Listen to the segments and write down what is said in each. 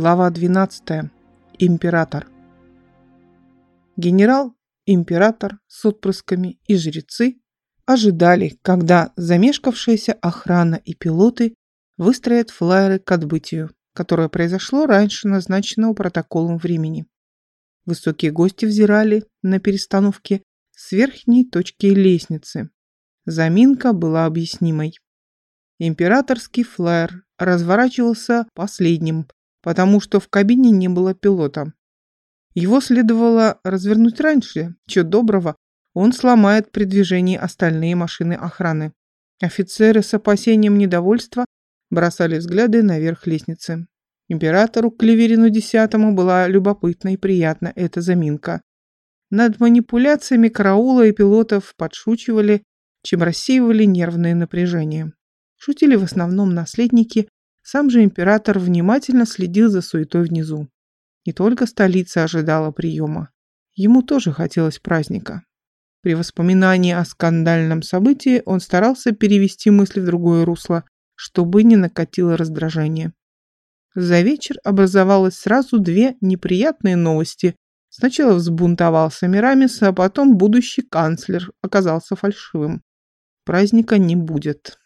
Глава 12. Император. Генерал, император с отпрысками и жрецы ожидали, когда замешкавшаяся охрана и пилоты выстроят флайеры к отбытию, которое произошло раньше назначенного протоколом времени. Высокие гости взирали на перестановки с верхней точки лестницы. Заминка была объяснимой. Императорский флайер разворачивался последним, потому что в кабине не было пилота. Его следовало развернуть раньше, чего доброго, он сломает при движении остальные машины охраны. Офицеры с опасением недовольства бросали взгляды наверх лестницы. Императору Клеверину X была любопытна и приятна эта заминка. Над манипуляциями караула и пилотов подшучивали, чем рассеивали нервное напряжение. Шутили в основном наследники, сам же император внимательно следил за суетой внизу. Не только столица ожидала приема. Ему тоже хотелось праздника. При воспоминании о скандальном событии он старался перевести мысли в другое русло, чтобы не накатило раздражение. За вечер образовалось сразу две неприятные новости. Сначала взбунтовался Мирамис, а потом будущий канцлер оказался фальшивым. Праздника не будет.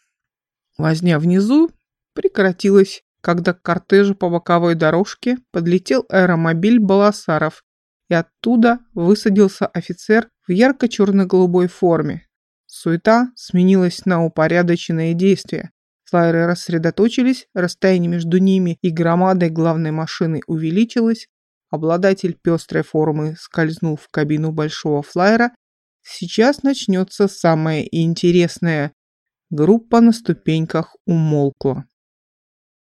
Возня внизу прекратилась, когда к кортежу по боковой дорожке подлетел аэромобиль Баласаров, и оттуда высадился офицер в ярко-черно-голубой форме. Суета сменилась на упорядоченные действия. Флайеры рассредоточились, расстояние между ними и громадой главной машины увеличилось, обладатель пестрой формы скользнул в кабину большого флайера. Сейчас начнется самое интересное. Группа на ступеньках умолкла.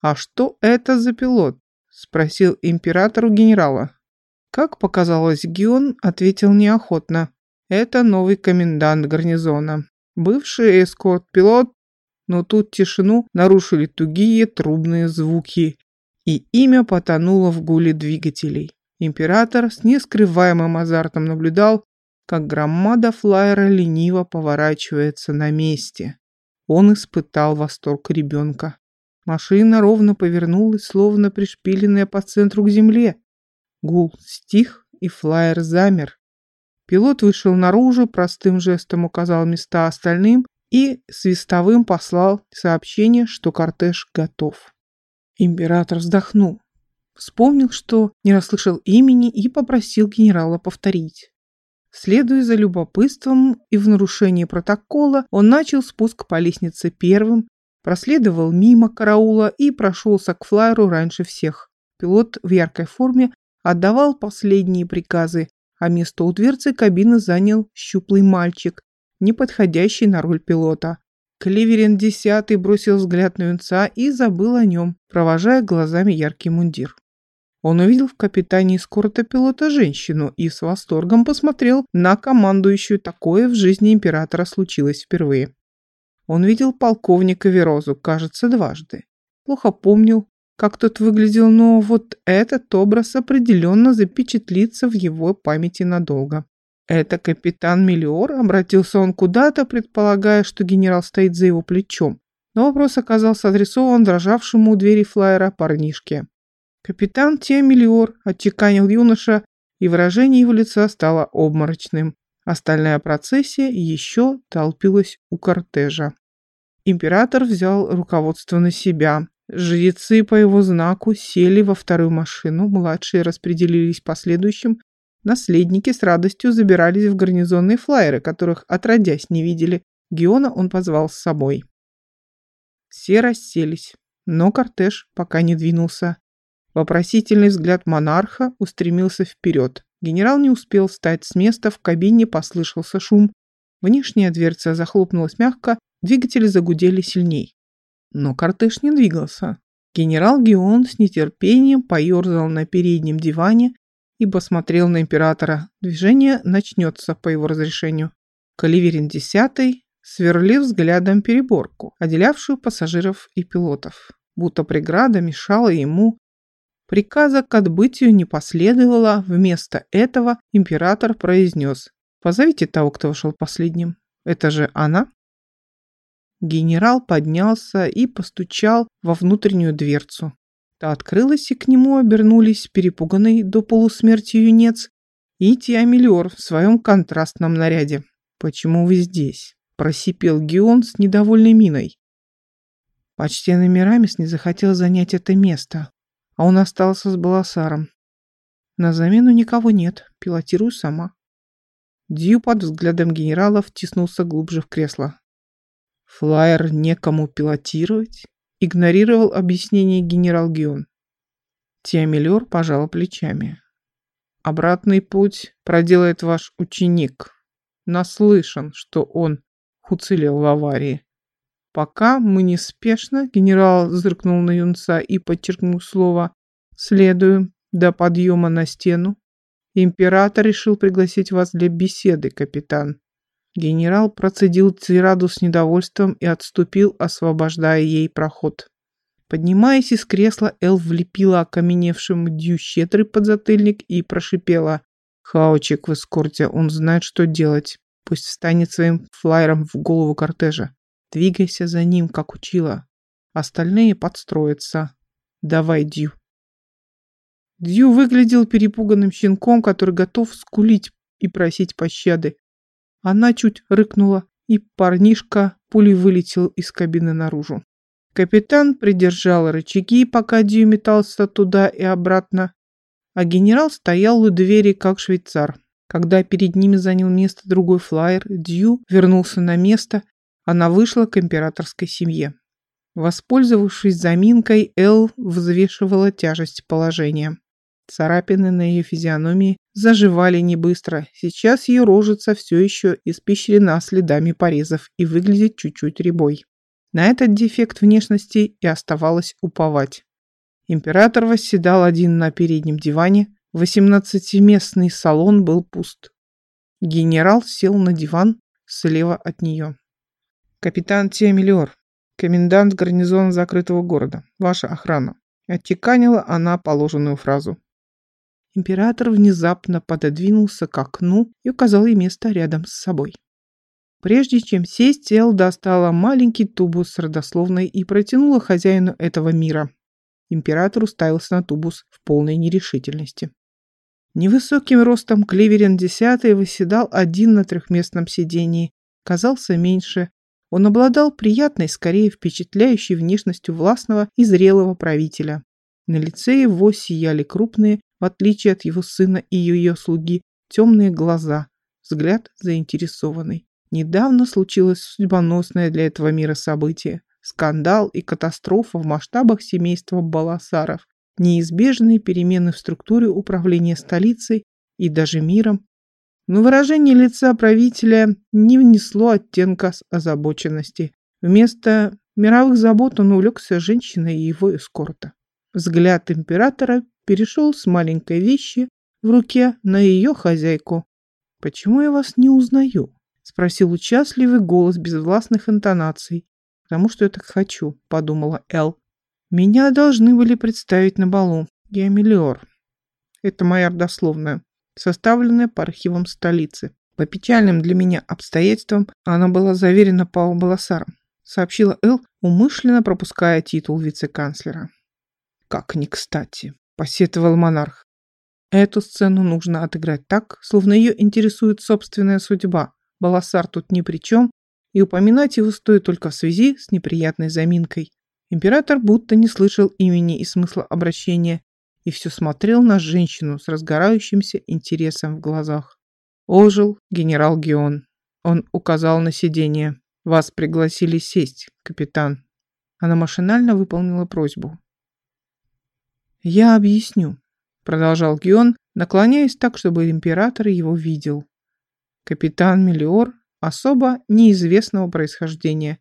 «А что это за пилот?» – спросил император у генерала. Как показалось, Гион ответил неохотно. «Это новый комендант гарнизона. Бывший эскорт-пилот, но тут тишину нарушили тугие трубные звуки, и имя потонуло в гуле двигателей. Император с нескрываемым азартом наблюдал, как громада флайера лениво поворачивается на месте. Он испытал восторг ребенка. Машина ровно повернулась, словно пришпиленная по центру к земле. Гул стих, и флайер замер. Пилот вышел наружу, простым жестом указал места остальным и свистовым послал сообщение, что кортеж готов. Император вздохнул. Вспомнил, что не расслышал имени и попросил генерала повторить. Следуя за любопытством и в нарушении протокола, он начал спуск по лестнице первым, проследовал мимо караула и прошелся к флайеру раньше всех. Пилот в яркой форме отдавал последние приказы, а место у дверцы кабины занял щуплый мальчик, не подходящий на роль пилота. Кливерин десятый бросил взгляд на юнца и забыл о нем, провожая глазами яркий мундир. Он увидел в капитане эскорта пилота женщину и с восторгом посмотрел на командующую. Такое в жизни императора случилось впервые. Он видел полковника Верозу, кажется, дважды. Плохо помнил, как тот выглядел, но вот этот образ определенно запечатлится в его памяти надолго. «Это капитан Миллиор?» Обратился он куда-то, предполагая, что генерал стоит за его плечом. Но вопрос оказался адресован дрожавшему у двери флайера парнишке. «Капитан Теомелиор», — отчеканил юноша, и выражение его лица стало обморочным. Остальная процессия еще толпилась у кортежа. Император взял руководство на себя. Жрецы по его знаку сели во вторую машину, младшие распределились по следующим. Наследники с радостью забирались в гарнизонные флайеры, которых отродясь не видели. Геона он позвал с собой. Все расселись, но кортеж пока не двинулся. Вопросительный взгляд монарха устремился вперед. Генерал не успел встать с места, в кабине послышался шум. Внешняя дверца захлопнулась мягко, двигатели загудели сильней. Но кортеж не двигался. Генерал Геон с нетерпением поерзал на переднем диване и посмотрел на императора. Движение начнется по его разрешению. Каливерин X, сверлив взглядом переборку, отделявшую пассажиров и пилотов. Будто преграда мешала ему Приказа к отбытию не последовало, вместо этого император произнес «Позовите того, кто вошел последним. Это же она?» Генерал поднялся и постучал во внутреннюю дверцу. Та открылась, и к нему обернулись перепуганный до полусмерти юнец и Тиамелиор в своем контрастном наряде. «Почему вы здесь?» – просипел Геон с недовольной миной. Почтенный Мирамис не захотел занять это место, а он остался с Баласаром. На замену никого нет, пилотирую сама. Дью под взглядом генерала втиснулся глубже в кресло. Флайер некому пилотировать? Игнорировал объяснение генерал Гион. Тиамелер пожал плечами. Обратный путь проделает ваш ученик. Наслышан, что он уцелел в аварии. Пока мы неспешно, генерал зыркнул на юнца и подчеркнул слово «следуем до подъема на стену, император решил пригласить вас для беседы, капитан». Генерал процедил тираду с недовольством и отступил, освобождая ей проход. Поднимаясь из кресла, Эл влепила окаменевшему Дью щедрый подзатыльник и прошипела. «Хаучик в эскорте, он знает, что делать. Пусть встанет своим флайером в голову кортежа. Двигайся за ним, как учила. Остальные подстроятся. Давай, Дью». Дью выглядел перепуганным щенком, который готов скулить и просить пощады. Она чуть рыкнула, и парнишка пулей вылетел из кабины наружу. Капитан придержал рычаги, пока Дью метался туда и обратно, а генерал стоял у двери, как швейцар. Когда перед ними занял место другой флайер, Дью вернулся на место, она вышла к императорской семье. Воспользовавшись заминкой, Эл взвешивала тяжесть положения. Царапины на ее физиономии заживали не быстро. Сейчас ее рожица все еще испещрена следами порезов и выглядит чуть-чуть рябой. На этот дефект внешности и оставалось уповать. Император восседал один на переднем диване, восемнадцатиместный салон был пуст. Генерал сел на диван слева от нее. «Капитан Тиамелиор, комендант гарнизона закрытого города, ваша охрана», Оттеканила она положенную фразу. Император внезапно пододвинулся к окну и указал ей место рядом с собой. Прежде чем сесть, Эл достала маленький тубус с родословной и протянула хозяину этого мира. Император уставился на тубус в полной нерешительности. Невысоким ростом Клеверин X выседал один на трехместном сидении, казался меньше. Он обладал приятной, скорее впечатляющей внешностью властного и зрелого правителя. На лице его сияли крупные, в отличие от его сына и ее слуги, темные глаза, взгляд заинтересованный. Недавно случилось судьбоносное для этого мира событие. Скандал и катастрофа в масштабах семейства Баласаров, неизбежные перемены в структуре управления столицей и даже миром. Но выражение лица правителя не внесло оттенка озабоченности. Вместо мировых забот он увлекся женщиной и его эскорта. Взгляд императора перешел с маленькой вещи в руке на ее хозяйку. «Почему я вас не узнаю?» — спросил участливый голос без властных интонаций. «Потому что я так хочу», — подумала Эл. «Меня должны были представить на балу. Я Миллиор. Это моя родословная, составленная по архивам столицы. По печальным для меня обстоятельствам она была заверена Пау Баласаром», — сообщила Эл, умышленно пропуская титул вице-канцлера. Как не кстати, посетовал монарх. Эту сцену нужно отыграть так, словно ее интересует собственная судьба. Баласар тут ни при чем, и упоминать его стоит только в связи с неприятной заминкой. Император будто не слышал имени и смысла обращения и все смотрел на женщину с разгорающимся интересом в глазах. Ожил генерал Геон. Он указал на сиденье. «Вас пригласили сесть, капитан». Она машинально выполнила просьбу. «Я объясню», — продолжал Гион, наклоняясь так, чтобы император его видел. Капитан Мелиор особо неизвестного происхождения.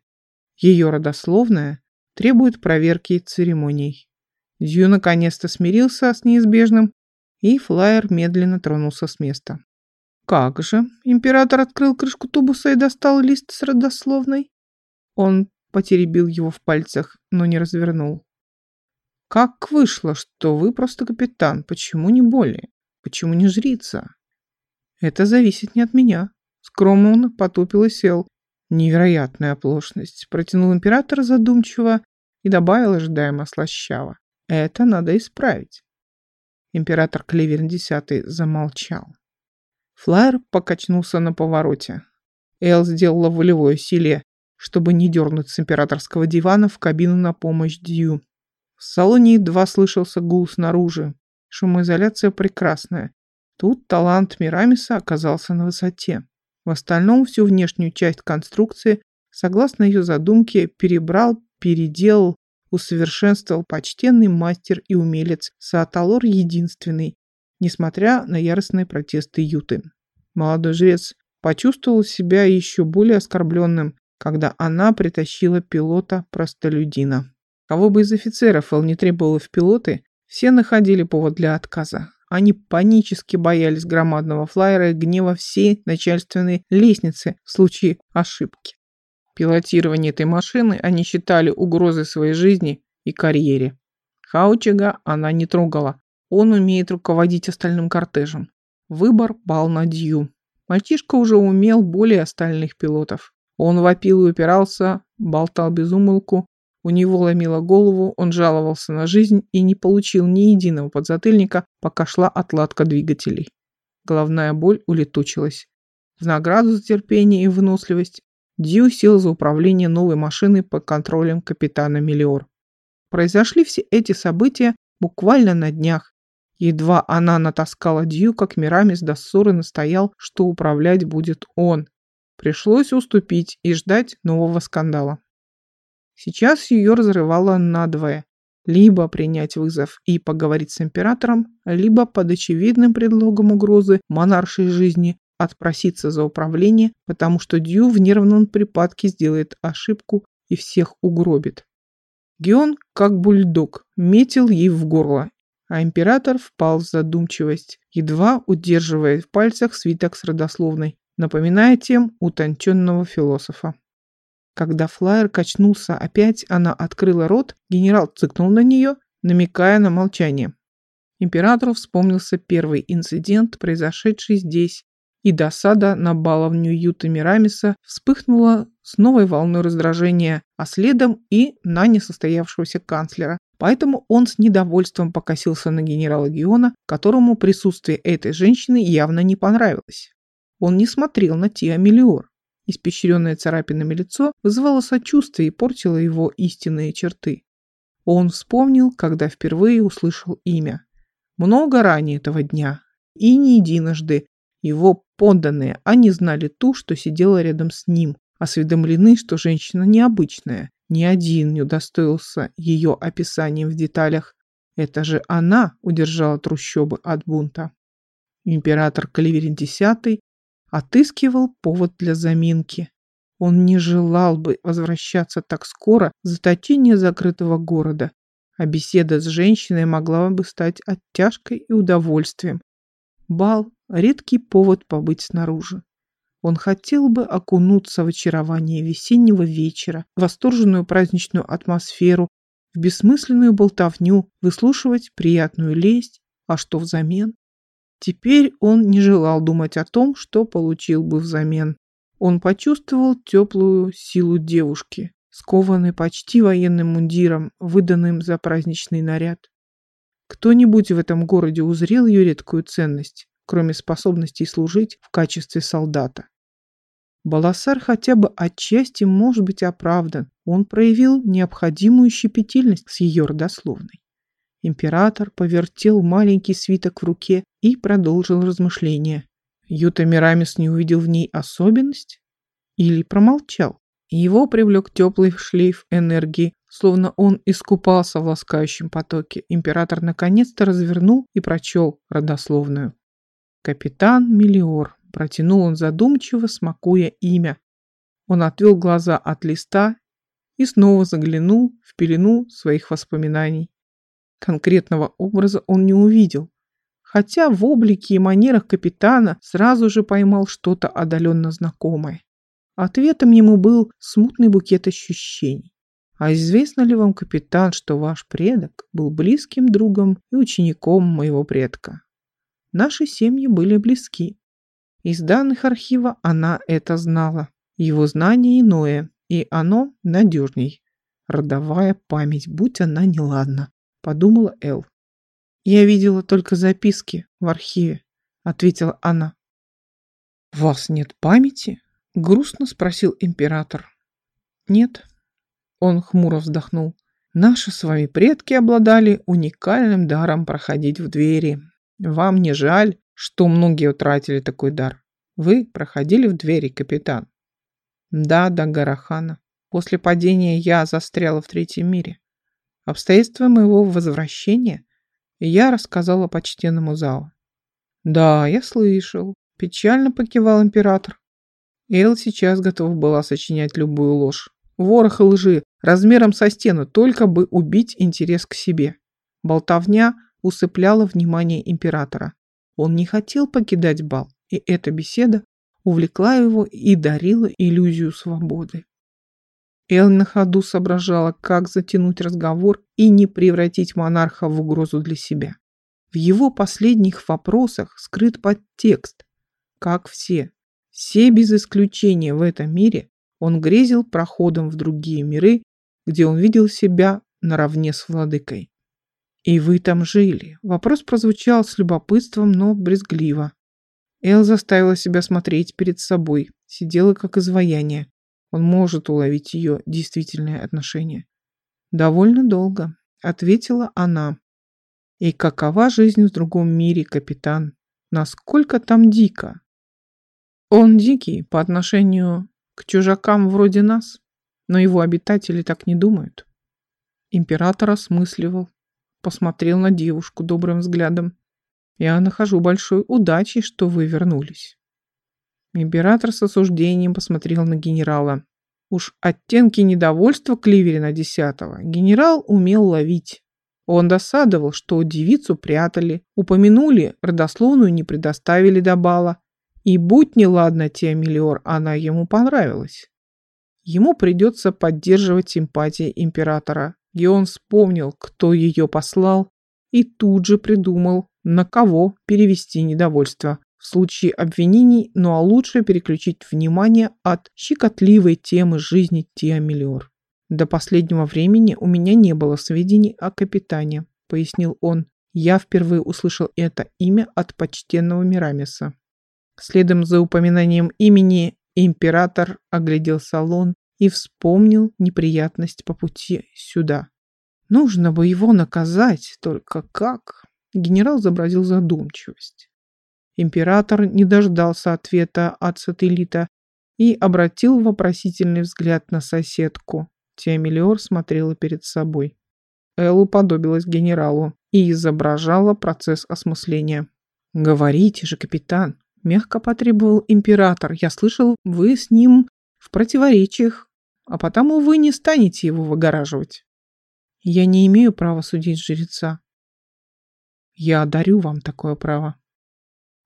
Ее родословная требует проверки церемоний. Дью наконец-то смирился с неизбежным, и флайер медленно тронулся с места. Как же? Император открыл крышку тубуса и достал лист с родословной. Он потеребил его в пальцах, но не развернул. Как вышло, что вы просто капитан? Почему не более? Почему не жрица? Это зависит не от меня. Скромно потупил и сел. Невероятная оплошность. Протянул император задумчиво и добавил ожидаемо слащаво. Это надо исправить. Император Клеверн X замолчал. Флайер покачнулся на повороте. Эл сделала волевое усилие, чтобы не дернуть с императорского дивана в кабину на помощь Дью. В салоне едва слышался гул снаружи. Шумоизоляция прекрасная. Тут талант Мирамиса оказался на высоте. В остальном всю внешнюю часть конструкции, согласно ее задумке, перебрал, переделал, усовершенствовал почтенный мастер и умелец Сааталор единственный, несмотря на яростные протесты Юты. Молодой жрец почувствовал себя еще более оскорбленным, когда она притащила пилота-простолюдина. Кого бы из офицеров Эл не требовала в пилоты, все находили повод для отказа. Они панически боялись громадного флайера и гнева всей начальственной лестницы в случае ошибки. Пилотирование этой машины они считали угрозой своей жизни и карьере. Хаучига она не трогала. Он умеет руководить остальным кортежем. Выбор пал на Дью. Мальчишка уже умел более остальных пилотов. Он вопил и упирался, болтал без умолку, у него ломило голову, он жаловался на жизнь и не получил ни единого подзатыльника, пока шла отладка двигателей. Головная боль улетучилась. В награду за терпение и выносливость Дью сел за управление новой машиной под контролем капитана Миллиор. Произошли все эти события буквально на днях. Едва она натаскала Дью, как Мирамис до ссоры настоял, что управлять будет он. Пришлось уступить и ждать нового скандала. Сейчас ее разрывало надвое. Либо принять вызов и поговорить с императором, либо под очевидным предлогом угрозы монаршей жизни отпроситься за управление, потому что Дью в нервном припадке сделает ошибку и всех угробит. Геон, как бульдог, метил ей в горло, а император впал в задумчивость, едва удерживая в пальцах свиток с родословной, напоминая тем утонченного философа. Когда флайер качнулся опять, она открыла рот, генерал цыкнул на нее, намекая на молчание. Императору вспомнился первый инцидент, произошедший здесь, и досада на баловню Юта Мирамиса вспыхнула с новой волной раздражения, а следом и на несостоявшегося канцлера. Поэтому он с недовольством покосился на генерала Гиона, которому присутствие этой женщины явно не понравилось. Он не смотрел на Тиа Мелиор. Испещренное царапинами лицо вызывало сочувствие и портило его истинные черты. Он вспомнил, когда впервые услышал имя. Много ранее этого дня. И не единожды. Его подданные, они знали ту, что сидела рядом с ним, осведомлены, что женщина необычная. Ни один не удостоился ее описанием в деталях. Это же она удержала трущобы от бунта. Император Каливерин X отыскивал повод для заминки. Он не желал бы возвращаться так скоро в заточение закрытого города, а беседа с женщиной могла бы стать оттяжкой и удовольствием. Бал – редкий повод побыть снаружи. Он хотел бы окунуться в очарование весеннего вечера, в восторженную праздничную атмосферу, в бессмысленную болтовню, выслушивать приятную лесть, а что взамен? Теперь он не желал думать о том, что получил бы взамен. Он почувствовал теплую силу девушки, скованной почти военным мундиром, выданным за праздничный наряд. Кто-нибудь в этом городе узрел ее редкую ценность, кроме способностей служить в качестве солдата. Баласар хотя бы отчасти может быть оправдан. Он проявил необходимую щепетильность с ее родословной. Император повертел маленький свиток в руке и продолжил размышления. Юта Мирамис не увидел в ней особенность? Или промолчал? Его привлек теплый шлейф энергии, словно он искупался в ласкающем потоке. Император наконец-то развернул и прочел родословную. «Капитан Мелиор», — протянул он задумчиво, смакуя имя. Он отвел глаза от листа и снова заглянул в пелену своих воспоминаний. Конкретного образа он не увидел, хотя в облике и манерах капитана сразу же поймал что-то отдаленно знакомое. Ответом ему был смутный букет ощущений. А известно ли вам, капитан, что ваш предок был близким другом и учеником моего предка? Наши семьи были близки. Из данных архива она это знала. Его знание иное, и оно надежней. Родовая память, будь она неладна. подумала Эл. Я видела только записки в архиве, ответила она. «Вас нет памяти?» — грустно спросил император. «Нет». Он хмуро вздохнул. «Наши с вами предки обладали уникальным даром проходить в двери. Вам не жаль, что многие утратили такой дар? Вы проходили в двери, капитан?» «Да, до Гарахана. После падения я застряла в третьем мире. Обстоятельства моего возвращения я рассказала почтенному залу. Да, я слышал. Печально покивал император. Эл сейчас готов была сочинять любую ложь. Ворох лжи размером со стену, только бы убить интерес к себе. Болтовня усыпляла внимание императора. Он не хотел покидать бал, и эта беседа увлекла его и дарила иллюзию свободы. Эл на ходу соображала, как затянуть разговор и не превратить монарха в угрозу для себя. В его последних вопросах скрыт подтекст. Как все, все без исключения в этом мире, он грезил проходом в другие миры, где он видел себя наравне с владыкой. «И вы там жили?» Вопрос прозвучал с любопытством, но брезгливо. Эл заставила себя смотреть перед собой, сидела как изваяние. Он может уловить ее действительное отношение. «Довольно долго», — ответила она. «И какова жизнь в другом мире, капитан? Насколько там дико?» «Он дикий по отношению к чужакам вроде нас, но его обитатели так не думают». Император осмысливал, посмотрел на девушку добрым взглядом. «Я нахожу большой удачей, что вы вернулись». Император с осуждением посмотрел на генерала. Уж оттенки недовольства Кливерина десятого генерал умел ловить. Он досадовал, что девицу прятали, упомянули, родословную не предоставили до бала. И будь неладна Теомелиор, она ему понравилась. Ему придется поддерживать симпатии императора. И он вспомнил, кто ее послал, и тут же придумал, на кого перевести недовольство в случае обвинений, ну а лучше переключить внимание от щекотливой темы жизни Тиамелиор. До последнего времени у меня не было сведений о капитане, пояснил он. Я впервые услышал это имя от почтенного Мирамиса. Следом за упоминанием имени император оглядел салон и вспомнил неприятность по пути сюда. Нужно бы его наказать, только как? Генерал изобразил задумчивость. Император не дождался ответа от сателлита и обратил вопросительный взгляд на соседку. Тиамелиор смотрела перед собой. Эл уподобилась генералу и изображала процесс осмысления. «Говорите же, капитан!» – мягко потребовал император. «Я слышал, вы с ним в противоречиях, а потому вы не станете его выгораживать». «Я не имею права судить жреца». «Я дарю вам такое право»,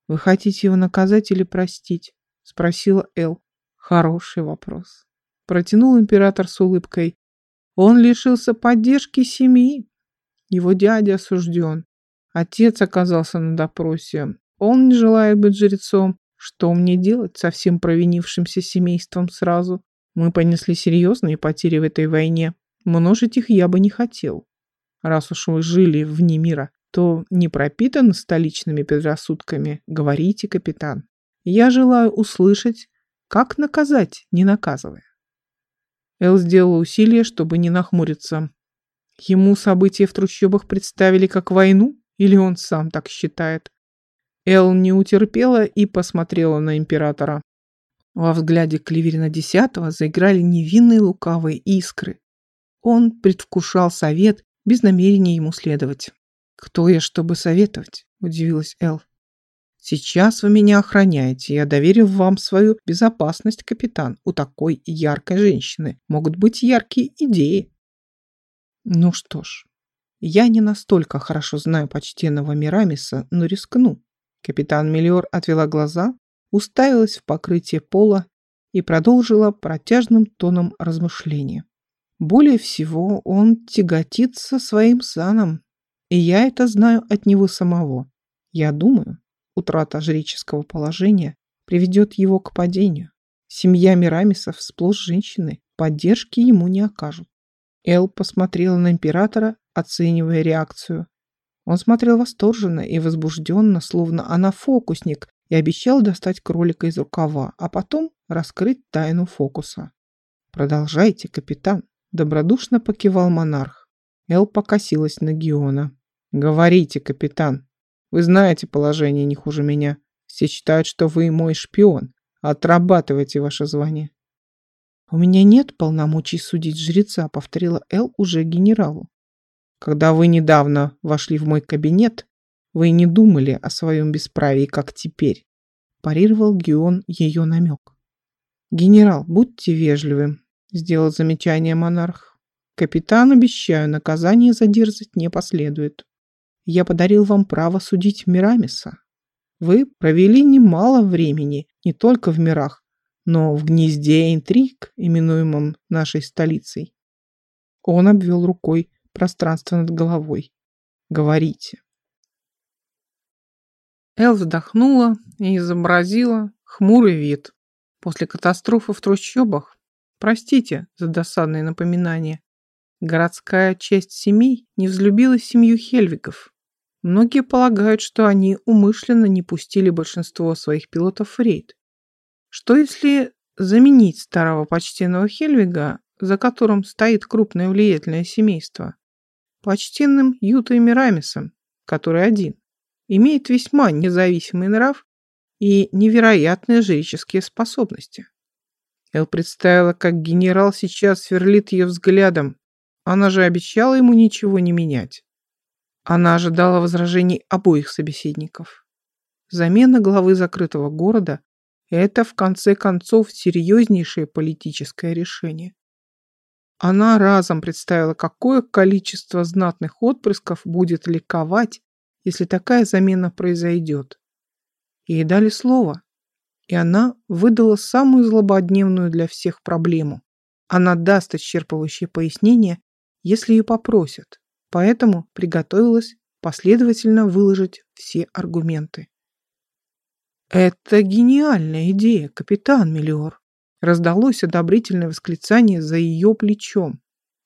«Вы хотите его наказать или простить?» — спросила Эл. «Хороший вопрос». Протянул император с улыбкой. «Он лишился поддержки семьи. Его дядя осужден. Отец оказался на допросе. Он не желает быть жрецом. Что мне делать со всем провинившимся семейством сразу? Мы понесли серьезные потери в этой войне. Множить их я бы не хотел. Раз уж вы жили вне мира, то не пропитан столичными предрассудками, говорите, капитан. Я желаю услышать, как наказать, не наказывая. Эл сделал усилие, чтобы не нахмуриться. Ему события в трущобах представили как войну, или он сам так считает? Эл не утерпела и посмотрела на императора. Во взгляде Кливерина Десятого заиграли невинные лукавые искры. Он предвкушал совет без намерения ему следовать. «Кто я, чтобы советовать?» – удивилась Эл. «Сейчас вы меня охраняете. Я доверил вам свою безопасность, капитан. У такой яркой женщины могут быть яркие идеи». «Ну что ж, я не настолько хорошо знаю почтенного Мирамиса, но рискну». Капитан Миллиор отвела глаза, уставилась в покрытие пола и продолжила протяжным тоном размышления. Более всего он тяготится своим саном, и я это знаю от него самого. Я думаю, утрата жреческого положения приведет его к падению. Семья Мирамисов сплошь женщины, поддержки ему не окажут. Эл посмотрела на императора, оценивая реакцию. Он смотрел восторженно и возбужденно, словно она фокусник, и обещал достать кролика из рукава, а потом раскрыть тайну фокуса. «Продолжайте, капитан», — добродушно покивал монарх. Эл покосилась на Гиона. «Говорите, капитан. Вы знаете положение не хуже меня. Все считают, что вы мой шпион. Отрабатывайте ваше звание». «У меня нет полномочий судить жреца», — повторила Эл уже генералу. «Когда вы недавно вошли в мой кабинет, вы не думали о своем бесправии, как теперь», — парировал Гион ее намек. «Генерал, будьте вежливы», — сделал замечание монарх. «Капитан, обещаю, наказание за не последует. Я подарил вам право судить Мирамиса. Вы провели немало времени не только в мирах, но в гнезде интриг, именуемом нашей столицей. Он обвел рукой пространство над головой. Говорите. Эл вздохнула и изобразила хмурый вид. После катастрофы в трущобах, простите за досадное напоминание, городская часть семей не взлюбила семью Хельвигов. Многие полагают, что они умышленно не пустили большинство своих пилотов в рейд. Что если заменить старого почтенного Хельвига, за которым стоит крупное влиятельное семейство, почтенным Ютой Мирамисом, который один, имеет весьма независимый нрав и невероятные жреческие способности. Эл представила, как генерал сейчас сверлит ее взглядом. Она же обещала ему ничего не менять. Она ожидала возражений обоих собеседников. Замена главы закрытого города это, в конце концов, серьезнейшее политическое решение. Она разом представила, какое количество знатных отпрысков будет ликовать, если такая замена произойдет. Ей дали слово, и она выдала самую злободневную для всех проблему. Она даст исчерпывающее пояснение, если ее попросят, поэтому приготовилась последовательно выложить все аргументы. «Это гениальная идея, капитан Миллиор!» Раздалось одобрительное восклицание за ее плечом.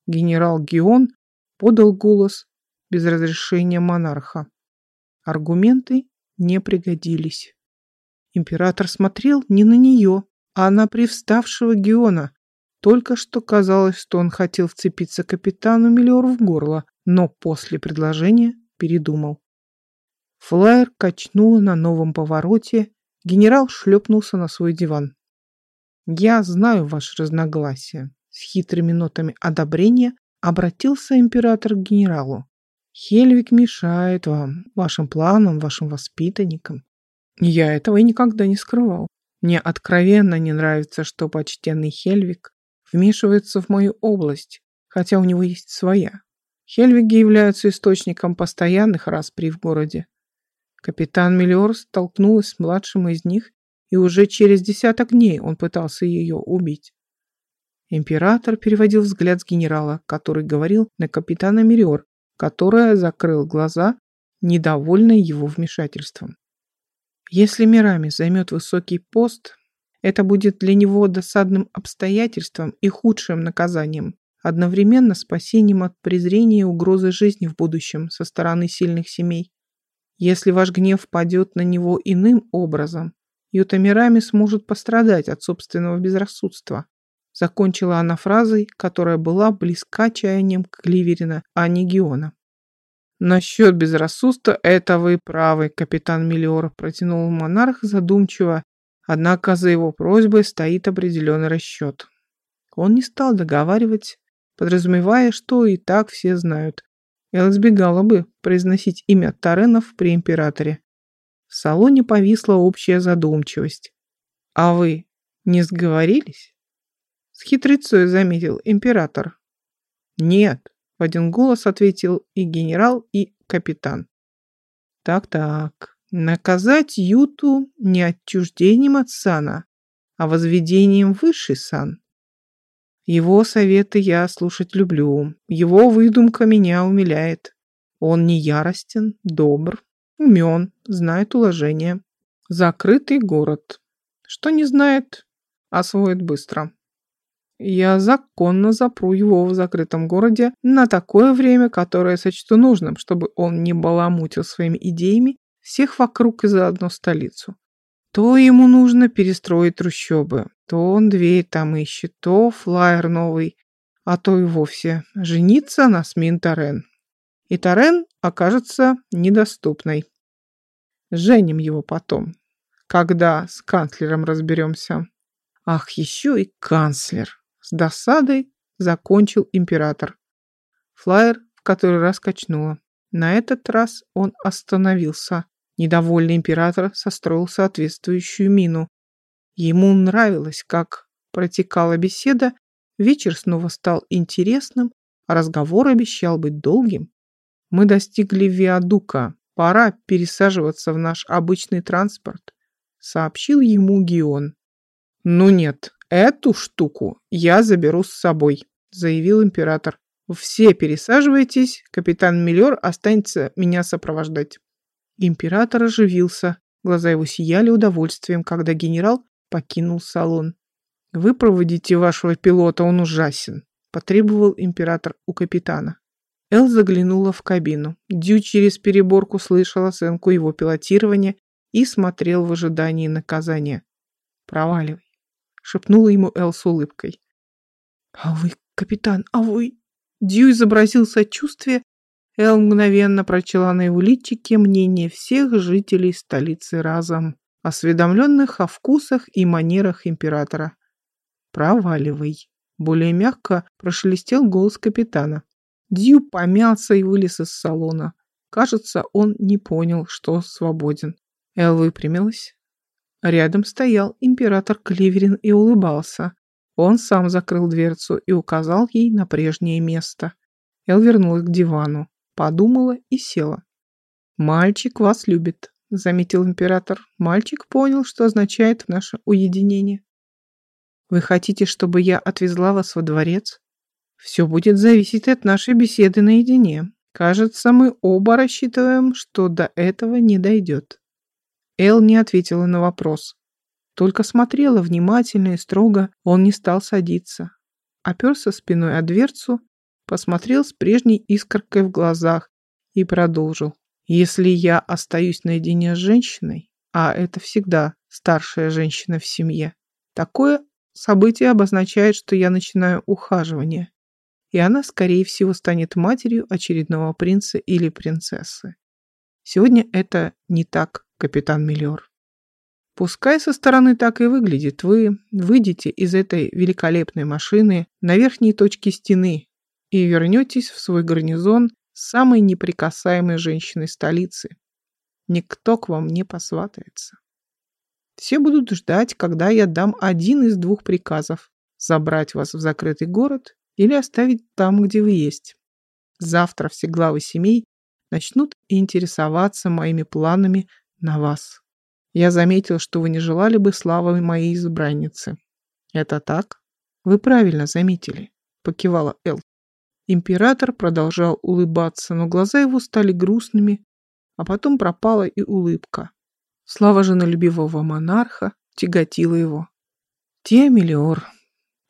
Генерал Гион подал голос без разрешения монарха. Аргументы не пригодились. Император смотрел не на нее, а на привставшего Геона. Только что казалось, что он хотел вцепиться капитану Миллиору в горло, но после предложения передумал. Флайер качнуло на новом повороте, генерал шлепнулся на свой диван. «Я знаю ваше разногласие», — с хитрыми нотами одобрения обратился император к генералу. «Хельвик мешает вам, вашим планам, вашим воспитанникам. Я этого и никогда не скрывал. Мне откровенно не нравится, что почтенный Хельвик вмешивается в мою область, хотя у него есть своя. Хельвиги являются источником постоянных распри в городе. Капитан Миллиор столкнулась с младшим из них, и уже через десяток дней он пытался ее убить. Император переводил взгляд с генерала, который говорил на капитана Миллиор, которая закрыл глаза, недовольная его вмешательством. Если Мирами займет высокий пост, это будет для него досадным обстоятельством и худшим наказанием, одновременно спасением от презрения и угрозы жизни в будущем со стороны сильных семей. Если ваш гнев падет на него иным образом, Ютамирами сможет пострадать от собственного безрассудства. Закончила она фразой, которая была близка чаянием Кливерина, а не Геона. «Насчет безрассудства это вы правы, капитан Миллиор», протянул монарх задумчиво, однако за его просьбой стоит определенный расчет. Он не стал договаривать, подразумевая, что и так все знают, Эл избегала бы произносить имя Таренов при императоре. В салоне повисла общая задумчивость. «А вы не сговорились?» С хитрецой заметил император. «Нет», — в один голос ответил и генерал, и капитан. «Так-так, наказать Юту не отчуждением от сана, а возведением высший сан. Его советы я слушать люблю. Его выдумка меня умиляет. Он не яростен, добр, умен, знает уложение. Закрытый город. Что не знает, освоит быстро. Я законно запру его в закрытом городе на такое время, которое сочту нужным, чтобы он не баламутил своими идеями всех вокруг и заодно столицу. То ему нужно перестроить трущобы, то он дверь там ищет, то флайер новый, а то и вовсе жениться на Смин Тарен. И Тарен окажется недоступной. Женим его потом, когда с канцлером разберемся. Ах, еще и канцлер. С досадой закончил император. Флайер в который раз качнуло. На этот раз он остановился. Недовольный император состроил соответствующую мину. Ему нравилось, как протекала беседа, вечер снова стал интересным, а разговор обещал быть долгим. Мы достигли Виадука, пора пересаживаться в наш обычный транспорт, сообщил ему Гион. Ну нет, «Эту штуку я заберу с собой», — заявил император. «Все пересаживайтесь, капитан Миллер останется меня сопровождать». Император оживился, глаза его сияли удовольствием, когда генерал покинул салон. «Вы проводите вашего пилота, он ужасен», — потребовал император у капитана. Эл заглянула в кабину. Дю через переборку слышал оценку его пилотирования и смотрел в ожидании наказания. «Проваливай шепнула ему Эл с улыбкой. «А вы, капитан, а вы...» Дью изобразил сочувствие. Эл мгновенно прочла на его личике мнение всех жителей столицы разом, осведомленных о вкусах и манерах императора. «Проваливай!» Более мягко прошелестел голос капитана. Дью помялся и вылез из салона. Кажется, он не понял, что свободен. Эл выпрямилась, Рядом стоял император Кливерин и улыбался. Он сам закрыл дверцу и указал ей на прежнее место. Эл вернулась к дивану, подумала и села. «Мальчик вас любит», — заметил император. Мальчик понял, что означает наше уединение. «Вы хотите, чтобы я отвезла вас во дворец?» «Все будет зависеть от нашей беседы наедине. Кажется, мы оба рассчитываем, что до этого не дойдет». Эл не ответила на вопрос. Только смотрела внимательно и строго, он не стал садиться. Оперся спиной о дверцу, посмотрел с прежней искоркой в глазах и продолжил. «Если я остаюсь наедине с женщиной, а это всегда старшая женщина в семье, такое событие обозначает, что я начинаю ухаживание, и она, скорее всего, станет матерью очередного принца или принцессы. Сегодня это не так капитан Миллер. Пускай со стороны так и выглядит, вы выйдете из этой великолепной машины на верхней точке стены и вернетесь в свой гарнизон самой неприкасаемой женщиной столицы. Никто к вам не посватается. Все будут ждать, когда я дам один из двух приказов – забрать вас в закрытый город или оставить там, где вы есть. Завтра все главы семей начнут интересоваться моими планами на вас. Я заметил, что вы не желали бы славы моей избранницы. Это так? Вы правильно заметили, покивала Эл. Император продолжал улыбаться, но глаза его стали грустными, а потом пропала и улыбка. Слава женолюбивого монарха тяготила его. Темелиор,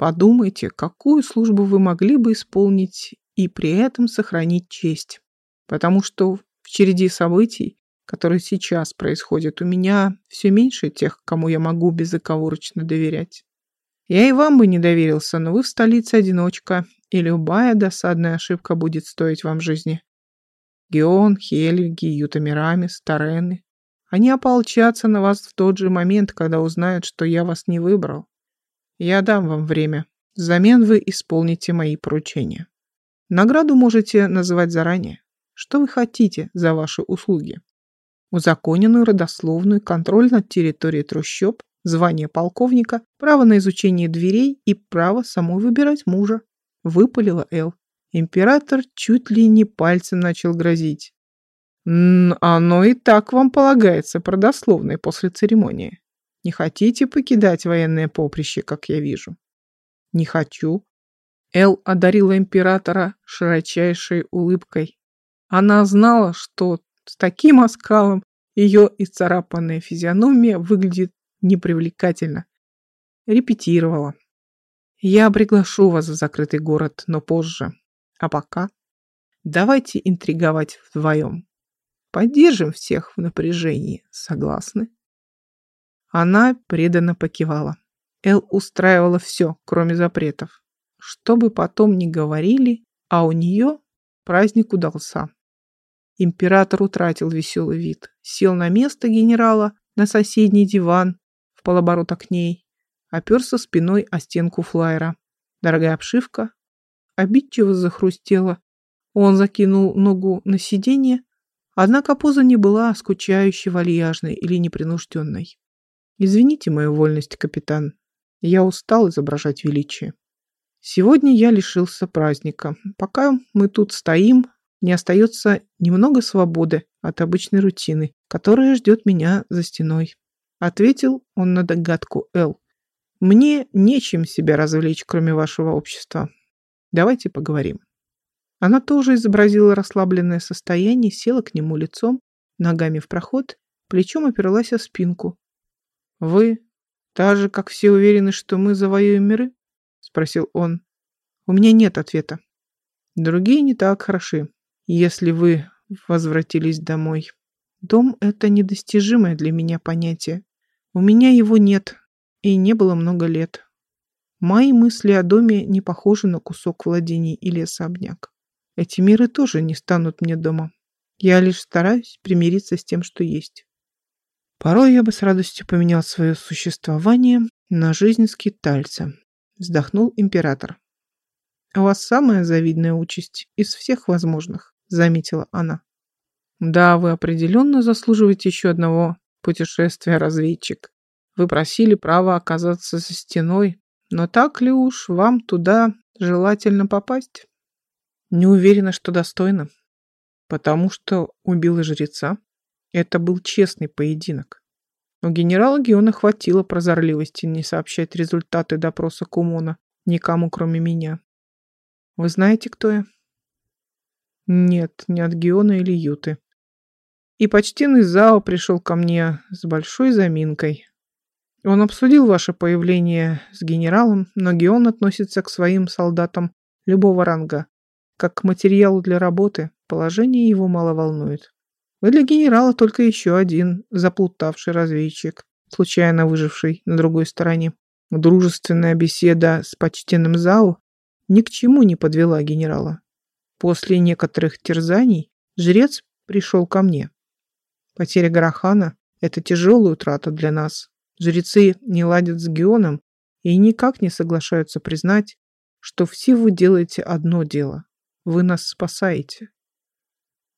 подумайте, какую службу вы могли бы исполнить и при этом сохранить честь. Потому что в череде событий которые сейчас происходят у меня, все меньше тех, кому я могу безоговорочно доверять. Я и вам бы не доверился, но вы в столице одиночка, и любая досадная ошибка будет стоить вам жизни. Геон, Хельги, Ютамирамис, Тарены. Они ополчатся на вас в тот же момент, когда узнают, что я вас не выбрал. Я дам вам время. Взамен вы исполните мои поручения. Награду можете называть заранее. Что вы хотите за ваши услуги? узаконенную родословную, контроль над территорией трущоб, звание полковника, право на изучение дверей и право самой выбирать мужа. Выпалила Эл. Император чуть ли не пальцем начал грозить. «Оно и так вам полагается, продословное после церемонии. Не хотите покидать военное поприще, как я вижу?» «Не хочу». Эл одарила императора широчайшей улыбкой. Она знала, что с таким оскалом ее исцарапанная физиономия выглядит непривлекательно. Репетировала. Я приглашу вас в закрытый город, но позже. А пока давайте интриговать вдвоем. Поддержим всех в напряжении. Согласны? Она преданно покивала. Эл устраивала все, кроме запретов. Что бы потом ни говорили, а у нее праздник удался. Император утратил веселый вид, сел на место генерала на соседний диван в полоборота к ней, оперся спиной о стенку флайера. Дорогая обшивка обидчиво захрустела. Он закинул ногу на сиденье, однако поза не была скучающей, вальяжной или непринужденной. «Извините мою вольность, капитан. Я устал изображать величие. Сегодня я лишился праздника. Пока мы тут стоим, не остается немного свободы от обычной рутины, которая ждет меня за стеной. Ответил он на догадку Эл. Мне нечем себя развлечь, кроме вашего общества. Давайте поговорим. Она тоже изобразила расслабленное состояние, села к нему лицом, ногами в проход, плечом оперлась о спинку. «Вы та же, как все уверены, что мы завоюем миры?» — спросил он. «У меня нет ответа. Другие не так хороши если вы возвратились домой. Дом — это недостижимое для меня понятие. У меня его нет, и не было много лет. Мои мысли о доме не похожи на кусок владений или особняк. Эти миры тоже не станут мне дома. Я лишь стараюсь примириться с тем, что есть. Порой я бы с радостью поменял свое существование на жизнь скитальца. Вздохнул император. У вас самая завидная участь из всех возможных заметила она. Да, вы определенно заслуживаете еще одного путешествия, разведчик. Вы просили право оказаться за стеной, но так ли уж вам туда желательно попасть? Не уверена, что достойно, потому что убила жреца. Это был честный поединок. У генерала Геона хватило прозорливости не сообщать результаты допроса Кумона никому, кроме меня. Вы знаете, кто я? Нет, не от Геона или Юты. И почтенный Зао пришел ко мне с большой заминкой. Он обсудил ваше появление с генералом, но Геон относится к своим солдатам любого ранга. Как к материалу для работы, положение его мало волнует. Вы для генерала только еще один заплутавший разведчик, случайно выживший на другой стороне. Дружественная беседа с почтенным Зао ни к чему не подвела генерала. После некоторых терзаний жрец пришел ко мне. Потеря Гарахана – это тяжелая утрата для нас. Жрецы не ладят с Геоном и никак не соглашаются признать, что все вы делаете одно дело. Вы нас спасаете.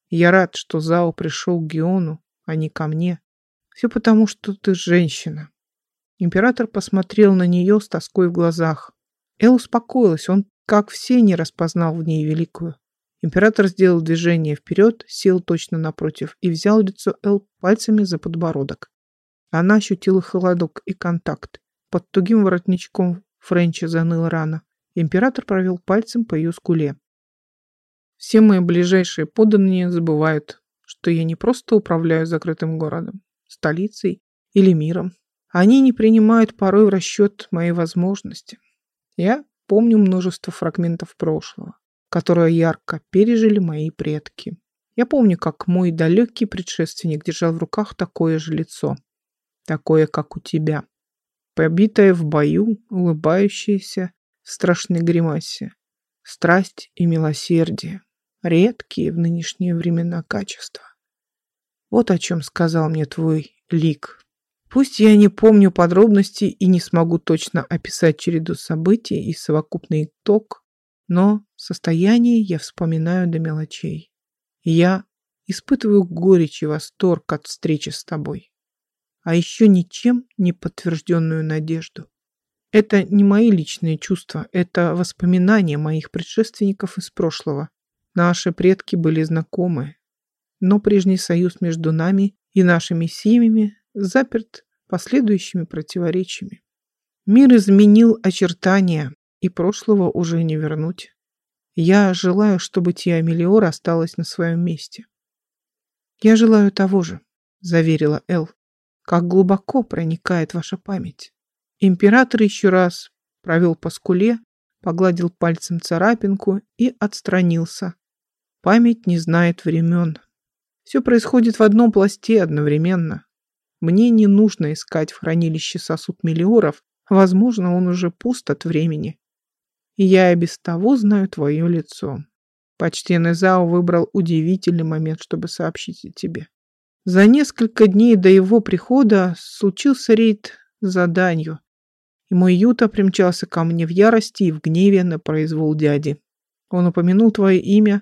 Я рад, что Зао пришел к Геону, а не ко мне. Все потому, что ты женщина. Император посмотрел на нее с тоской в глазах. Эл успокоилась, он, как все, не распознал в ней великую. Император сделал движение вперед, сел точно напротив и взял лицо Эл пальцами за подбородок. Она ощутила холодок и контакт. Под тугим воротничком Френча заныла рана. Император провел пальцем по ее скуле. Все мои ближайшие подданные забывают, что я не просто управляю закрытым городом, столицей или миром. Они не принимают порой в расчет мои возможности. Я помню множество фрагментов прошлого которое ярко пережили мои предки. Я помню, как мой далекий предшественник держал в руках такое же лицо, такое, как у тебя, побитое в бою, улыбающееся в страшной гримасе. Страсть и милосердие, редкие в нынешние времена качества. Вот о чем сказал мне твой лик. Пусть я не помню подробностей и не смогу точно описать череду событий и совокупный итог, но состояние я вспоминаю до мелочей. Я испытываю горечь и восторг от встречи с тобой. А еще ничем не подтвержденную надежду. Это не мои личные чувства, это воспоминания моих предшественников из прошлого. Наши предки были знакомы, но прежний союз между нами и нашими семьями заперт последующими противоречиями. Мир изменил очертания, и прошлого уже не вернуть. Я желаю, чтобы Тиа Мелиор осталась на своем месте. Я желаю того же, заверила Эл. Как глубоко проникает ваша память. Император еще раз провел по скуле, погладил пальцем царапинку и отстранился. Память не знает времен. Все происходит в одном пласте одновременно. Мне не нужно искать в хранилище сосуд миллиоров, возможно, он уже пуст от времени. И я и без того знаю твое лицо. Почтенный Зао выбрал удивительный момент, чтобы сообщить о тебе. За несколько дней до его прихода случился рейд за данью, и мой Юта примчался ко мне в ярости и в гневе на произвол дяди. Он упомянул твое имя,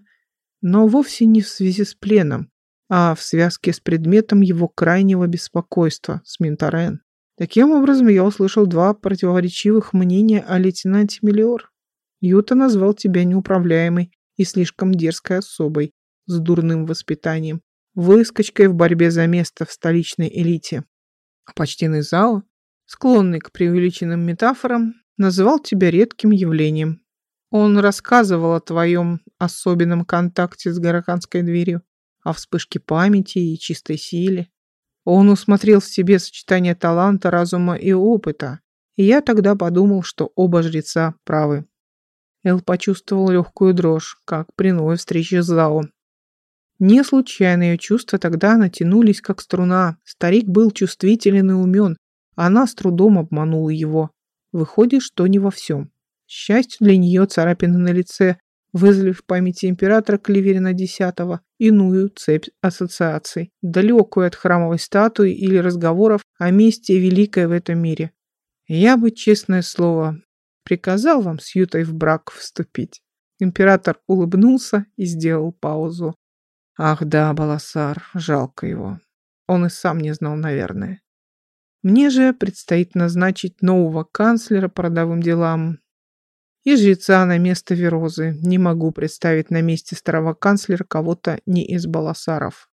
но вовсе не в связи с пленом, а в связке с предметом его крайнего беспокойства, с Минтарен. Таким образом, я услышал два противоречивых мнения о лейтенанте Миллиор. Юта назвал тебя неуправляемой и слишком дерзкой особой, с дурным воспитанием, выскочкой в борьбе за место в столичной элите. Почтенный зал, склонный к преувеличенным метафорам, называл тебя редким явлением. Он рассказывал о твоем особенном контакте с гороканской дверью, о вспышке памяти и чистой силе. Он усмотрел в себе сочетание таланта, разума и опыта, и я тогда подумал, что оба жреца правы. Эл почувствовал легкую дрожь, как при новой встрече с Зао. Не случайно ее чувства тогда натянулись, как струна. Старик был чувствителен и умен. Она с трудом обманула его. Выходит, что не во всем. К счастью для нее царапины на лице вызвали в памяти императора Кливерина X иную цепь ассоциаций, далекую от храмовой статуи или разговоров о месте великой в этом мире. Я бы, честное слово, приказал вам с Ютой в брак вступить. Император улыбнулся и сделал паузу. Ах да, Баласар, жалко его. Он и сам не знал, наверное. Мне же предстоит назначить нового канцлера по родовым делам, и жреца на место Верозы. Не могу представить на месте старого канцлера кого-то не из баласаров.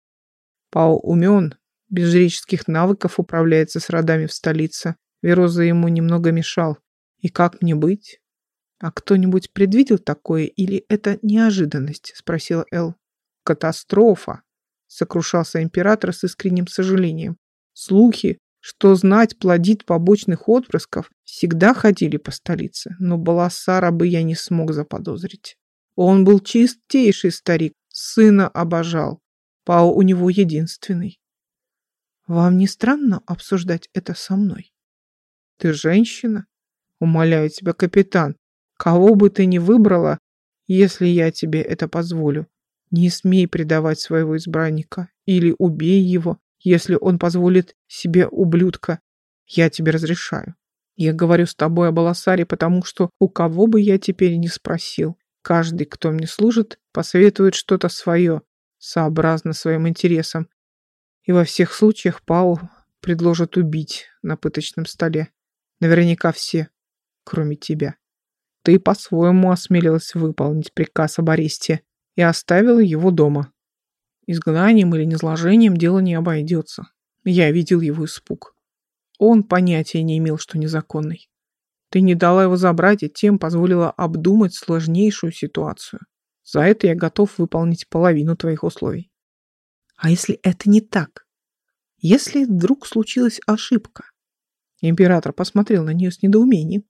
Пау умен, без жреческих навыков управляется с родами в столице. Вероза ему немного мешал. И как мне быть? А кто-нибудь предвидел такое или это неожиданность? Спросила Эл. Катастрофа! Сокрушался император с искренним сожалением. Слухи, что знать плодит побочных отпрысков, всегда ходили по столице, но Баласара бы я не смог заподозрить. Он был чистейший старик, сына обожал. Пао у него единственный. Вам не странно обсуждать это со мной? Ты женщина? Умоляю тебя, капитан, кого бы ты ни выбрала, если я тебе это позволю, не смей предавать своего избранника или убей его, если он позволит себе ублюдка. Я тебе разрешаю. Я говорю с тобой об Аласаре, потому что у кого бы я теперь не спросил, каждый, кто мне служит, посоветует что-то свое, сообразно своим интересам. И во всех случаях Пау предложат убить на пыточном столе. Наверняка все, кроме тебя. Ты по-своему осмелилась выполнить приказ об аресте и оставила его дома. Изгнанием или низложением дело не обойдется. Я видел его испуг. Он понятия не имел, что незаконный. Ты не дала его забрать и тем позволила обдумать сложнейшую ситуацию. За это я готов выполнить половину твоих условий. А если это не так? Если вдруг случилась ошибка? Император посмотрел на нее с недоумением.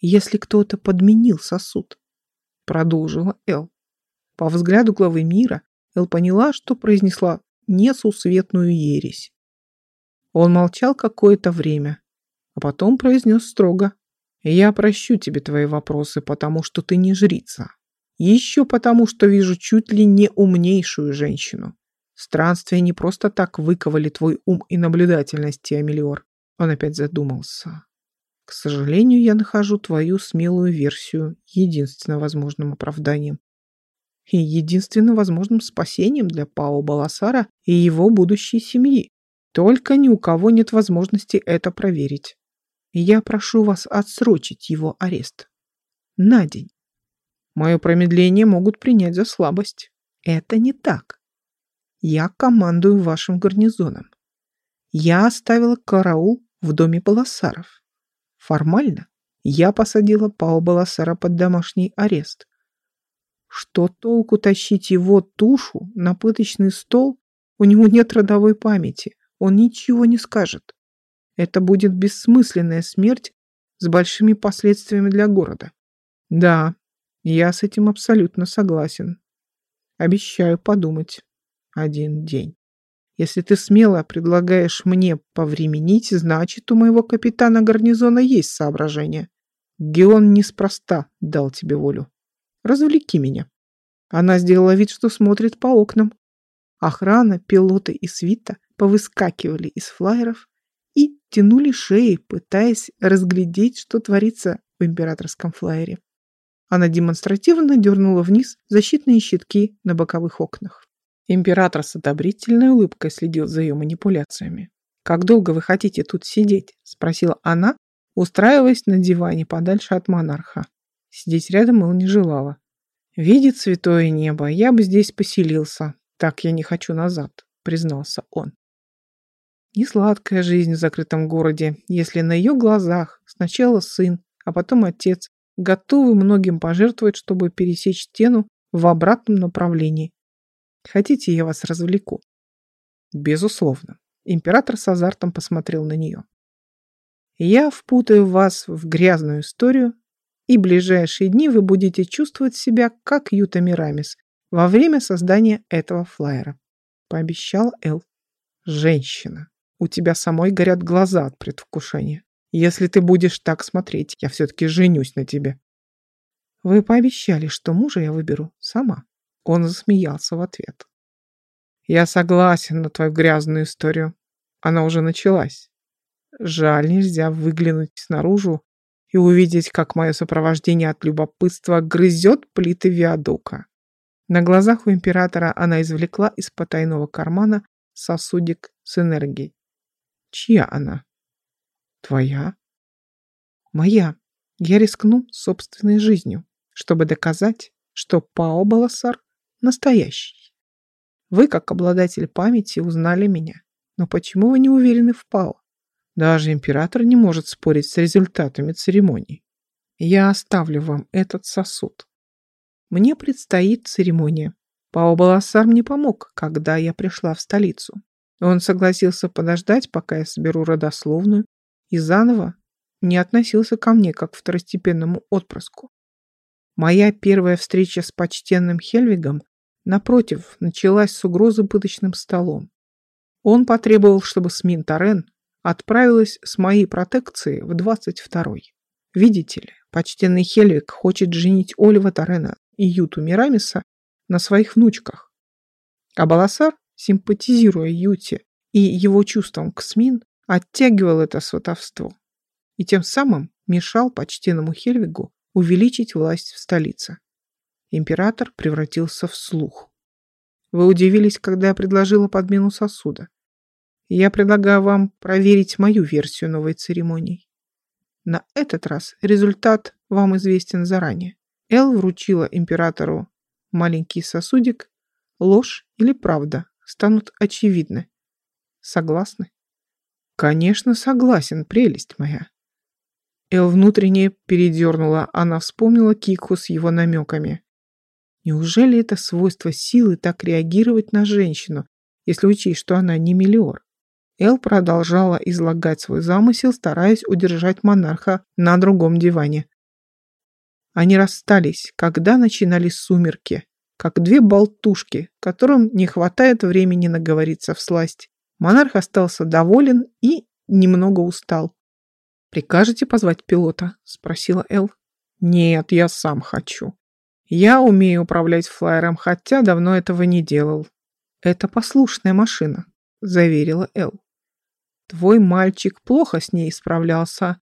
Если кто-то подменил сосуд, продолжила Эл. По взгляду главы мира, Эл поняла, что произнесла несусветную ересь. Он молчал какое-то время, а потом произнес строго. «Я прощу тебе твои вопросы, потому что ты не жрица. Еще потому, что вижу чуть ли не умнейшую женщину. Странствия не просто так выковали твой ум и наблюдательность, Тиамелиор». Он опять задумался. «К сожалению, я нахожу твою смелую версию единственно возможным оправданием и единственным возможным спасением для Пао Баласара и его будущей семьи. Только ни у кого нет возможности это проверить. Я прошу вас отсрочить его арест. На день. Мое промедление могут принять за слабость. Это не так. Я командую вашим гарнизоном. Я оставила караул в доме Баласаров. Формально я посадила Пао Баласара под домашний арест. Что толку тащить его тушу на пыточный стол? У него нет родовой памяти. Он ничего не скажет. Это будет бессмысленная смерть с большими последствиями для города. Да, я с этим абсолютно согласен. Обещаю подумать один день. Если ты смело предлагаешь мне повременить, значит, у моего капитана гарнизона есть соображение. Геон неспроста дал тебе волю. Развлеки меня. Она сделала вид, что смотрит по окнам. Охрана, пилоты и свита повыскакивали из флайеров и тянули шеи, пытаясь разглядеть, что творится в императорском флайере. Она демонстративно дернула вниз защитные щитки на боковых окнах. Император с одобрительной улыбкой следил за ее манипуляциями. «Как долго вы хотите тут сидеть?» – спросила она, устраиваясь на диване подальше от монарха. Сидеть рядом он не желала. «Видит святое небо, я бы здесь поселился. Так я не хочу назад», – признался он. Несладкая жизнь в закрытом городе, если на ее глазах сначала сын, а потом отец готовы многим пожертвовать, чтобы пересечь стену в обратном направлении Хотите, я вас развлеку?» «Безусловно». Император с азартом посмотрел на нее. «Я впутаю вас в грязную историю, и ближайшие дни вы будете чувствовать себя как Юта Мирамис во время создания этого флайера», — пообещал Эл. «Женщина, у тебя самой горят глаза от предвкушения. Если ты будешь так смотреть, я все-таки женюсь на тебе». «Вы пообещали, что мужа я выберу сама», он засмеялся в ответ. «Я согласен на твою грязную историю. Она уже началась. Жаль, нельзя выглянуть снаружи и увидеть, как мое сопровождение от любопытства грызет плиты виадука». На глазах у императора она извлекла из потайного кармана сосудик с энергией. «Чья она?» «Твоя?» «Моя. Я рискну собственной жизнью, чтобы доказать, что Пао Баласар Настоящий. Вы, как обладатель памяти, узнали меня. Но почему вы не уверены в Пао? Даже император не может спорить с результатами церемонии. Я оставлю вам этот сосуд. Мне предстоит церемония. Пао Баласар мне помог, когда я пришла в столицу. Он согласился подождать, пока я соберу родословную, и заново не относился ко мне как к второстепенному отпрыску. Моя первая встреча с почтенным Хельвигом Напротив, началась с угрозы пыточным столом. Он потребовал, чтобы Смин Торрен отправилась с моей протекции в 22-й. Видите ли, почтенный Хельвик хочет женить Олива Торрена и Юту Мирамиса на своих внучках. А Баласар, симпатизируя Юте и его чувствам к Смин, оттягивал это сватовство и тем самым мешал почтенному Хельвигу увеличить власть в столице. Император превратился в слух. Вы удивились, когда я предложила подмену сосуда. Я предлагаю вам проверить мою версию новой церемонии. На этот раз результат вам известен заранее. Эл вручила императору маленький сосудик. Ложь или правда станут очевидны. Согласны? Конечно, согласен, прелесть моя. Эл внутренне передернула, она вспомнила Кику с его намеками. Неужели это свойство силы так реагировать на женщину, если учесть, что она не миллиор? Эл продолжала излагать свой замысел, стараясь удержать монарха на другом диване. Они расстались, когда начинались сумерки, как две болтушки, которым не хватает времени наговориться в сласть. Монарх остался доволен и немного устал. «Прикажете позвать пилота?» – спросила Эл. «Нет, я сам хочу. Я умею управлять флайером, хотя давно этого не делал. Это послушная машина, заверила Эл. Твой мальчик плохо с ней справлялся.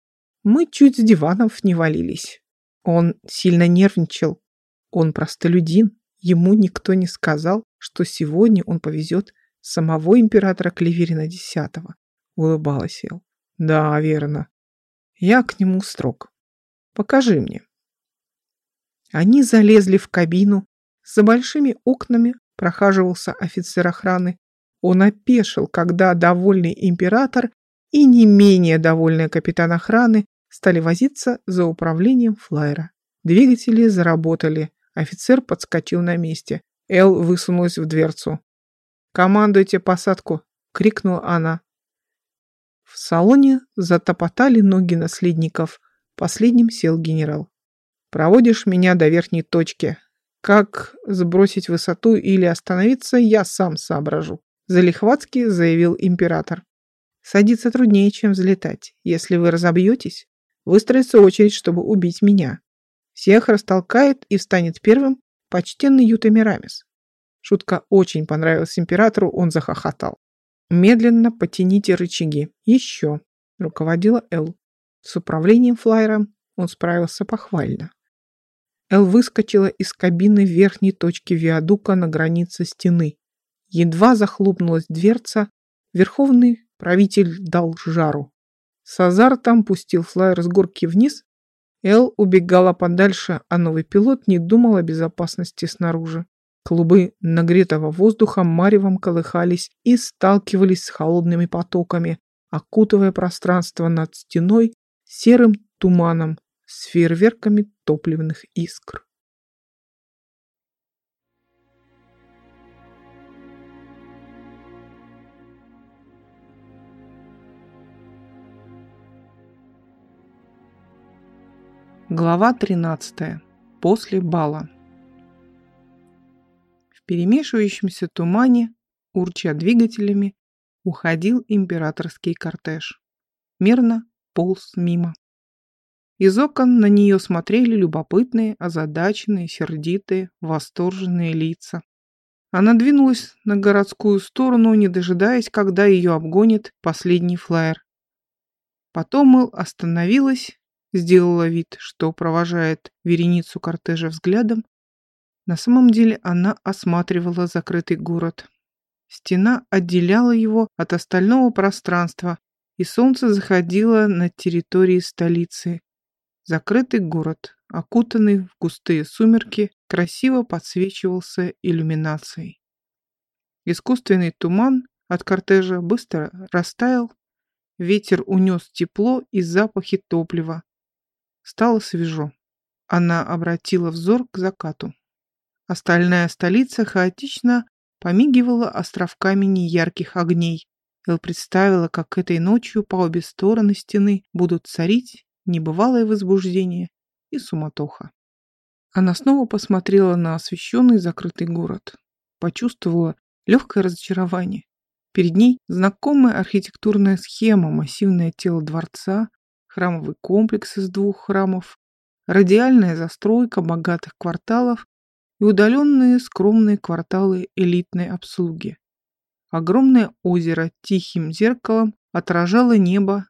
Мы чуть с диванов не валились. Он сильно нервничал. Он простолюдин. Ему никто не сказал, что сегодня он повезет самого императора Клеверина X. Улыбалась Эл. Да, верно. Я к нему строг. Покажи мне. Они залезли в кабину. За большими окнами прохаживался офицер охраны. Он опешил, когда довольный император и не менее довольный капитан охраны стали возиться за управлением флайера. Двигатели заработали. Офицер подскочил на месте. Эл высунулась в дверцу. «Командуйте посадку!» — крикнула она. В салоне затопотали ноги наследников. Последним сел генерал. «Проводишь меня до верхней точки. Как сбросить высоту или остановиться, я сам соображу», залихватски заявил император. «Садиться труднее, чем взлетать. Если вы разобьетесь, выстроится очередь, чтобы убить меня. Всех растолкает и встанет первым почтенный Юта Мирамис. Шутка очень понравилась императору, он захохотал. «Медленно потяните рычаги. Еще», — руководила Эл. С управлением флайером он справился похвально. Эл выскочила из кабины верхней точки виадука на границе стены. Едва захлопнулась дверца, верховный правитель дал жару. С азартом пустил флайер с горки вниз. Эл убегала подальше, а новый пилот не думал о безопасности снаружи. Клубы нагретого воздуха маревом колыхались и сталкивались с холодными потоками, окутывая пространство над стеной серым туманом с фейерверками топливных искр. Глава 13. После бала перемешивающемся тумане, урча двигателями, уходил императорский кортеж. Мирно полз мимо. Из окон на нее смотрели любопытные, озадаченные, сердитые, восторженные лица. Она двинулась на городскую сторону, не дожидаясь, когда ее обгонит последний флайер. Потом Мэл остановилась, сделала вид, что провожает вереницу кортежа взглядом на самом деле она осматривала закрытый город. Стена отделяла его от остального пространства, и солнце заходило над территорией столицы. Закрытый город, окутанный в густые сумерки, красиво подсвечивался иллюминацией. Искусственный туман от кортежа быстро растаял, ветер унес тепло и запахи топлива. Стало свежо. Она обратила взор к закату. Остальная столица хаотично помигивала островками неярких огней. Эл представила, как этой ночью по обе стороны стены будут царить небывалое возбуждение и суматоха. Она снова посмотрела на освещенный закрытый город. Почувствовала легкое разочарование. Перед ней знакомая архитектурная схема, массивное тело дворца, храмовый комплекс из двух храмов, радиальная застройка богатых кварталов и удаленные скромные кварталы элитной обслуги. Огромное озеро тихим зеркалом отражало небо,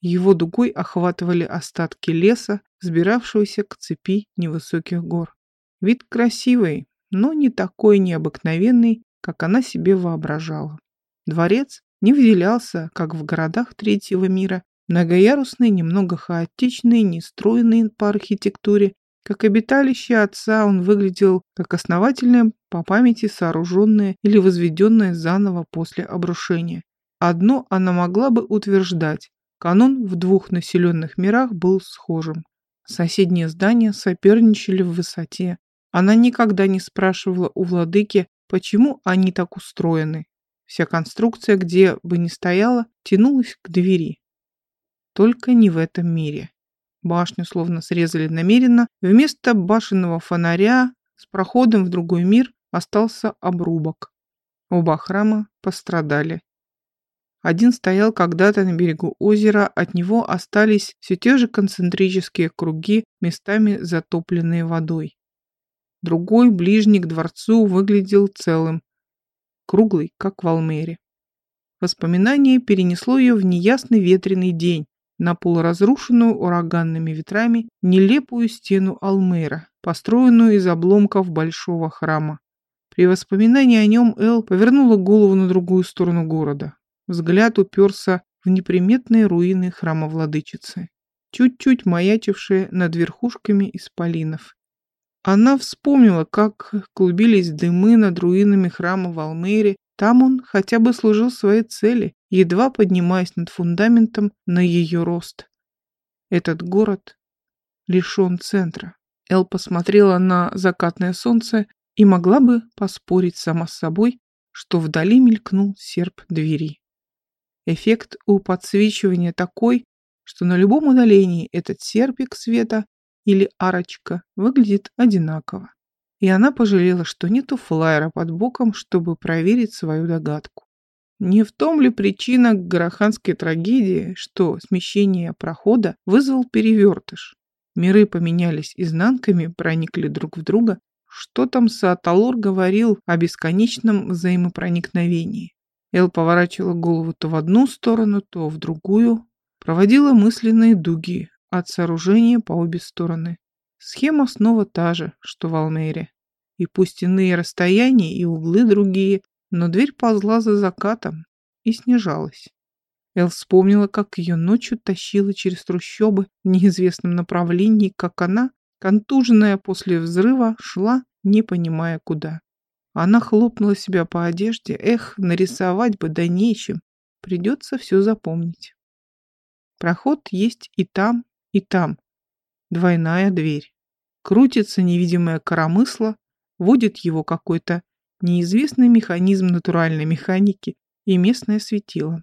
его дугой охватывали остатки леса, сбиравшегося к цепи невысоких гор. Вид красивый, но не такой необыкновенный, как она себе воображала. Дворец не выделялся, как в городах третьего мира, многоярусный, немного хаотичный, нестроенный по архитектуре как обиталище отца он выглядел как основательное по памяти сооруженное или возведенное заново после обрушения. Одно она могла бы утверждать. Канон в двух населенных мирах был схожим. Соседние здания соперничали в высоте. Она никогда не спрашивала у владыки, почему они так устроены. Вся конструкция, где бы ни стояла, тянулась к двери. Только не в этом мире. Башню словно срезали намеренно. Вместо башенного фонаря с проходом в другой мир остался обрубок. Оба храма пострадали. Один стоял когда-то на берегу озера, от него остались все те же концентрические круги, местами затопленные водой. Другой, ближний к дворцу, выглядел целым, круглый, как в Алмере. Воспоминание перенесло ее в неясный ветреный день, на полуразрушенную ураганными ветрами нелепую стену Алмейра, построенную из обломков большого храма. При воспоминании о нем Эл повернула голову на другую сторону города. Взгляд уперся в неприметные руины храма владычицы, чуть-чуть маячившие над верхушками исполинов. Она вспомнила, как клубились дымы над руинами храма в Алмейре там он хотя бы служил своей цели, едва поднимаясь над фундаментом на ее рост. Этот город лишен центра. Эл посмотрела на закатное солнце и могла бы поспорить сама с собой, что вдали мелькнул серп двери. Эффект у подсвечивания такой, что на любом удалении этот серпик света или арочка выглядит одинаково. И она пожалела, что нету флайера под боком, чтобы проверить свою догадку. Не в том ли причина гороханской трагедии, что смещение прохода вызвал перевертыш? Миры поменялись изнанками, проникли друг в друга. Что там Сааталор говорил о бесконечном взаимопроникновении? Эл поворачивала голову то в одну сторону, то в другую, проводила мысленные дуги от сооружения по обе стороны. Схема снова та же, что в Алмере. И пусть иные расстояния и углы другие, но дверь ползла за закатом и снижалась. Эл вспомнила, как ее ночью тащила через трущобы в неизвестном направлении, как она, контуженная после взрыва, шла, не понимая куда. Она хлопнула себя по одежде. Эх, нарисовать бы да нечем. Придется все запомнить. Проход есть и там, и там. Двойная дверь. Крутится невидимое коромысло, водит его какой-то неизвестный механизм натуральной механики и местное светило.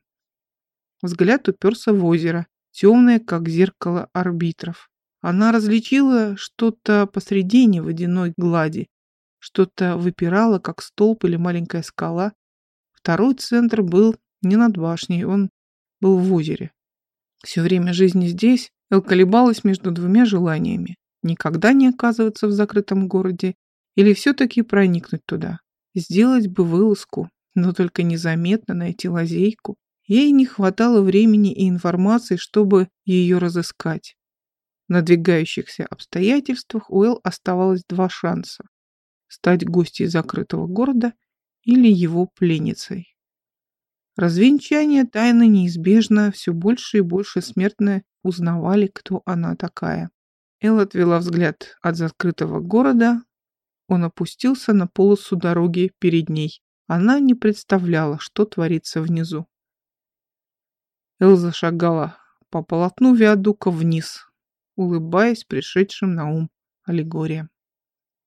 Взгляд уперся в озеро, темное, как зеркало арбитров. Она различила что-то посредине водяной глади, что-то выпирало, как столб или маленькая скала. Второй центр был не над башней, он был в озере. Все время жизни здесь Эл колебалась между двумя желаниями. Никогда не оказываться в закрытом городе или все-таки проникнуть туда. Сделать бы вылазку, но только незаметно найти лазейку. Ей не хватало времени и информации, чтобы ее разыскать. В надвигающихся обстоятельствах у Эл оставалось два шанса – стать гостьей закрытого города или его пленницей. Развенчание тайны неизбежно, все больше и больше смертные узнавали, кто она такая. Эл отвела взгляд от закрытого города он опустился на полосу дороги перед ней. Она не представляла, что творится внизу. Элза шагала по полотну виадука вниз, улыбаясь пришедшим на ум аллегориям.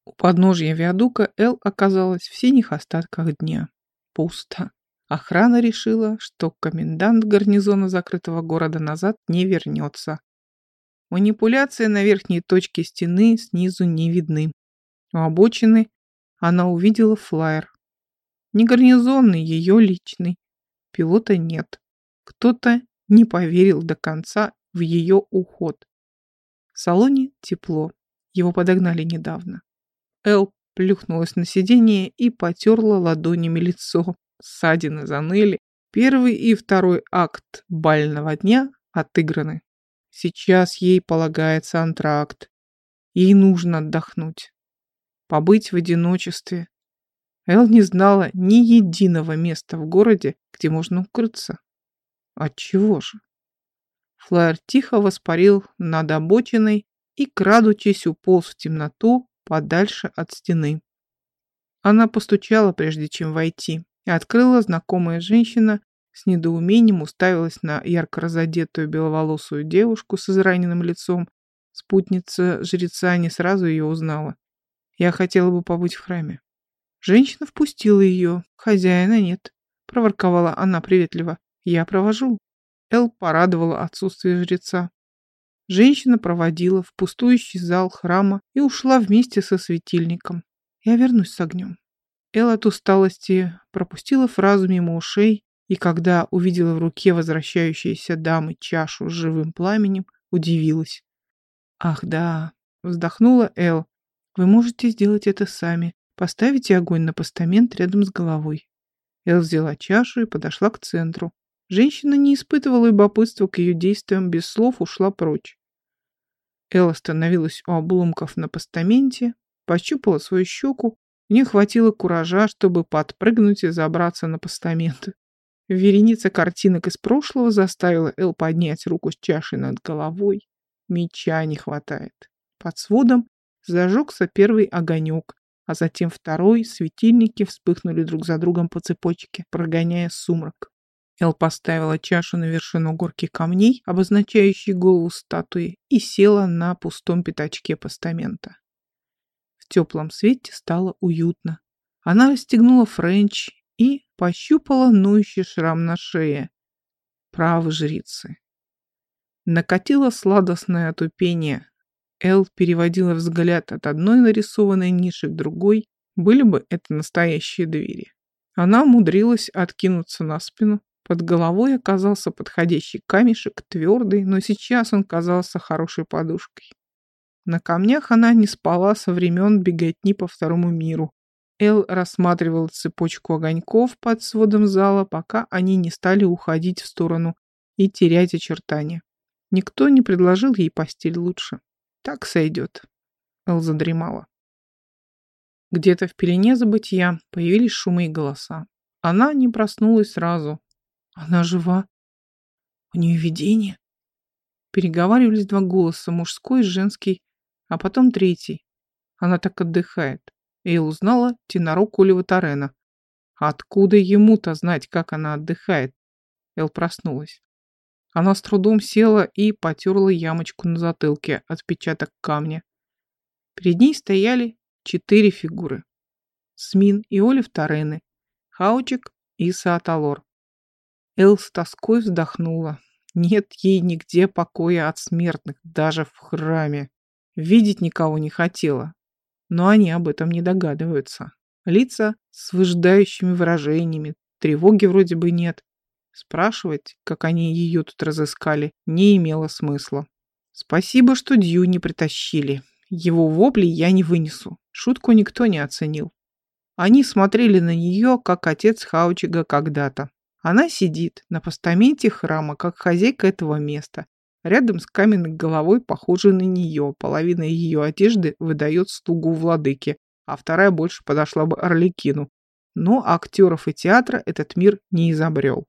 У подножья виадука Эл оказалась в синих остатках дня. Пусто. Охрана решила, что комендант гарнизона закрытого города назад не вернется. Манипуляции на верхней точке стены снизу не видны. У обочины она увидела флайер. Не гарнизонный, ее личный. Пилота нет. Кто-то не поверил до конца в ее уход. В салоне тепло. Его подогнали недавно. Эл плюхнулась на сиденье и потерла ладонями лицо. Ссадины заныли. Первый и второй акт бального дня отыграны. Сейчас ей полагается антракт. Ей нужно отдохнуть побыть в одиночестве. Эл не знала ни единого места в городе, где можно укрыться. Отчего же? Флайер тихо воспарил над обочиной и, крадучись, уполз в темноту подальше от стены. Она постучала, прежде чем войти, и открыла знакомая женщина, с недоумением уставилась на ярко разодетую беловолосую девушку с израненным лицом. Спутница жреца не сразу ее узнала. Я хотела бы побыть в храме. Женщина впустила ее. Хозяина нет. Проворковала она приветливо. Я провожу. Эл порадовала отсутствие жреца. Женщина проводила в пустующий зал храма и ушла вместе со светильником. Я вернусь с огнем. Эл от усталости пропустила фразу мимо ушей, и когда увидела в руке возвращающейся дамы чашу с живым пламенем, удивилась. «Ах да!» — вздохнула Эл, вы можете сделать это сами. Поставите огонь на постамент рядом с головой. Эл взяла чашу и подошла к центру. Женщина не испытывала любопытства к ее действиям, без слов ушла прочь. Эл остановилась у обломков на постаменте, пощупала свою щеку. Мне хватило куража, чтобы подпрыгнуть и забраться на постамент. Вереница картинок из прошлого заставила Эл поднять руку с чашей над головой. Меча не хватает. Под сводом Зажегся первый огонек, а затем второй, светильники вспыхнули друг за другом по цепочке, прогоняя сумрак. Эл поставила чашу на вершину горки камней, обозначающей голову статуи, и села на пустом пятачке постамента. В теплом свете стало уютно. Она расстегнула френч и пощупала ноющий шрам на шее. Правы жрицы. Накатило сладостное отупение. Эл переводила взгляд от одной нарисованной ниши к другой, были бы это настоящие двери. Она умудрилась откинуться на спину. Под головой оказался подходящий камешек, твердый, но сейчас он казался хорошей подушкой. На камнях она не спала со времен беготни по второму миру. Эл рассматривал цепочку огоньков под сводом зала, пока они не стали уходить в сторону и терять очертания. Никто не предложил ей постель лучше. Так сойдет. Эл задремала. Где-то в пелене забытия появились шумы и голоса. Она не проснулась сразу. Она жива. У нее видение. Переговаривались два голоса, мужской и женский, а потом третий. Она так отдыхает. Эйл узнала тенорок Олива Тарена. Откуда ему-то знать, как она отдыхает? Эл проснулась. Она с трудом села и потерла ямочку на затылке, отпечаток камня. Перед ней стояли четыре фигуры. Смин и Олив Тарены, Хаучик и Сааталор. Эл с тоской вздохнула. Нет ей нигде покоя от смертных, даже в храме. Видеть никого не хотела. Но они об этом не догадываются. Лица с выжидающими выражениями, тревоги вроде бы нет. Спрашивать, как они ее тут разыскали, не имело смысла. Спасибо, что Дью не притащили. Его вопли я не вынесу. Шутку никто не оценил. Они смотрели на нее, как отец Хаучига когда-то. Она сидит на постаменте храма, как хозяйка этого места. Рядом с каменной головой, похожей на нее, половина ее одежды выдает стугу владыки, а вторая больше подошла бы Орликину. Но актеров и театра этот мир не изобрел.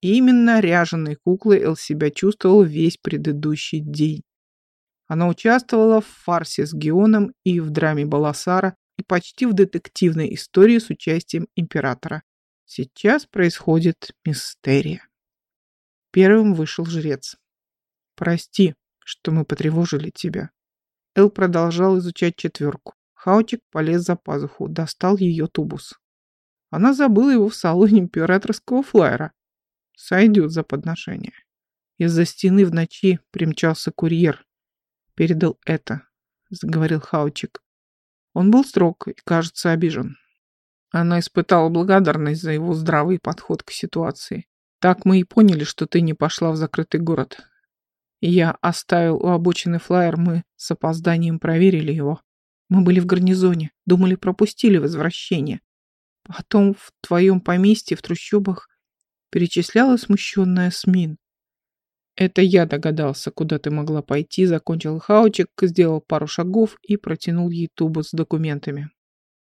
Именно ряженой куклой Эл себя чувствовал весь предыдущий день. Она участвовала в фарсе с Геоном и в драме Баласара, и почти в детективной истории с участием императора. Сейчас происходит мистерия. Первым вышел жрец. «Прости, что мы потревожили тебя». Эл продолжал изучать четверку. Хаутик полез за пазуху, достал ее тубус. Она забыла его в салоне императорского флайера. Сойдет за подношение. Из-за стены в ночи примчался курьер. Передал это, заговорил Хаучик. Он был строг и, кажется, обижен. Она испытала благодарность за его здравый подход к ситуации. Так мы и поняли, что ты не пошла в закрытый город. Я оставил у обочины флайер, мы с опозданием проверили его. Мы были в гарнизоне, думали, пропустили возвращение. Потом в твоем поместье в трущобах перечисляла смущенная Смин. Это я догадался, куда ты могла пойти, закончил Хаучик, сделал пару шагов и протянул ей тубус с документами.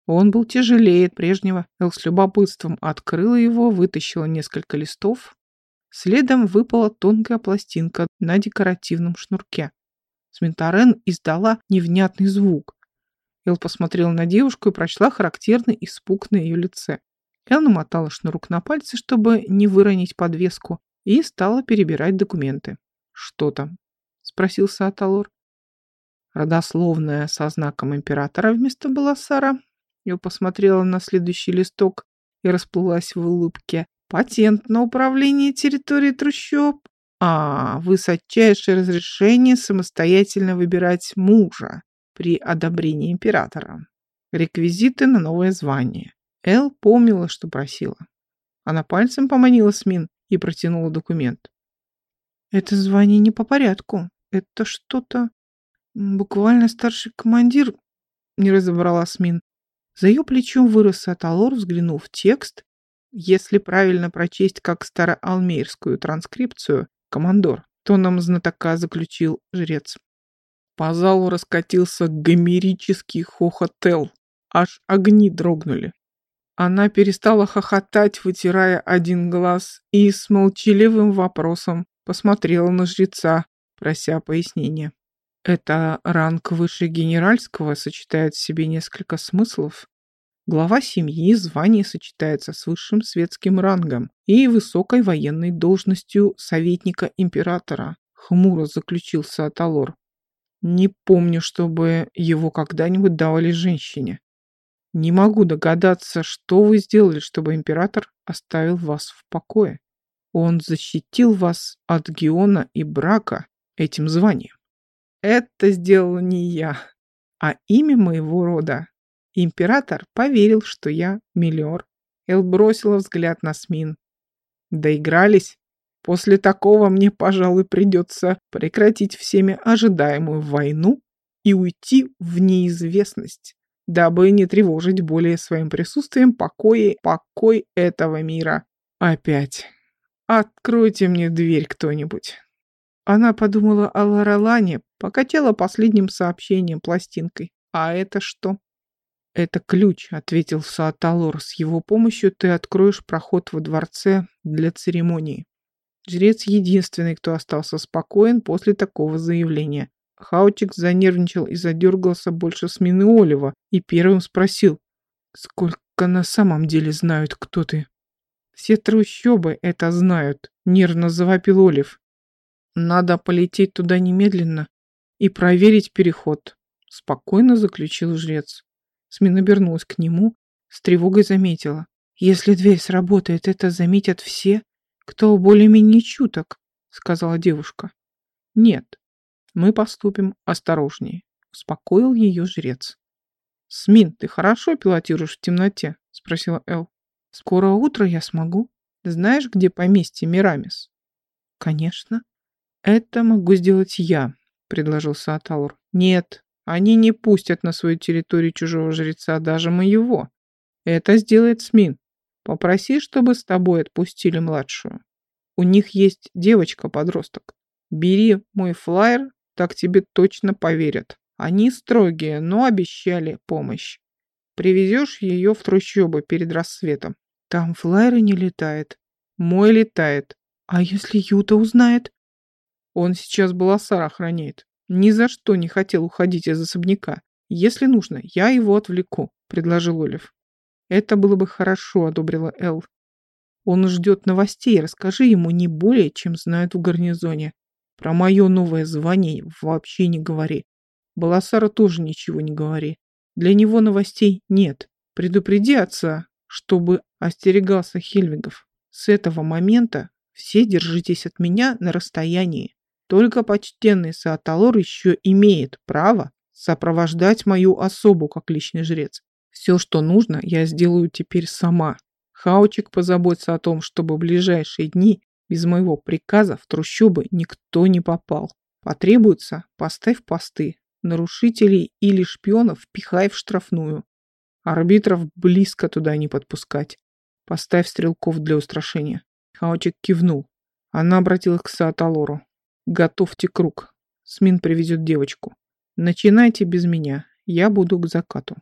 Он был тяжелее прежнего. Эл с любопытством открыла его, вытащила несколько листов. Следом выпала тонкая пластинка на декоративном шнурке. Сминтарен издала невнятный звук. Эл посмотрела на девушку и прочла характерный испуг на ее лице. Эл намотала шнурок на пальцы, чтобы не выронить подвеску, и стала перебирать документы. «Что там?» — спросил Сааталор. Родословная со знаком императора вместо Баласара. Я посмотрела на следующий листок и расплылась в улыбке. Патент на управление территорией трущоб. А, высочайшее разрешение самостоятельно выбирать мужа при одобрении императора. Реквизиты на новое звание. Эл помнила, что просила. Она пальцем поманила Смин и протянула документ. Это звание не по порядку. Это что-то... Буквально старший командир, не разобрала Смин. За ее плечом вырос Аталор, взглянув в текст. Если правильно прочесть как староалмейрскую транскрипцию, командор, то нам знатока заключил жрец. По залу раскатился гомерический хохотел. Аж огни дрогнули. Она перестала хохотать, вытирая один глаз, и с молчаливым вопросом посмотрела на жреца, прося пояснения. Это ранг выше генеральского сочетает в себе несколько смыслов. Глава семьи звание сочетается с высшим светским рангом и высокой военной должностью советника императора, хмуро заключил Сааталор. Не помню, чтобы его когда-нибудь давали женщине. Не могу догадаться, что вы сделали, чтобы император оставил вас в покое. Он защитил вас от Геона и брака этим званием. Это сделал не я, а имя моего рода. Император поверил, что я Миллиор. Эл бросила взгляд на Смин. Доигрались? После такого мне, пожалуй, придется прекратить всеми ожидаемую войну и уйти в неизвестность, дабы не тревожить более своим присутствием покои, покой этого мира. Опять. «Откройте мне дверь кто-нибудь». Она подумала о Лорелане, покатила последним сообщением пластинкой. «А это что?» «Это ключ», — ответил Сааталор. «С его помощью ты откроешь проход во дворце для церемонии». Жрец единственный, кто остался спокоен после такого заявления. Хаутик занервничал и задергался больше смины Олива и первым спросил, «Сколько на самом деле знают, кто ты?» Все трущобы это знают, нервно завопил Олив. Надо полететь туда немедленно и проверить переход, спокойно заключил жрец. Смин обернулась к нему, с тревогой заметила. Если дверь сработает, это заметят все, кто более-менее чуток, сказала девушка. Нет, мы поступим осторожнее, успокоил ее жрец. Смин, ты хорошо пилотируешь в темноте? спросила Эл. Скоро утро я смогу. Знаешь, где поместье Мирамис? Конечно. Это могу сделать я, предложил Саатаур. Нет, они не пустят на свою территорию чужого жреца, даже моего. Это сделает Смин. Попроси, чтобы с тобой отпустили младшую. У них есть девочка-подросток. Бери мой флаер, так тебе точно поверят. Они строгие, но обещали помощь. Привезешь ее в трущобы перед рассветом. Там флайеры не летает. Мой летает. А если Юта узнает? Он сейчас Баласар охраняет. Ни за что не хотел уходить из особняка. Если нужно, я его отвлеку, предложил Олив. Это было бы хорошо, одобрила Эл. Он ждет новостей, расскажи ему не более, чем знают в гарнизоне. Про мое новое звание вообще не говори. Баласара тоже ничего не говори. Для него новостей нет. Предупреди отца, чтобы остерегался Хельвигов. С этого момента все держитесь от меня на расстоянии. Только почтенный Сааталор еще имеет право сопровождать мою особу как личный жрец. Все, что нужно, я сделаю теперь сама. Хаучик позаботится о том, чтобы в ближайшие дни без моего приказа в трущобы никто не попал. Потребуется, поставь посты. Нарушителей или шпионов пихай в штрафную. Арбитров близко туда не подпускать. Поставь стрелков для устрашения. Хаочек кивнул. Она обратилась к Сааталору. Готовьте круг. Смин привезет девочку. Начинайте без меня. Я буду к закату.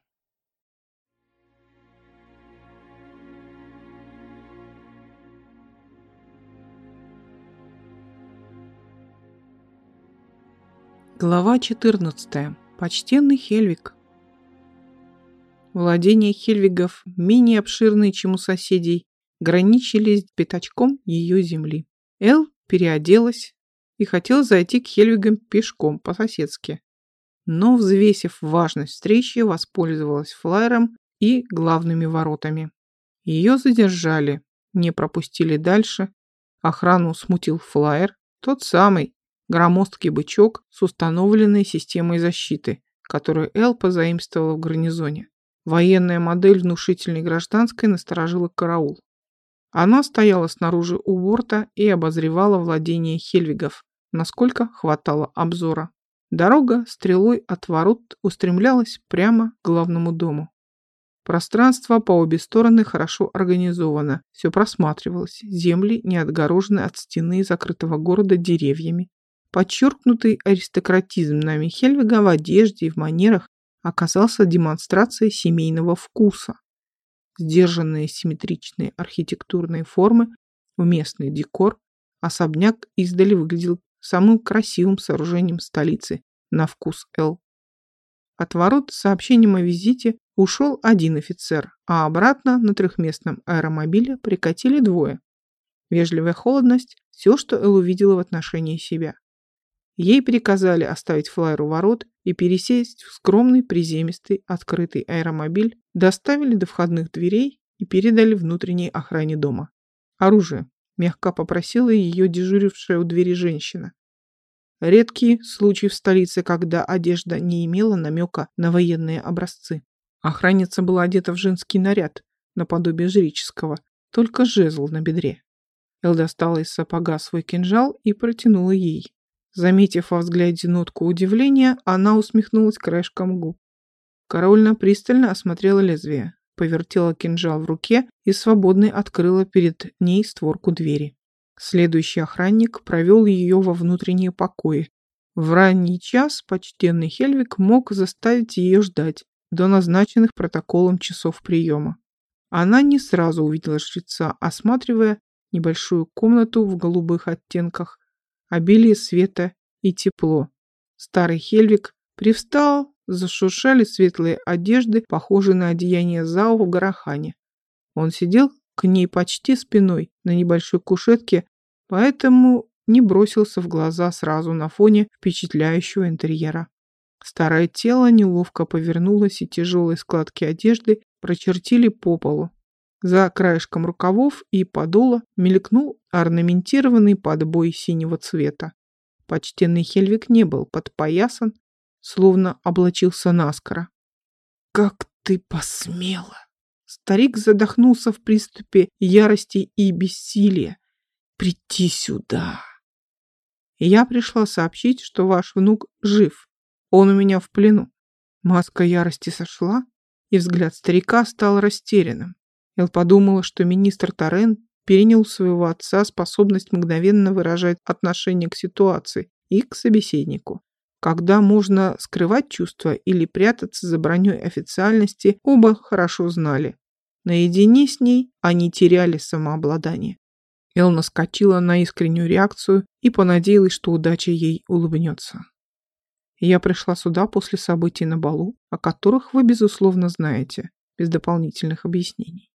Глава 14. Почтенный Хельвик. Владения Хельвигов, менее обширные, чем у соседей, граничили с пятачком ее земли. Эл переоделась и хотела зайти к Хельвигам пешком по-соседски. Но, взвесив важность встречи, воспользовалась флайером и главными воротами. Ее задержали, не пропустили дальше. Охрану смутил флайер, тот самый громоздкий бычок с установленной системой защиты, которую Эл позаимствовала в гарнизоне. Военная модель внушительной гражданской насторожила караул. Она стояла снаружи у борта и обозревала владение Хельвигов, насколько хватало обзора. Дорога стрелой от ворот устремлялась прямо к главному дому. Пространство по обе стороны хорошо организовано, все просматривалось, земли не отгорожены от стены закрытого города деревьями. Подчеркнутый аристократизм нами Хельвига в одежде и в манерах оказался демонстрацией семейного вкуса. Сдержанные симметричные архитектурные формы, уместный декор, особняк издали выглядел самым красивым сооружением столицы на вкус Л. От ворот сообщением о визите ушел один офицер, а обратно на трехместном аэромобиле прикатили двое. Вежливая холодность – все, что Эл увидела в отношении себя. Ей приказали оставить флайер у ворот и пересесть в скромный, приземистый, открытый аэромобиль, доставили до входных дверей и передали внутренней охране дома. Оружие. Мягко попросила ее дежурившая у двери женщина. Редкий случай в столице, когда одежда не имела намека на военные образцы. Охранница была одета в женский наряд, наподобие жреческого, только жезл на бедре. Эл достала из сапога свой кинжал и протянула ей. Заметив во взгляде нотку удивления, она усмехнулась краешком губ. Корольна пристально осмотрела лезвие, повертела кинжал в руке и свободной открыла перед ней створку двери. Следующий охранник провел ее во внутренние покои. В ранний час почтенный Хельвик мог заставить ее ждать до назначенных протоколом часов приема. Она не сразу увидела жреца, осматривая небольшую комнату в голубых оттенках, обилие света и тепло. Старый Хельвик привстал, зашуршали светлые одежды, похожие на одеяние Зао в Гарахане. Он сидел к ней почти спиной на небольшой кушетке, поэтому не бросился в глаза сразу на фоне впечатляющего интерьера. Старое тело неловко повернулось, и тяжелые складки одежды прочертили по полу. За краешком рукавов и подола мелькнул орнаментированный подбой синего цвета. Почтенный Хельвик не был подпоясан, словно облачился наскоро. «Как ты посмела!» Старик задохнулся в приступе ярости и бессилия. «Прийти сюда!» «Я пришла сообщить, что ваш внук жив. Он у меня в плену». Маска ярости сошла, и взгляд старика стал растерянным. Эл подумала, что министр Торрен перенял у своего отца способность мгновенно выражать отношение к ситуации и к собеседнику. Когда можно скрывать чувства или прятаться за броней официальности, оба хорошо знали. Наедине с ней они теряли самообладание. Эл наскочила на искреннюю реакцию и понадеялась, что удача ей улыбнется. Я пришла сюда после событий на балу, о которых вы, безусловно, знаете, без дополнительных объяснений.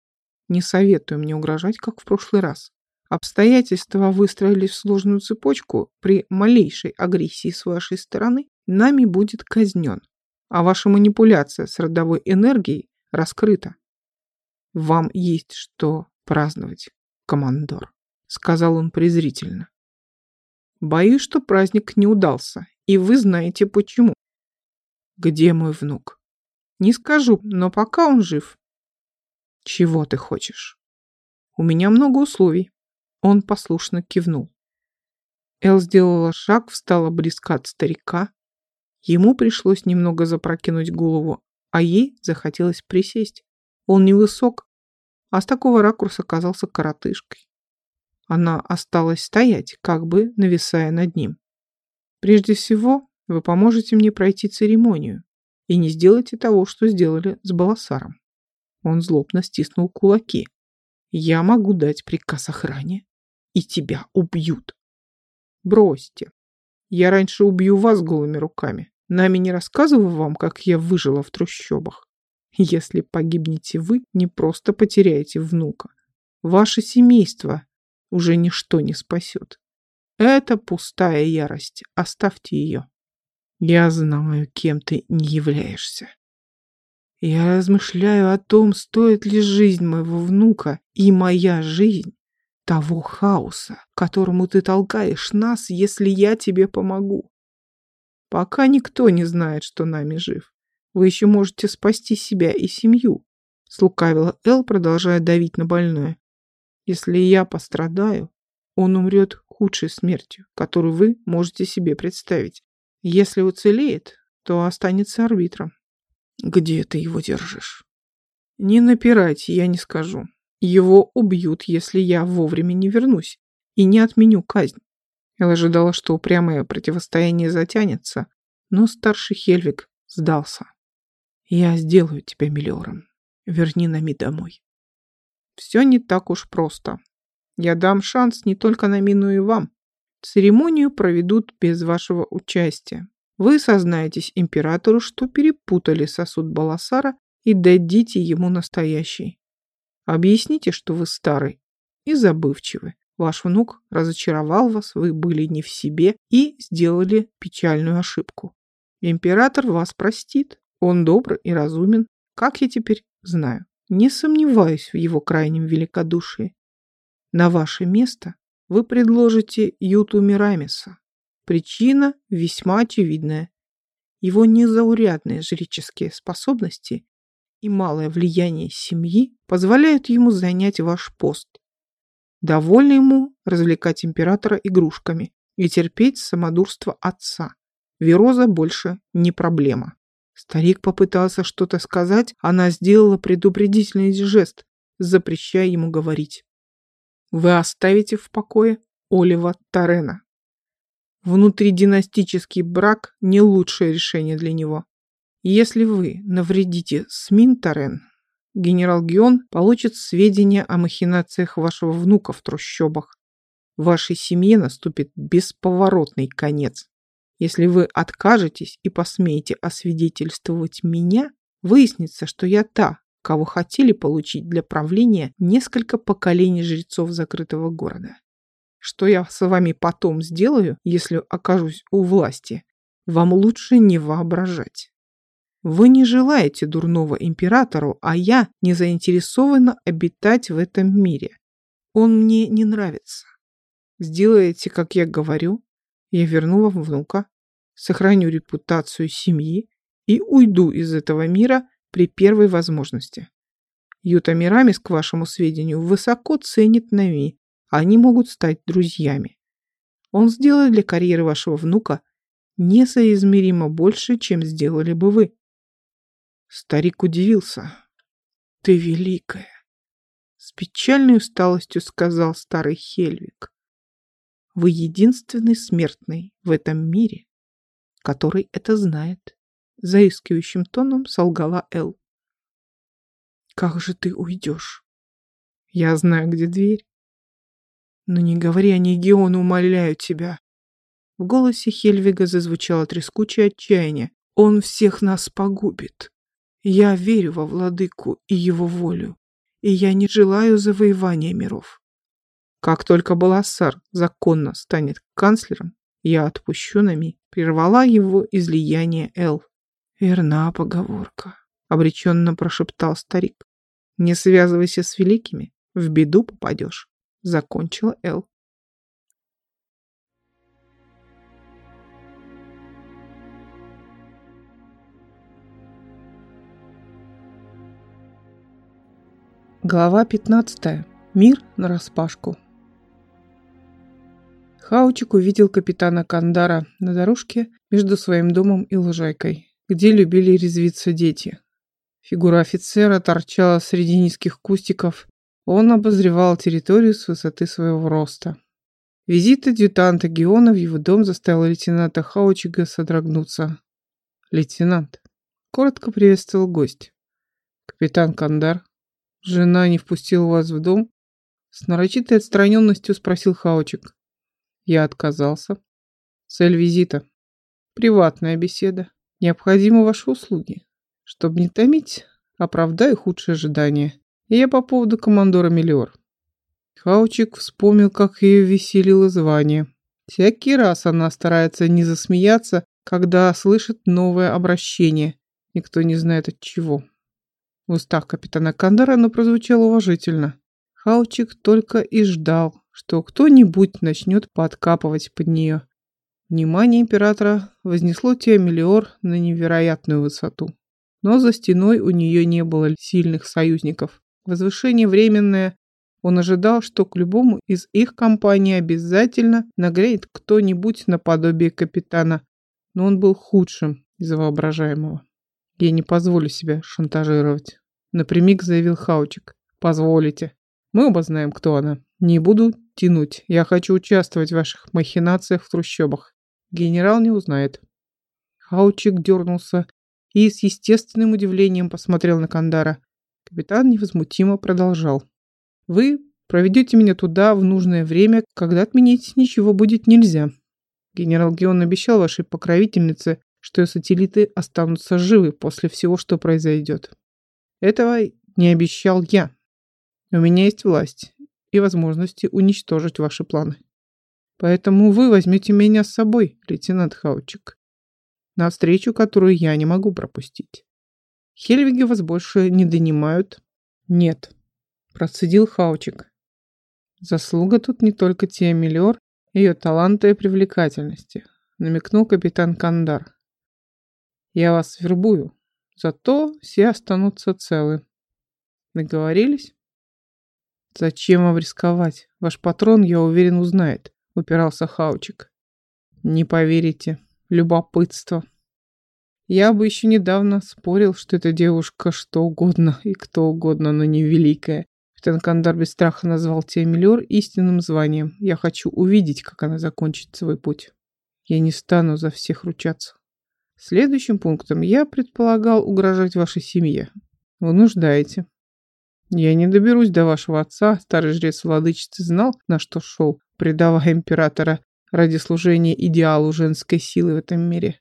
Не советую мне угрожать, как в прошлый раз. Обстоятельства выстроились в сложную цепочку. При малейшей агрессии с вашей стороны нами будет казнен, а ваша манипуляция с родовой энергией раскрыта. Вам есть что праздновать, командор, сказал он презрительно. Боюсь, что праздник не удался, и вы знаете почему. Где мой внук? Не скажу, но пока он жив, чего ты хочешь? У меня много условий. Он послушно кивнул. Эл сделала шаг, встала близко от старика. Ему пришлось немного запрокинуть голову, а ей захотелось присесть. Он невысок, а с такого ракурса казался коротышкой. Она осталась стоять, как бы нависая над ним. Прежде всего, вы поможете мне пройти церемонию и не сделайте того, что сделали с Баласаром. Он злобно стиснул кулаки. «Я могу дать приказ охране, и тебя убьют». «Бросьте. Я раньше убью вас голыми руками. Нами не рассказываю вам, как я выжила в трущобах. Если погибнете вы, не просто потеряете внука. Ваше семейство уже ничто не спасет. Это пустая ярость. Оставьте ее. Я знаю, кем ты не являешься. Я размышляю о том, стоит ли жизнь моего внука и моя жизнь того хаоса, которому ты толкаешь нас, если я тебе помогу. Пока никто не знает, что нами жив. Вы еще можете спасти себя и семью, слукавила Эл, продолжая давить на больное. Если я пострадаю, он умрет худшей смертью, которую вы можете себе представить. Если уцелеет, то останется арбитром. Где ты его держишь? Не напирайте, я не скажу. Его убьют, если я вовремя не вернусь и не отменю казнь. Я ожидала, что упрямое противостояние затянется, но старший Хельвик сдался. Я сделаю тебя миллиором. Верни Нами домой. Все не так уж просто. Я дам шанс не только Нами, но и вам. Церемонию проведут без вашего участия. Вы сознаетесь императору, что перепутали сосуд Баласара и дадите ему настоящий. Объясните, что вы старый и забывчивый. Ваш внук разочаровал вас, вы были не в себе и сделали печальную ошибку. Император вас простит. Он добр и разумен, как я теперь знаю. Не сомневаюсь в его крайнем великодушии. На ваше место вы предложите Юту Мирамиса. Причина весьма очевидная. Его незаурядные жреческие способности и малое влияние семьи позволяют ему занять ваш пост. Довольно ему развлекать императора игрушками и терпеть самодурство отца. Вероза больше не проблема. Старик попытался что-то сказать, она сделала предупредительный жест, запрещая ему говорить. Вы оставите в покое Олива Тарена. Внутридинастический брак – не лучшее решение для него. Если вы навредите Смин Тарен, генерал Гион получит сведения о махинациях вашего внука в трущобах. Вашей семье наступит бесповоротный конец. Если вы откажетесь и посмеете освидетельствовать меня, выяснится, что я та, кого хотели получить для правления несколько поколений жрецов закрытого города. Что я с вами потом сделаю, если окажусь у власти, вам лучше не воображать. Вы не желаете дурного императору, а я не заинтересована обитать в этом мире. Он мне не нравится. Сделаете, как я говорю, я верну вам внука, сохраню репутацию семьи и уйду из этого мира при первой возможности. Юта Мирамис, к вашему сведению, высоко ценит Нави. Они могут стать друзьями. Он сделает для карьеры вашего внука несоизмеримо больше, чем сделали бы вы. Старик удивился. Ты великая. С печальной усталостью сказал старый Хельвик. Вы единственный смертный в этом мире, который это знает. Заискивающим тоном солгала Эл. Как же ты уйдешь? Я знаю, где дверь. Но не говори о ней, Геон, умоляю тебя. В голосе Хельвига зазвучало трескучее отчаяние. Он всех нас погубит. Я верю во владыку и его волю, и я не желаю завоевания миров. Как только Балассар законно станет канцлером, я отпущу Нами, прервала его излияние Эл. Верна поговорка, обреченно прошептал старик. Не связывайся с великими, в беду попадешь, закончила Эл. Глава 15. Мир нараспашку. Хаучик увидел капитана Кандара на дорожке между своим домом и лужайкой, где любили резвиться дети. Фигура офицера торчала среди низких кустиков. Он обозревал территорию с высоты своего роста. Визит адъютанта Геона в его дом заставил лейтенанта Хаучига содрогнуться. «Лейтенант», — коротко приветствовал гость. «Капитан Кандар, Жена не впустила вас в дом? С нарочитой отстраненностью спросил Хаучик. Я отказался. Цель визита. Приватная беседа. Необходимы ваши услуги. Чтобы не томить, оправдаю худшие ожидания. Я по поводу командора Миллиор. Хаучик вспомнил, как ее веселило звание. Всякий раз она старается не засмеяться, когда слышит новое обращение. Никто не знает от чего. В устах капитана Кандара оно прозвучало уважительно. Хаучик только и ждал, что кто-нибудь начнет подкапывать под нее. Внимание императора вознесло Теомелиор на невероятную высоту. Но за стеной у нее не было сильных союзников. Возвышение временное. Он ожидал, что к любому из их компаний обязательно нагреет кто-нибудь наподобие капитана. Но он был худшим из воображаемого. Я не позволю себя шантажировать. Напрямик заявил Хаучик. Позволите. Мы оба знаем, кто она. Не буду тянуть. Я хочу участвовать в ваших махинациях в трущобах. Генерал не узнает. Хаучик дернулся и с естественным удивлением посмотрел на Кандара. Капитан невозмутимо продолжал. Вы проведете меня туда в нужное время, когда отменить ничего будет нельзя. Генерал Геон обещал вашей покровительнице, что ее сателлиты останутся живы после всего, что произойдет. Этого не обещал я. У меня есть власть и возможности уничтожить ваши планы. Поэтому вы возьмете меня с собой, лейтенант Хаучик, на встречу, которую я не могу пропустить. Хельвиги вас больше не донимают? Нет, процедил Хаучик. Заслуга тут не только Тия Миллиор, ее таланта и привлекательности, намекнул капитан Кандар. Я вас вербую, зато все останутся целы. Договорились? Зачем вам рисковать? Ваш патрон, я уверен, узнает, упирался Хаучик. Не поверите, любопытство. Я бы еще недавно спорил, что эта девушка что угодно и кто угодно, но не великая. Капитан без страха назвал Теомелюр истинным званием. Я хочу увидеть, как она закончит свой путь. Я не стану за всех ручаться. Следующим пунктом я предполагал угрожать вашей семье. Вы нуждаете. Я не доберусь до вашего отца. Старый жрец владычицы знал, на что шел, предавая императора ради служения идеалу женской силы в этом мире.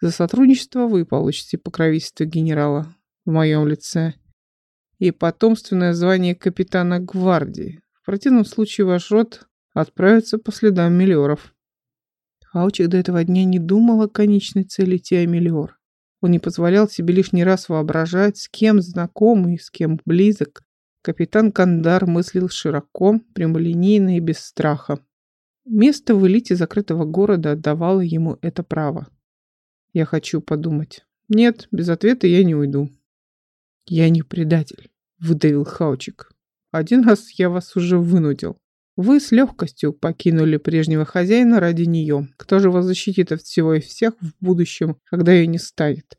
За сотрудничество вы получите покровительство генерала в моем лице и потомственное звание капитана гвардии. В противном случае ваш род отправится по следам миллиоров. Хаучик до этого дня не думал о конечной цели Теомелиор. Он не позволял себе лишний раз воображать, с кем знаком и с кем близок. Капитан Кандар мыслил широко, прямолинейно и без страха. Место в элите закрытого города отдавало ему это право. Я хочу подумать. Нет, без ответа я не уйду. «Я не предатель», — выдавил Хаучик. «Один раз я вас уже вынудил. Вы с легкостью покинули прежнего хозяина ради нее. Кто же вас защитит от всего и всех в будущем, когда ее не станет?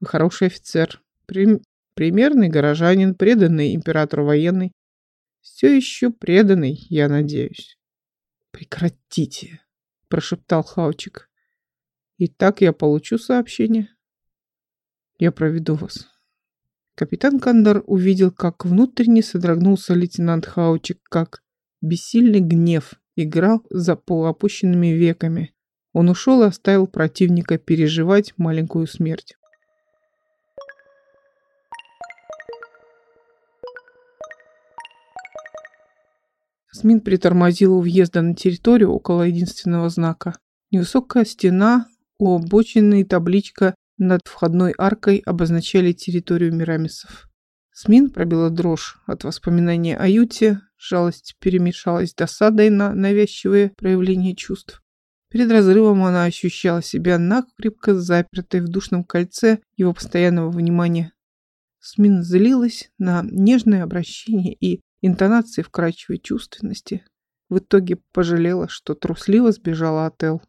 Вы хороший офицер, при... примерный горожанин, преданный императору военный. Все еще преданный, я надеюсь». «Прекратите», — прошептал Хаучик. «И так я получу сообщение. Я проведу вас». Капитан Кандар увидел, как внутренне содрогнулся лейтенант Хаучик, как бессильный гнев играл за полуопущенными веками. Он ушел и оставил противника переживать маленькую смерть. Смин притормозил у въезда на территорию около единственного знака. Невысокая стена, у обочины табличка над входной аркой обозначали территорию Мирамисов. Смин пробила дрожь от воспоминания о Юте, жалость перемешалась досадой на навязчивые проявления чувств. Перед разрывом она ощущала себя накрепко запертой в душном кольце его постоянного внимания. Смин злилась на нежное обращение и интонации вкрадчивой чувственности. В итоге пожалела, что трусливо сбежала от Эл.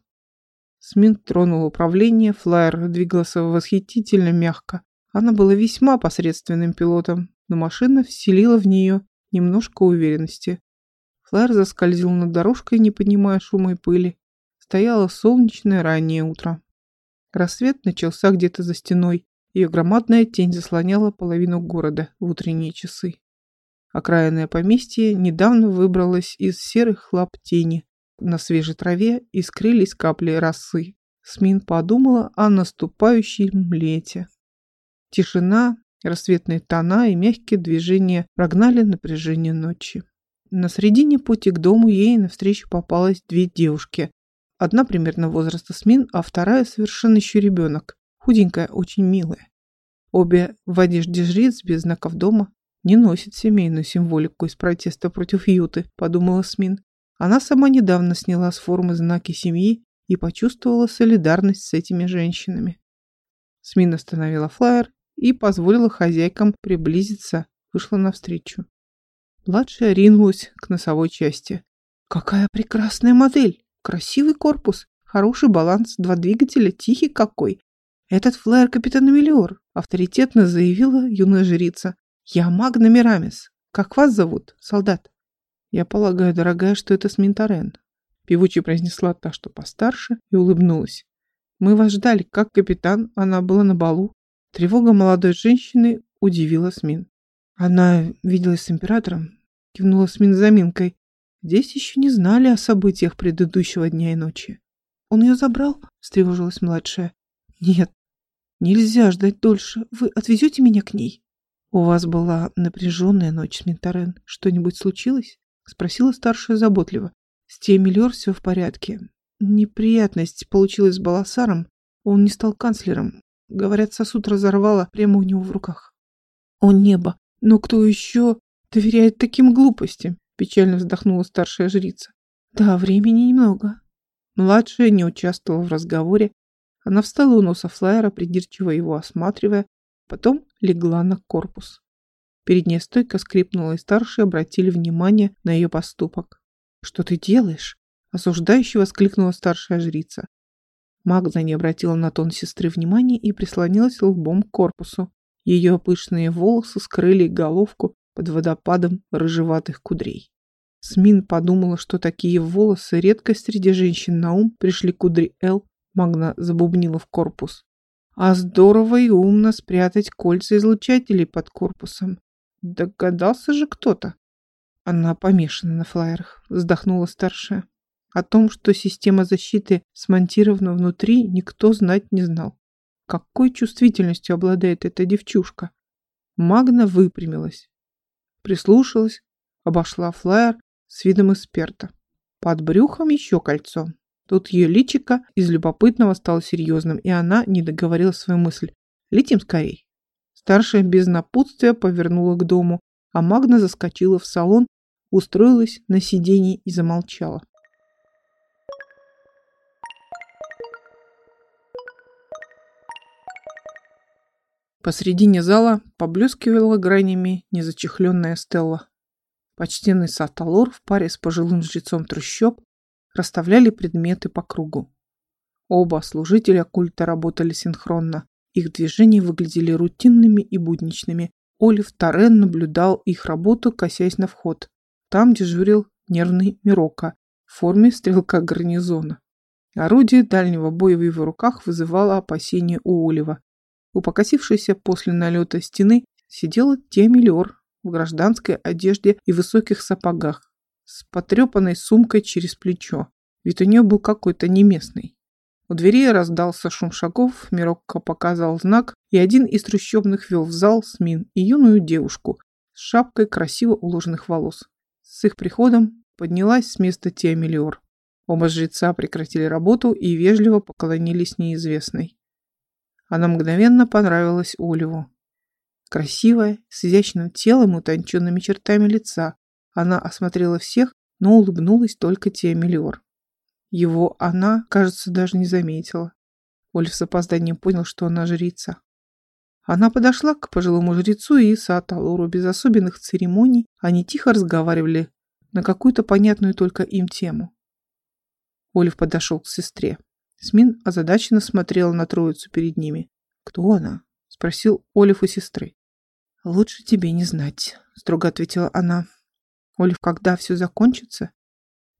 Смин тронул управление, флайер двигался восхитительно мягко. Она была весьма посредственным пилотом, но машина вселила в нее немножко уверенности. Флайер заскользил над дорожкой, не поднимая шума и пыли. Стояло солнечное раннее утро. Рассвет начался где-то за стеной. Ее громадная тень заслоняла половину города в утренние часы. Окраинное поместье недавно выбралось из серых лап тени, на свежей траве искрились капли росы. Смин подумала о наступающем лете. Тишина, рассветные тона и мягкие движения прогнали напряжение ночи. На средине пути к дому ей навстречу попалось две девушки. Одна примерно возраста Смин, а вторая совершенно еще ребенок. Худенькая, очень милая. Обе в одежде жриц без знаков дома не носят семейную символику из протеста против Юты, подумала Смин. Она сама недавно сняла с формы знаки семьи и почувствовала солидарность с этими женщинами. Смин остановила флайер и позволила хозяйкам приблизиться, вышла навстречу. Младшая ринулась к носовой части. «Какая прекрасная модель! Красивый корпус, хороший баланс, два двигателя, тихий какой! Этот флайер капитана Миллиор!» авторитетно заявила юная жрица. «Я Магна Мирамис. Как вас зовут, солдат?» «Я полагаю, дорогая, что это Сминтарен», — певуче произнесла та, что постарше, и улыбнулась. «Мы вас ждали, как капитан, она была на балу». Тревога молодой женщины удивила Смин. Она виделась с императором, кивнула Смин заминкой. Здесь еще не знали о событиях предыдущего дня и ночи. «Он ее забрал?» — встревожилась младшая. «Нет, нельзя ждать дольше. Вы отвезете меня к ней?» «У вас была напряженная ночь, Сминтарен. Что-нибудь случилось?» Спросила старшая заботливо. С Темелер все в порядке. Неприятность получилась с Баласаром. Он не стал канцлером. Говорят, сосуд разорвало прямо у него в руках. О небо! Но кто еще доверяет таким глупостям? печально вздохнула старшая жрица. Да, времени немного. Младшая не участвовала в разговоре. Она встала у носа флайера, придирчиво его осматривая, потом легла на корпус. Передняя стойка скрипнула, и старшие обратили внимание на ее поступок. «Что ты делаешь?» – осуждающе воскликнула старшая жрица. Магда не обратила на тон сестры внимания и прислонилась лбом к корпусу. Ее пышные волосы скрыли головку под водопадом рыжеватых кудрей. Смин подумала, что такие волосы редкость среди женщин на ум пришли кудри Эл. Магна забубнила в корпус. А здорово и умно спрятать кольца излучателей под корпусом. Догадался же кто-то. Она помешана на флайерах, вздохнула старшая. О том, что система защиты смонтирована внутри, никто знать не знал. Какой чувствительностью обладает эта девчушка? Магна выпрямилась, прислушалась, обошла флайер с видом эксперта. Под брюхом еще кольцо. Тут ее личико из любопытного стало серьезным, и она не договорила свою мысль. «Летим скорей». Старшая без напутствия повернула к дому, а Магна заскочила в салон, устроилась на сиденье и замолчала. Посредине зала поблескивала гранями незачехленная стелла. Почтенный Саталор в паре с пожилым жрецом трущоб расставляли предметы по кругу. Оба служителя культа работали синхронно. Их движения выглядели рутинными и будничными. Олив Торрен наблюдал их работу, косясь на вход. Там дежурил нервный Мирока в форме стрелка гарнизона. Орудие дальнего боя в его руках вызывало опасения у Олива. У покосившейся после налета стены сидела Темелиор в гражданской одежде и высоких сапогах, с потрепанной сумкой через плечо. Вид у нее был какой-то неместный. У двери раздался шум шагов, Мирокко показал знак, и один из трущобных вел в зал Смин и юную девушку с шапкой красиво уложенных волос. С их приходом поднялась с места Теомелиор. Оба жреца прекратили работу и вежливо поклонились неизвестной. Она мгновенно понравилась Оливу. Красивая, с изящным телом и утонченными чертами лица, она осмотрела всех, но улыбнулась только Теомелиор. Его она, кажется, даже не заметила. Ольф с опозданием понял, что она жрица. Она подошла к пожилому жрецу и Сааталору без особенных церемоний. Они тихо разговаривали на какую-то понятную только им тему. Ольф подошел к сестре. Смин озадаченно смотрела на троицу перед ними. «Кто она?» — спросил Олив у сестры. «Лучше тебе не знать», — строго ответила она. «Олив, когда все закончится,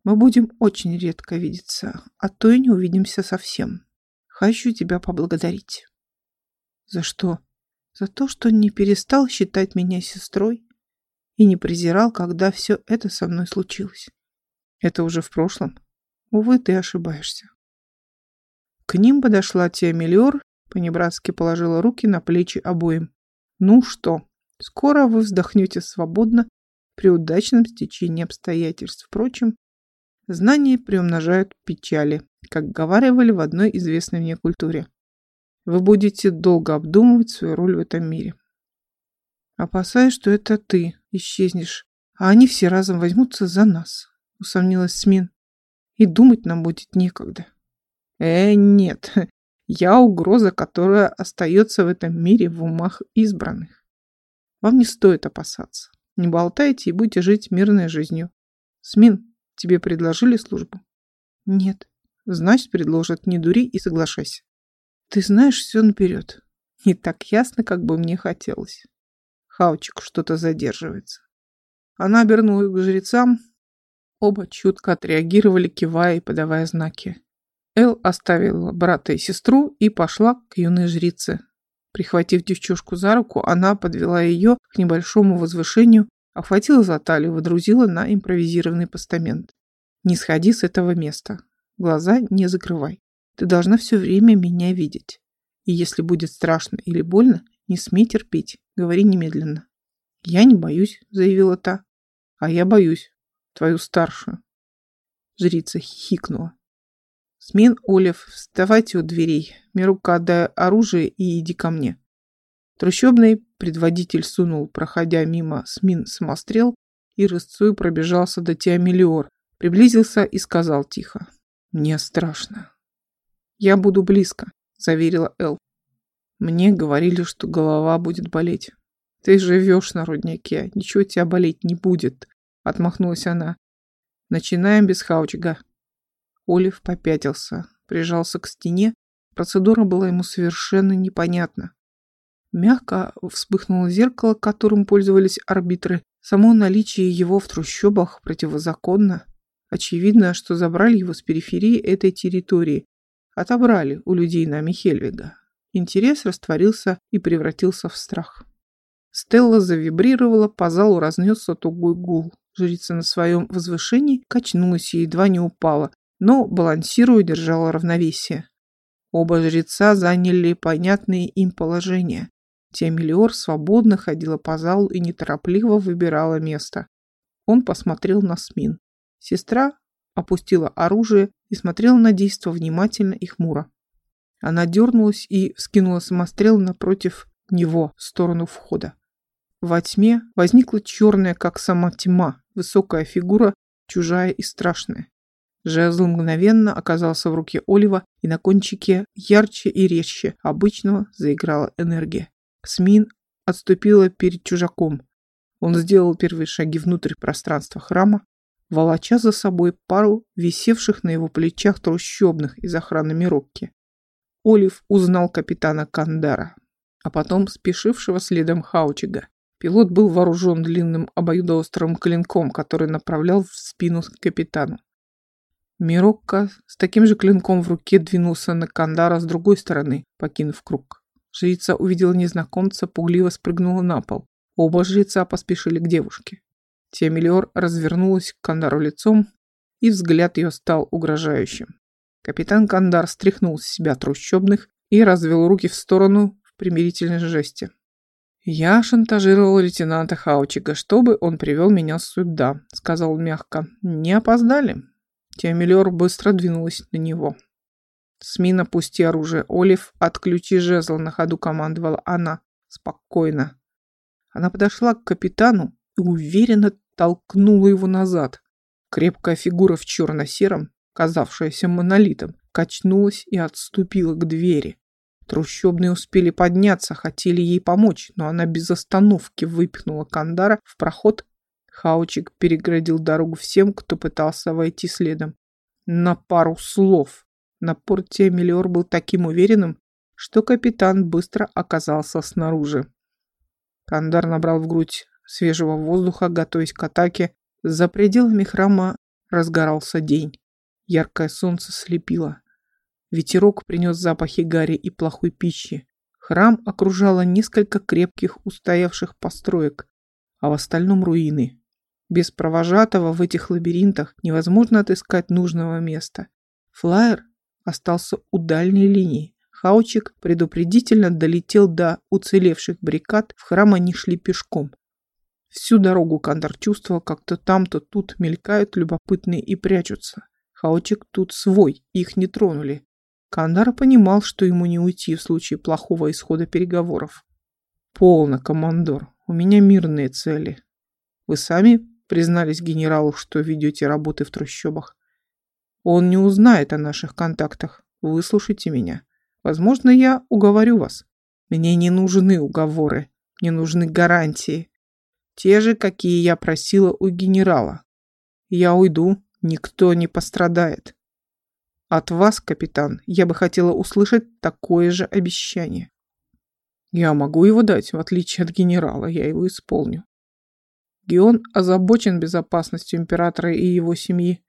мы будем очень редко видеться, а то и не увидимся совсем. Хочу тебя поблагодарить». «За что?» «За то, что не перестал считать меня сестрой и не презирал, когда все это со мной случилось. Это уже в прошлом. Увы, ты ошибаешься. К ним подошла Теомелиор, понебратски положила руки на плечи обоим. «Ну что, скоро вы вздохнете свободно при удачном стечении обстоятельств. Впрочем, знания приумножают печали, как говаривали в одной известной мне культуре. Вы будете долго обдумывать свою роль в этом мире. Опасаюсь, что это ты исчезнешь, а они все разом возьмутся за нас, усомнилась Смин. И думать нам будет некогда. Э, нет. Я угроза, которая остается в этом мире в умах избранных. Вам не стоит опасаться. Не болтайте и будете жить мирной жизнью. Смин, тебе предложили службу? Нет. Значит, предложат. Не дури и соглашайся. Ты знаешь все наперед. Не так ясно, как бы мне хотелось. Хаучик что-то задерживается. Она обернулась к жрецам. Оба чутко отреагировали, кивая и подавая знаки. Эл оставила брата и сестру и пошла к юной жрице. Прихватив девчушку за руку, она подвела ее к небольшому возвышению, охватила за талию, водрузила на импровизированный постамент. «Не сходи с этого места. Глаза не закрывай. Ты должна все время меня видеть. И если будет страшно или больно, не смей терпеть. Говори немедленно». «Я не боюсь», — заявила та. «А я боюсь. Твою старшую». Жрица хихикнула. Смен, Олев, вставайте у дверей. Мирука, отдай оружие и иди ко мне. Трущобный предводитель сунул, проходя мимо Смин самострел, и рысцой пробежался до Теомелиор, приблизился и сказал тихо. «Мне страшно». «Я буду близко», — заверила Эл. «Мне говорили, что голова будет болеть». «Ты живешь на руднике, ничего тебя болеть не будет», — отмахнулась она. «Начинаем без хаучга». Олив попятился, прижался к стене. Процедура была ему совершенно непонятна. Мягко вспыхнуло зеркало, которым пользовались арбитры. Само наличие его в трущобах противозаконно. Очевидно, что забрали его с периферии этой территории. Отобрали у людей на Хельвига. Интерес растворился и превратился в страх. Стелла завибрировала, по залу разнесся тугой гул. Жрица на своем возвышении качнулась и едва не упала, но, балансируя, держала равновесие. Оба жреца заняли понятные им положения. Темелиор свободно ходила по залу и неторопливо выбирала место. Он посмотрел на Смин. Сестра опустила оружие и смотрела на действо внимательно и хмуро. Она дернулась и вскинула самострел напротив него в сторону входа. Во тьме возникла черная, как сама тьма, высокая фигура, чужая и страшная. Жезл мгновенно оказался в руке Олива, и на кончике ярче и резче обычного заиграла энергия. Смин отступила перед чужаком. Он сделал первые шаги внутрь пространства храма, волоча за собой пару висевших на его плечах трущобных из охраны Мирокки. Олив узнал капитана Кандара, а потом спешившего следом Хаучига. Пилот был вооружен длинным обоюдоострым клинком, который направлял в спину капитану. Мирокко с таким же клинком в руке двинулся на Кандара с другой стороны, покинув круг. Жрица увидела незнакомца, пугливо спрыгнула на пол. Оба жреца поспешили к девушке. Темелиор развернулась к Кандару лицом, и взгляд ее стал угрожающим. Капитан Кандар стряхнул с себя трущобных и развел руки в сторону в примирительной жесте. «Я шантажировал лейтенанта Хаучика, чтобы он привел меня сюда», — сказал мягко. «Не опоздали?» Теомелиор быстро двинулась на него. «Смина, пусти оружие. Олив, отключи жезл», — на ходу командовала она. «Спокойно». Она подошла к капитану и уверенно толкнула его назад. Крепкая фигура в черно-сером, казавшаяся монолитом, качнулась и отступила к двери. Трущобные успели подняться, хотели ей помочь, но она без остановки выпихнула Кандара в проход. Хаучик переградил дорогу всем, кто пытался войти следом. На пару слов. Напор Миллиор был таким уверенным, что капитан быстро оказался снаружи. Кандар набрал в грудь свежего воздуха, готовясь к атаке. За пределами храма разгорался день. Яркое солнце слепило. Ветерок принес запахи гари и плохой пищи. Храм окружало несколько крепких устоявших построек, а в остальном руины. Без провожатого в этих лабиринтах невозможно отыскать нужного места. Флайер остался у дальней линии. Хаучик предупредительно долетел до уцелевших баррикад, в храм они шли пешком. Всю дорогу Кандор чувствовал, как то там, то тут мелькают любопытные и прячутся. Хаучик тут свой, их не тронули. Кандар понимал, что ему не уйти в случае плохого исхода переговоров. «Полно, командор. У меня мирные цели. Вы сами признались генералу, что ведете работы в трущобах. Он не узнает о наших контактах. Выслушайте меня. Возможно, я уговорю вас. Мне не нужны уговоры. Мне нужны гарантии. Те же, какие я просила у генерала. Я уйду, никто не пострадает. От вас, капитан, я бы хотела услышать такое же обещание. Я могу его дать, в отличие от генерала, я его исполню. Геон озабочен безопасностью императора и его семьи,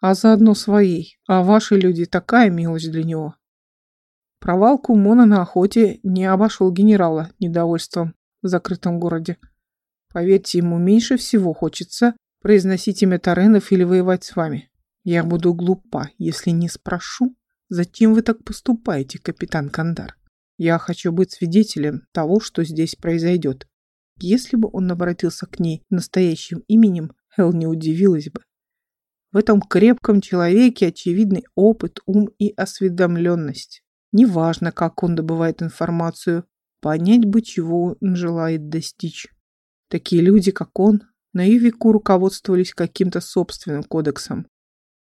а заодно своей, а ваши люди такая милость для него. Провал Кумона на охоте не обошел генерала недовольством в закрытом городе. Поверьте, ему меньше всего хочется произносить имя Таренов или воевать с вами. Я буду глупа, если не спрошу, зачем вы так поступаете, капитан Кандар. Я хочу быть свидетелем того, что здесь произойдет. Если бы он обратился к ней настоящим именем, Хелл не удивилась бы. В этом крепком человеке очевидный опыт, ум и осведомленность. Неважно, как он добывает информацию, понять бы, чего он желает достичь. Такие люди, как он, на ее веку руководствовались каким-то собственным кодексом.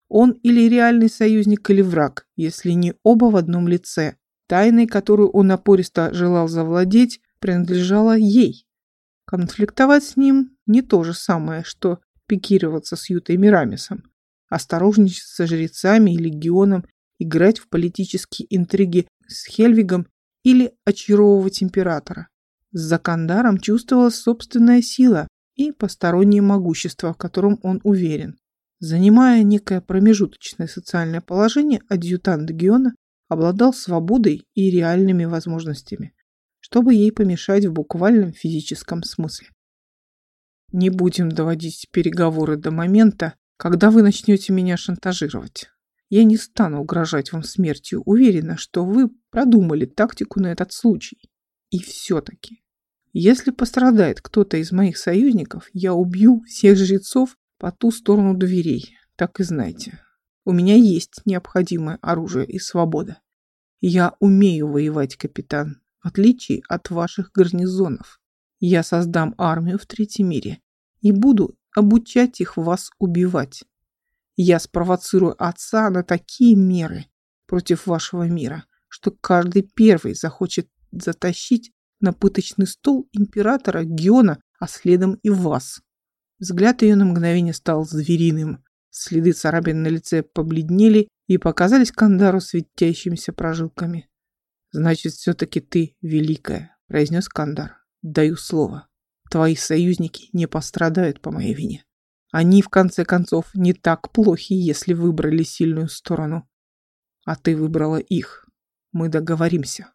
Он или реальный союзник, или враг, если не оба в одном лице. Тайной, которую он напористо желал завладеть, принадлежала ей. Конфликтовать с ним не то же самое, что пикироваться с Ютой Мирамисом, осторожничать со жрецами и легионом, играть в политические интриги с Хельвигом или очаровывать императора. С Закандаром чувствовалась собственная сила и постороннее могущество, в котором он уверен. Занимая некое промежуточное социальное положение, адъютант Гиона обладал свободой и реальными возможностями чтобы ей помешать в буквальном физическом смысле. Не будем доводить переговоры до момента, когда вы начнете меня шантажировать. Я не стану угрожать вам смертью, уверена, что вы продумали тактику на этот случай. И все-таки, если пострадает кто-то из моих союзников, я убью всех жрецов по ту сторону дверей, так и знайте. У меня есть необходимое оружие и свобода. Я умею воевать, капитан, в отличие от ваших гарнизонов. Я создам армию в третьем мире и буду обучать их вас убивать. Я спровоцирую отца на такие меры против вашего мира, что каждый первый захочет затащить на пыточный стол императора Геона, а следом и вас. Взгляд ее на мгновение стал звериным. Следы царапин на лице побледнели и показались Кандару светящимися прожилками. «Значит, все-таки ты великая», — произнес Кандар. «Даю слово. Твои союзники не пострадают по моей вине. Они, в конце концов, не так плохи, если выбрали сильную сторону. А ты выбрала их. Мы договоримся.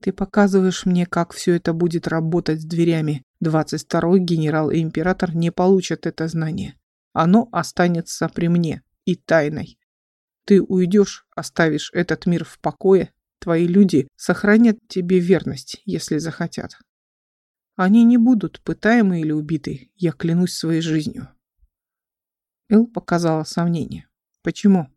Ты показываешь мне, как все это будет работать с дверями. 22-й генерал и император не получат это знание. Оно останется при мне и тайной. Ты уйдешь, оставишь этот мир в покое Твои люди сохранят тебе верность, если захотят. Они не будут пытаемы или убиты, я клянусь своей жизнью. Эл показала сомнение. Почему?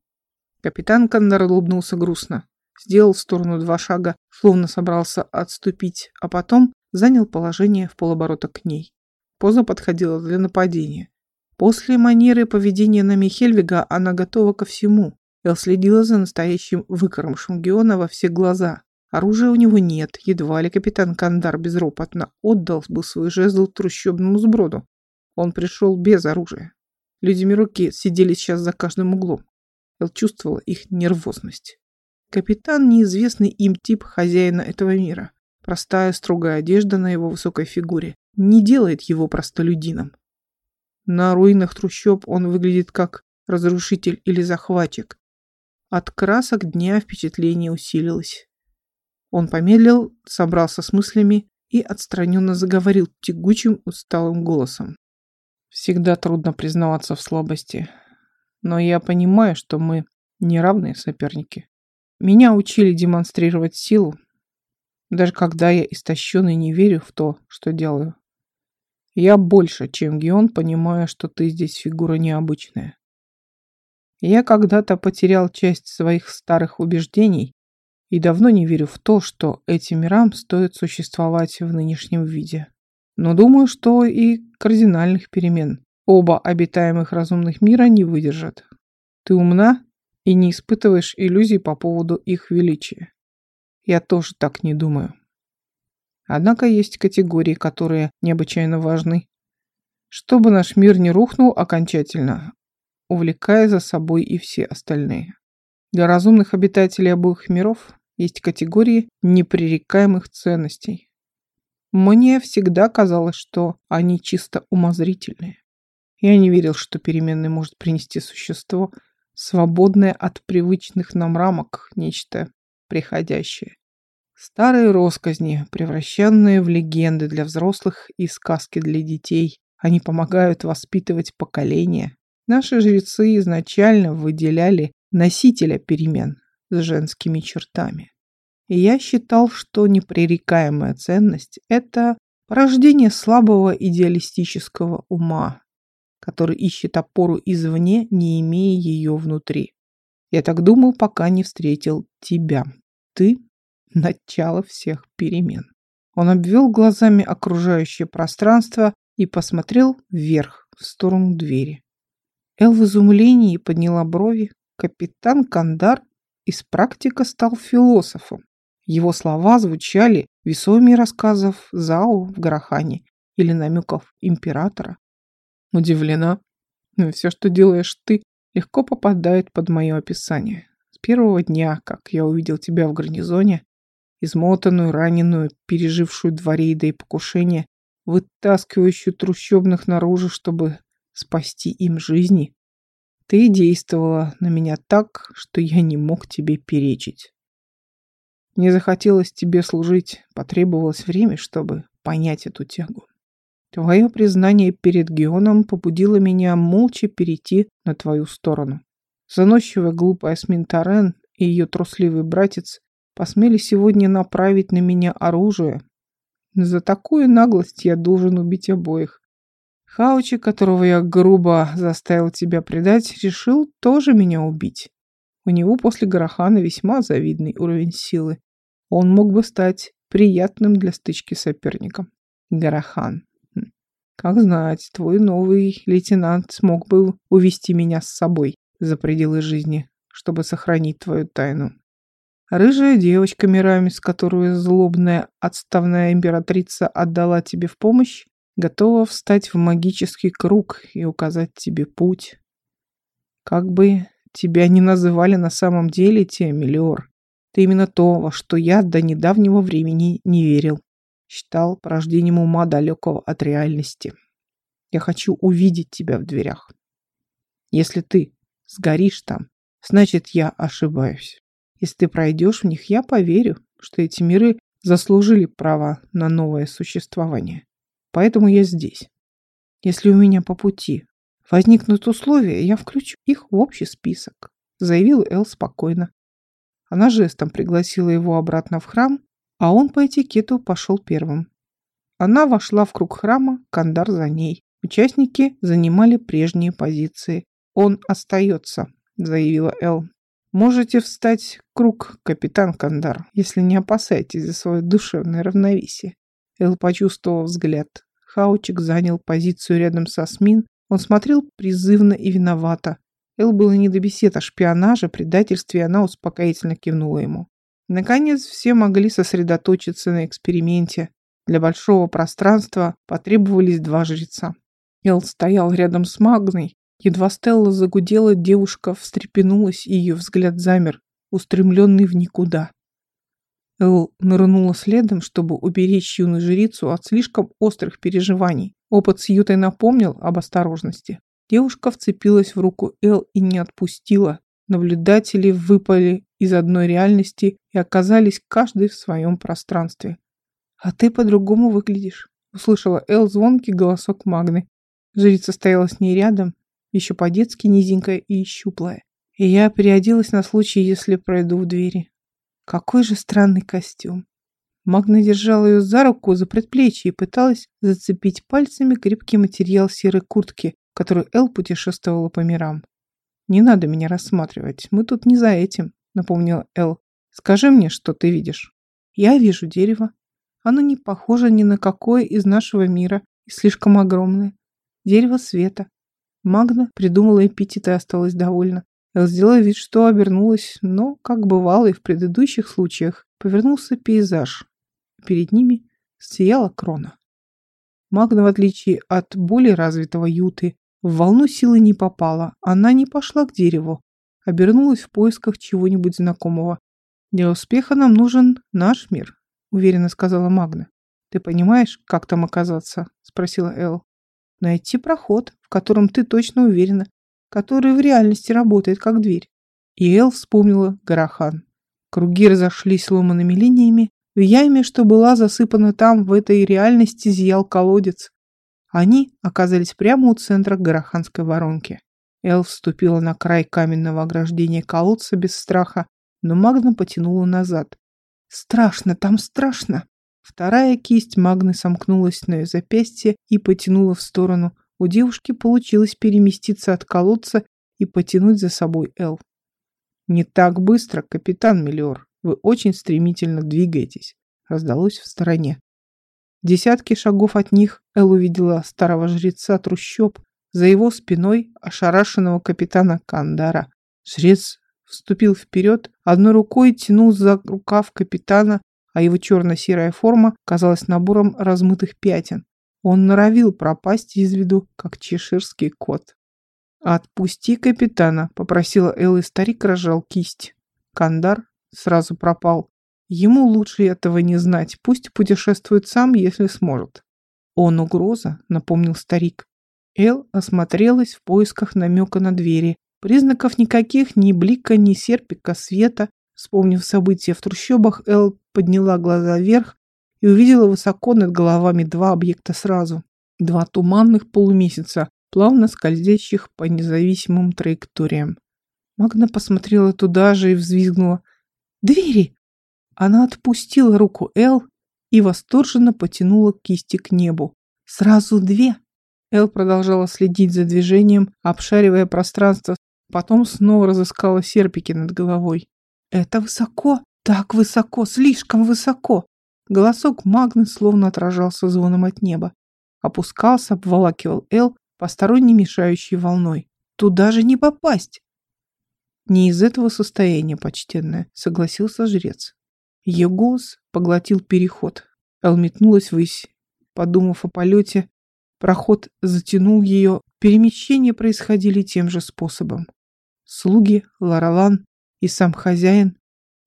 Капитан Кандар улыбнулся грустно, сделал в сторону два шага, словно собрался отступить, а потом занял положение в полоборота к ней. Поза подходила для нападения. После манеры поведения на Михельвига она готова ко всему. Эл следила за настоящим выкормшем Геона во все глаза. Оружия у него нет, едва ли капитан Кандар безропотно отдал бы свой жезл трущобному сброду. Он пришел без оружия. Люди Мируки сидели сейчас за каждым углом. Эл чувствовала их нервозность. Капитан – неизвестный им тип хозяина этого мира. Простая строгая одежда на его высокой фигуре не делает его простолюдином. На руинах трущоб он выглядит как разрушитель или захватчик, от красок дня впечатление усилилось. Он помедлил, собрался с мыслями и отстраненно заговорил тягучим, усталым голосом. Всегда трудно признаваться в слабости, но я понимаю, что мы не равные соперники. Меня учили демонстрировать силу, даже когда я истощен и не верю в то, что делаю. Я больше, чем Геон, понимаю, что ты здесь фигура необычная. Я когда-то потерял часть своих старых убеждений и давно не верю в то, что этим мирам стоит существовать в нынешнем виде. Но думаю, что и кардинальных перемен оба обитаемых разумных мира не выдержат. Ты умна и не испытываешь иллюзий по поводу их величия. Я тоже так не думаю. Однако есть категории, которые необычайно важны. Чтобы наш мир не рухнул окончательно, увлекая за собой и все остальные. Для разумных обитателей обоих миров есть категории непререкаемых ценностей. Мне всегда казалось, что они чисто умозрительные. Я не верил, что переменный может принести существо, свободное от привычных нам рамок, нечто приходящее. Старые росказни, превращенные в легенды для взрослых и сказки для детей, они помогают воспитывать поколения, Наши жрецы изначально выделяли носителя перемен с женскими чертами. И я считал, что непререкаемая ценность – это порождение слабого идеалистического ума, который ищет опору извне, не имея ее внутри. Я так думал, пока не встретил тебя. Ты – начало всех перемен. Он обвел глазами окружающее пространство и посмотрел вверх, в сторону двери. Эл в изумлении подняла брови. Капитан Кандар из практика стал философом. Его слова звучали весомее рассказов Зао в Гарахане или намеков императора. Удивлена. Но все, что делаешь ты, легко попадает под мое описание. С первого дня, как я увидел тебя в гарнизоне, измотанную, раненую, пережившую два рейда и покушения, вытаскивающую трущобных наружу, чтобы спасти им жизни, ты действовала на меня так, что я не мог тебе перечить. Мне захотелось тебе служить, потребовалось время, чтобы понять эту тягу. Твое признание перед Геоном побудило меня молча перейти на твою сторону. Заносчивая глупая Сминтарен и ее трусливый братец посмели сегодня направить на меня оружие. За такую наглость я должен убить обоих. Хаучи, которого я грубо заставил тебя предать, решил тоже меня убить. У него после Гарахана весьма завидный уровень силы. Он мог бы стать приятным для стычки соперником. Гарахан. Хм. Как знать, твой новый лейтенант смог бы увести меня с собой за пределы жизни, чтобы сохранить твою тайну. Рыжая девочка Мирамис, которую злобная отставная императрица отдала тебе в помощь, готова встать в магический круг и указать тебе путь. Как бы тебя ни называли на самом деле те, Мелиор, ты именно то, во что я до недавнего времени не верил. Считал порождением ума далекого от реальности. Я хочу увидеть тебя в дверях. Если ты сгоришь там, значит, я ошибаюсь. Если ты пройдешь в них, я поверю, что эти миры заслужили право на новое существование. Поэтому я здесь. Если у меня по пути возникнут условия, я включу их в общий список, заявил Эл спокойно. Она жестом пригласила его обратно в храм, а он по этикету пошел первым. Она вошла в круг храма, Кандар за ней. Участники занимали прежние позиции. «Он остается», — заявила Эл. «Можете встать круг, капитан Кандар, если не опасаетесь за свое душевное равновесие. Эл почувствовал взгляд. Хаучик занял позицию рядом со Смин. Он смотрел призывно и виновато. Эл было не до бесед о шпионаже, предательстве, и она успокоительно кивнула ему. Наконец, все могли сосредоточиться на эксперименте. Для большого пространства потребовались два жреца. Эл стоял рядом с Магной. Едва Стелла загудела, девушка встрепенулась, и ее взгляд замер, устремленный в никуда. Эл нырнула следом, чтобы уберечь юную жрицу от слишком острых переживаний. Опыт с Ютой напомнил об осторожности. Девушка вцепилась в руку Эл и не отпустила. Наблюдатели выпали из одной реальности и оказались каждый в своем пространстве. «А ты по-другому выглядишь», — услышала Эл звонкий голосок Магны. Жрица стояла с ней рядом, еще по-детски низенькая и щуплая. И я переоделась на случай, если пройду в двери. Какой же странный костюм. Магна держала ее за руку, за предплечье и пыталась зацепить пальцами крепкий материал серой куртки, в которой Эл путешествовала по мирам. «Не надо меня рассматривать, мы тут не за этим», — напомнила Эл. «Скажи мне, что ты видишь». «Я вижу дерево. Оно не похоже ни на какое из нашего мира и слишком огромное. Дерево света». Магна придумала эпитет и осталась довольна. Сделала вид, что обернулась, но, как бывало и в предыдущих случаях, повернулся пейзаж. Перед ними сияла крона. Магна, в отличие от более развитого Юты, в волну силы не попала. Она не пошла к дереву, обернулась в поисках чего-нибудь знакомого. «Для успеха нам нужен наш мир», — уверенно сказала Магна. «Ты понимаешь, как там оказаться?» — спросила Эл. «Найти проход, в котором ты точно уверена, который в реальности работает как дверь. И Эл вспомнила Гарахан. Круги разошлись ломанными линиями. В яме, что была засыпана там, в этой реальности зиял колодец. Они оказались прямо у центра Гараханской воронки. Эл вступила на край каменного ограждения колодца без страха, но Магна потянула назад. «Страшно, там страшно!» Вторая кисть Магны сомкнулась на ее запястье и потянула в сторону. У девушки получилось переместиться от колодца и потянуть за собой Эл. «Не так быстро, капитан Миллиор. Вы очень стремительно двигаетесь», — раздалось в стороне. Десятки шагов от них Эл увидела старого жреца трущоб, за его спиной ошарашенного капитана Кандара. Жрец вступил вперед, одной рукой тянул за рукав капитана, а его черно-серая форма казалась набором размытых пятен. Он норовил пропасть из виду, как чеширский кот. «Отпусти капитана», — попросила Эл, и старик разжал кисть. Кандар сразу пропал. Ему лучше этого не знать, пусть путешествует сам, если сможет. «Он угроза», — напомнил старик. Эл осмотрелась в поисках намека на двери. Признаков никаких, ни блика, ни серпика света. Вспомнив события в трущобах, Эл подняла глаза вверх и увидела высоко над головами два объекта сразу. Два туманных полумесяца, плавно скользящих по независимым траекториям. Магна посмотрела туда же и взвизгнула. «Двери!» Она отпустила руку Эл и восторженно потянула кисти к небу. «Сразу две!» Эл продолжала следить за движением, обшаривая пространство, потом снова разыскала серпики над головой. «Это высоко! Так высоко! Слишком высоко!» Голосок Магны словно отражался звоном от неба. Опускался, обволакивал Эл посторонней мешающей волной. Туда же не попасть! Не из этого состояния, почтенная, согласился жрец. Ее голос поглотил переход. Эл метнулась ввысь. Подумав о полете, проход затянул ее. Перемещения происходили тем же способом. Слуги, Ларалан и сам хозяин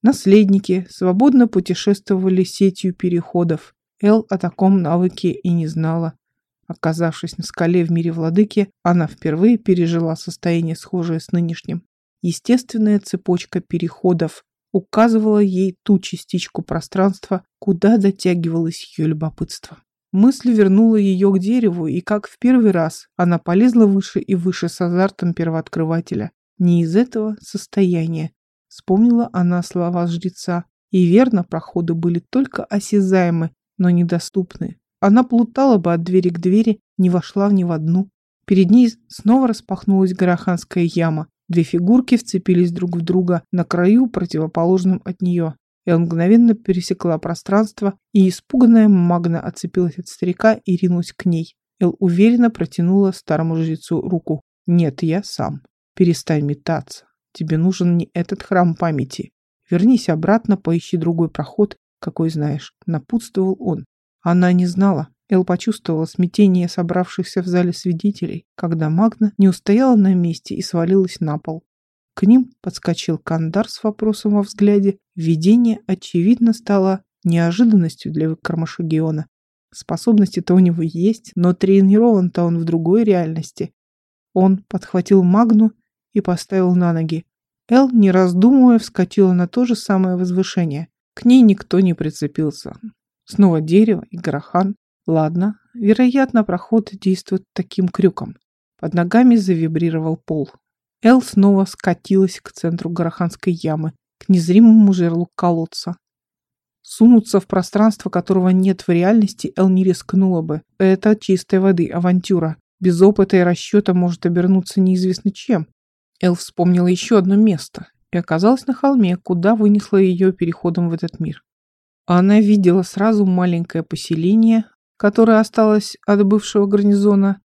Наследники свободно путешествовали сетью переходов. Эл о таком навыке и не знала. Оказавшись на скале в мире владыки, она впервые пережила состояние, схожее с нынешним. Естественная цепочка переходов указывала ей ту частичку пространства, куда дотягивалось ее любопытство. Мысль вернула ее к дереву, и как в первый раз она полезла выше и выше с азартом первооткрывателя. Не из этого состояния, Вспомнила она слова жреца. И верно, проходы были только осязаемы, но недоступны. Она плутала бы от двери к двери, не вошла ни в одну. Перед ней снова распахнулась гороханская яма. Две фигурки вцепились друг в друга на краю, противоположном от нее. Эл мгновенно пересекла пространство, и испуганная Магна отцепилась от старика и ринулась к ней. Эл уверенно протянула старому жрецу руку. «Нет, я сам. Перестань метаться. Тебе нужен не этот храм памяти. Вернись обратно, поищи другой проход, какой знаешь», — напутствовал он. Она не знала. Эл почувствовала смятение собравшихся в зале свидетелей, когда Магна не устояла на месте и свалилась на пол. К ним подскочил Кандар с вопросом во взгляде. Видение, очевидно, стало неожиданностью для Кармашагиона. Способности-то у него есть, но тренирован-то он в другой реальности. Он подхватил Магну и поставил на ноги. Эл, не раздумывая, вскочила на то же самое возвышение. К ней никто не прицепился. Снова дерево и горохан. Ладно, вероятно, проход действует таким крюком. Под ногами завибрировал пол. Эл снова скатилась к центру гороханской ямы, к незримому жерлу колодца. Сунуться в пространство, которого нет в реальности, Эл не рискнула бы. Это чистой воды авантюра. Без опыта и расчета может обернуться неизвестно чем. Эл вспомнила еще одно место и оказалась на холме, куда вынесла ее переходом в этот мир. Она видела сразу маленькое поселение, которое осталось от бывшего гарнизона,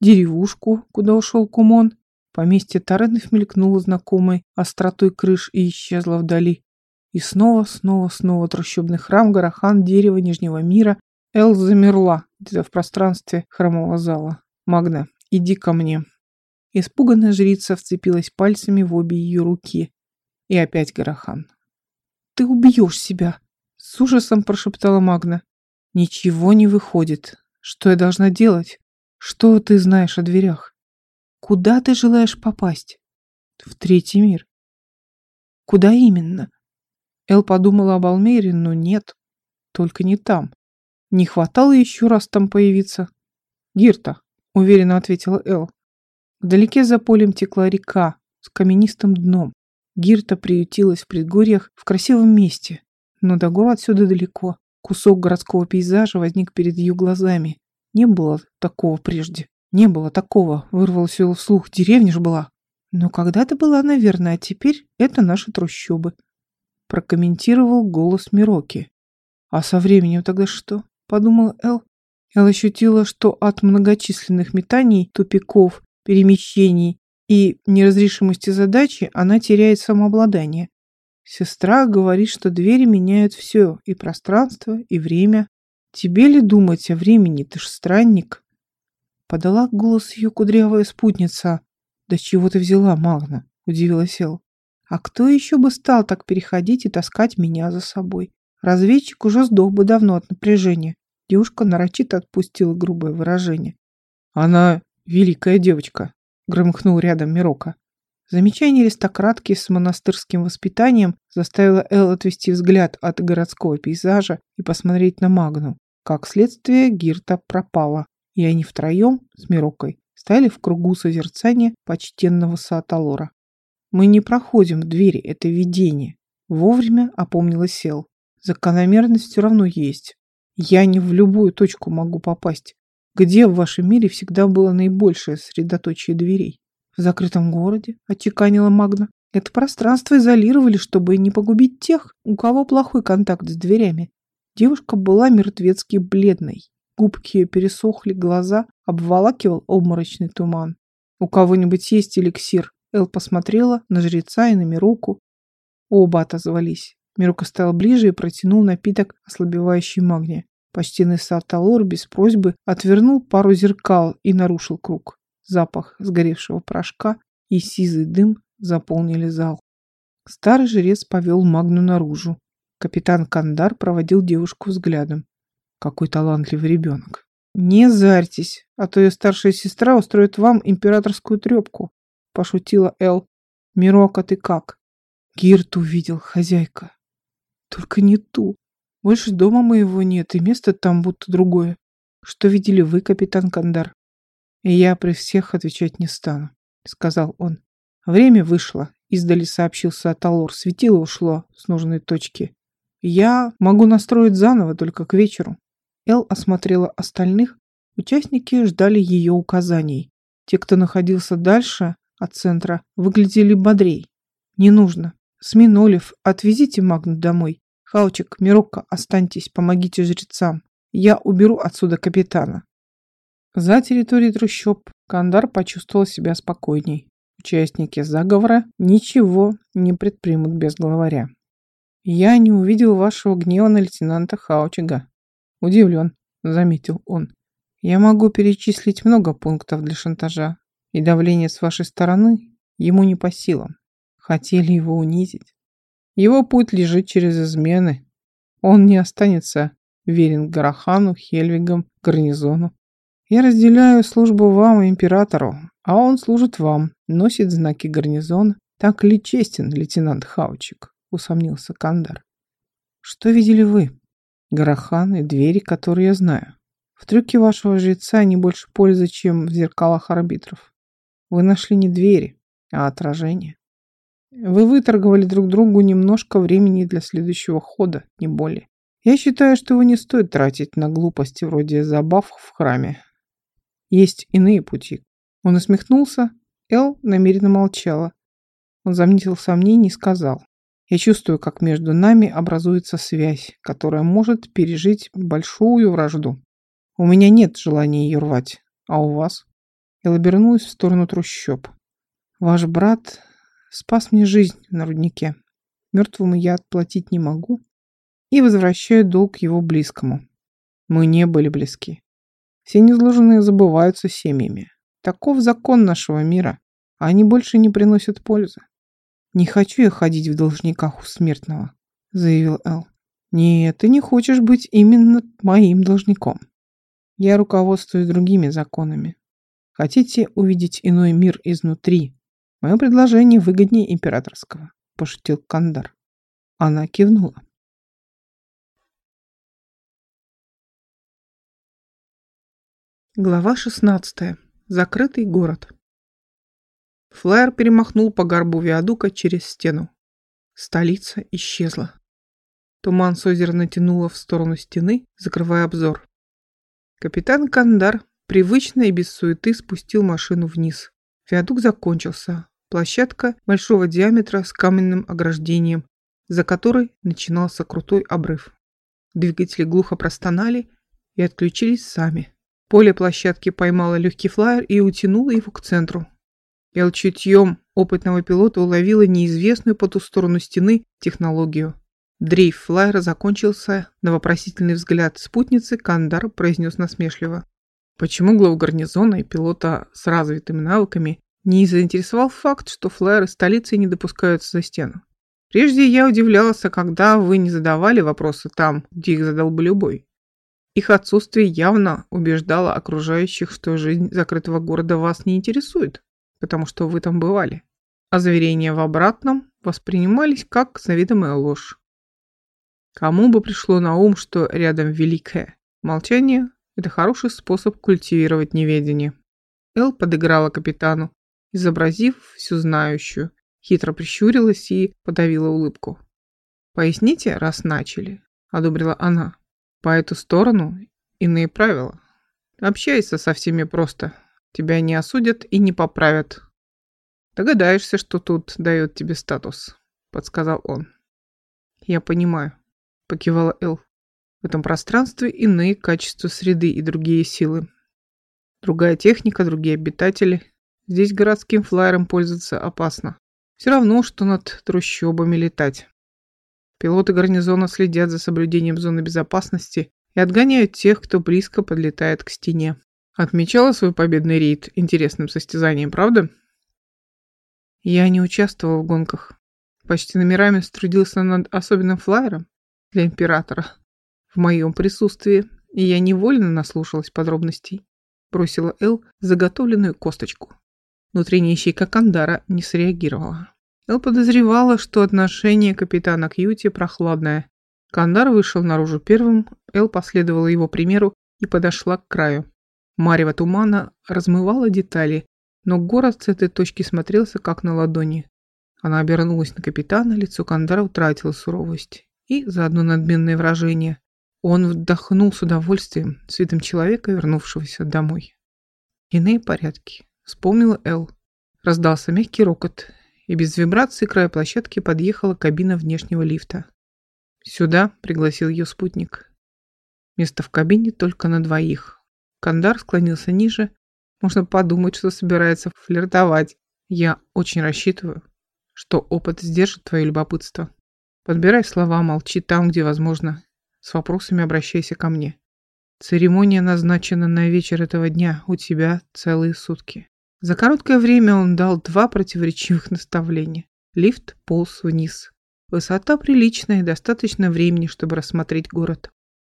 деревушку, куда ушел Кумон. Поместье Таренов мелькнуло знакомой остротой крыш и исчезло вдали. И снова, снова, снова трущобный храм, горохан, дерево Нижнего мира. Эл замерла где-то в пространстве храмового зала. «Магна, иди ко мне», Испуганная жрица вцепилась пальцами в обе ее руки. И опять Гарахан. «Ты убьешь себя!» С ужасом прошептала Магна. «Ничего не выходит. Что я должна делать? Что ты знаешь о дверях? Куда ты желаешь попасть?» «В третий мир». «Куда именно?» Эл подумала об Алмейре, но нет. Только не там. Не хватало еще раз там появиться. «Гирта», — уверенно ответила Эл. Вдалеке за полем текла река с каменистым дном. Гирта приютилась в предгорьях в красивом месте, но до гор отсюда далеко. Кусок городского пейзажа возник перед ее глазами. Не было такого прежде. Не было такого, вырвалось ее вслух. Деревня же была. Но когда-то была, наверное, а теперь это наши трущобы. Прокомментировал голос Мироки. А со временем тогда что? Подумал Эл. Эл ощутила, что от многочисленных метаний, тупиков, перемещений и неразрешимости задачи она теряет самообладание. Сестра говорит, что двери меняют все, и пространство, и время. Тебе ли думать о времени, ты ж странник? Подала голос ее кудрявая спутница. Да чего ты взяла, Магна? Удивилась Эл. А кто еще бы стал так переходить и таскать меня за собой? Разведчик уже сдох бы давно от напряжения. Девушка нарочито отпустила грубое выражение. «Она великая девочка», — громыхнул рядом Мирока. Замечание аристократки с монастырским воспитанием заставило Эл отвести взгляд от городского пейзажа и посмотреть на Магну. Как следствие, Гирта пропала, и они втроем с Мирокой стояли в кругу созерцания почтенного Сааталора. «Мы не проходим в двери, это видение», — вовремя опомнилась Сел. «Закономерность все равно есть. Я не в любую точку могу попасть. Где в вашем мире всегда было наибольшее средоточие дверей? В закрытом городе, отчеканила Магна. Это пространство изолировали, чтобы не погубить тех, у кого плохой контакт с дверями. Девушка была мертвецки бледной. Губки ее пересохли, глаза обволакивал обморочный туман. «У кого-нибудь есть эликсир?» Эл посмотрела на жреца и на Мируку. Оба отозвались. Мирука стал ближе и протянул напиток, ослабевающий магния. Почтенный Сарталор без просьбы отвернул пару зеркал и нарушил круг. Запах сгоревшего порошка и сизый дым заполнили зал. Старый жрец повел Магну наружу. Капитан Кандар проводил девушку взглядом. Какой талантливый ребенок. «Не зарьтесь, а то ее старшая сестра устроит вам императорскую трепку», — пошутила Эл. «Мирока, ты как?» Гирт увидел, хозяйка. «Только не ту. Больше дома моего нет, и место там будто другое. Что видели вы, капитан Кандар? И я при всех отвечать не стану, сказал он. Время вышло, издали сообщился Аталор. Светило ушло с нужной точки. Я могу настроить заново только к вечеру. Эл осмотрела остальных. Участники ждали ее указаний. Те, кто находился дальше от центра, выглядели бодрей. Не нужно. Сминолев, отвезите Магну домой. Халчик, Мирока, останьтесь, помогите жрецам. Я уберу отсюда капитана. За территорией трущоб Кандар почувствовал себя спокойней. Участники заговора ничего не предпримут без главаря. «Я не увидел вашего гнева на лейтенанта Хаучига». «Удивлен», — заметил он. «Я могу перечислить много пунктов для шантажа, и давление с вашей стороны ему не по силам. Хотели его унизить. Его путь лежит через измены. Он не останется верен Гарахану, Хельвигам, гарнизону. Я разделяю службу вам и императору, а он служит вам, носит знаки гарнизона. Так ли честен лейтенант Хаучик? Усомнился Кандар. Что видели вы? Гарахан и двери, которые я знаю. В трюке вашего жреца не больше пользы, чем в зеркалах арбитров. Вы нашли не двери, а отражение. Вы выторговали друг другу немножко времени для следующего хода, не более. Я считаю, что его не стоит тратить на глупости вроде забав в храме. Есть иные пути. Он усмехнулся. Эл намеренно молчала. Он заметил сомнений и сказал. Я чувствую, как между нами образуется связь, которая может пережить большую вражду. У меня нет желания ее рвать. А у вас? Эл обернулась в сторону трущоб. Ваш брат спас мне жизнь на руднике. Мертвому я отплатить не могу и возвращаю долг его близкому. Мы не были близки. Все незложенные забываются семьями. Таков закон нашего мира, а они больше не приносят пользы. «Не хочу я ходить в должниках у смертного», — заявил Эл. «Нет, ты не хочешь быть именно моим должником. Я руководствуюсь другими законами. Хотите увидеть иной мир изнутри? Мое предложение выгоднее императорского», — пошутил Кандар. Она кивнула. Глава 16. Закрытый город. Флайер перемахнул по горбу виадука через стену. Столица исчезла. Туман с озера натянуло в сторону стены, закрывая обзор. Капитан Кандар привычно и без суеты спустил машину вниз. Виадук закончился. Площадка большого диаметра с каменным ограждением, за которой начинался крутой обрыв. Двигатели глухо простонали, и отключились сами. Поле площадки поймало легкий флайер и утянуло его к центру. Эл чутьем опытного пилота уловила неизвестную по ту сторону стены технологию. Дрейф флайера закончился на вопросительный взгляд спутницы, Кандар произнес насмешливо. Почему главу гарнизона и пилота с развитыми навыками не заинтересовал факт, что флайеры столицы не допускаются за стену? Прежде я удивлялся, когда вы не задавали вопросы там, где их задал бы любой. Их отсутствие явно убеждало окружающих, что жизнь закрытого города вас не интересует, потому что вы там бывали. А заверения в обратном воспринимались как заведомая ложь. Кому бы пришло на ум, что рядом великое? Молчание – это хороший способ культивировать неведение. Эл подыграла капитану, изобразив всю знающую, хитро прищурилась и подавила улыбку. «Поясните, раз начали», – одобрила она. По эту сторону иные правила. Общайся со всеми просто. Тебя не осудят и не поправят. Догадаешься, что тут дает тебе статус, подсказал он. Я понимаю, покивала Эл. В этом пространстве иные качества среды и другие силы. Другая техника, другие обитатели. Здесь городским флайером пользоваться опасно. Все равно, что над трущобами летать. Пилоты гарнизона следят за соблюдением зоны безопасности и отгоняют тех, кто близко подлетает к стене. Отмечала свой победный рейд интересным состязанием, правда? Я не участвовал в гонках. Почти номерами струдился над особенным флайером для императора. В моем присутствии, и я невольно наслушалась подробностей. Бросила Эл заготовленную косточку. Внутренняя ищейка Кандара не среагировала. Эл подозревала, что отношение капитана к Юте прохладное. Кандар вышел наружу первым, Эл последовала его примеру и подошла к краю. Марево тумана размывала детали, но город с этой точки смотрелся как на ладони. Она обернулась на капитана, лицо Кандара утратило суровость и заодно надменное выражение. Он вдохнул с удовольствием, с видом человека, вернувшегося домой. Иные порядки. Вспомнила Эл. Раздался мягкий рокот, и без вибрации края площадки подъехала кабина внешнего лифта. «Сюда», — пригласил ее спутник. Место в кабине только на двоих. Кандар склонился ниже. Можно подумать, что собирается флиртовать. Я очень рассчитываю, что опыт сдержит твое любопытство. Подбирай слова, молчи там, где возможно. С вопросами обращайся ко мне. Церемония назначена на вечер этого дня. У тебя целые сутки. За короткое время он дал два противоречивых наставления. Лифт полз вниз. Высота приличная достаточно времени, чтобы рассмотреть город.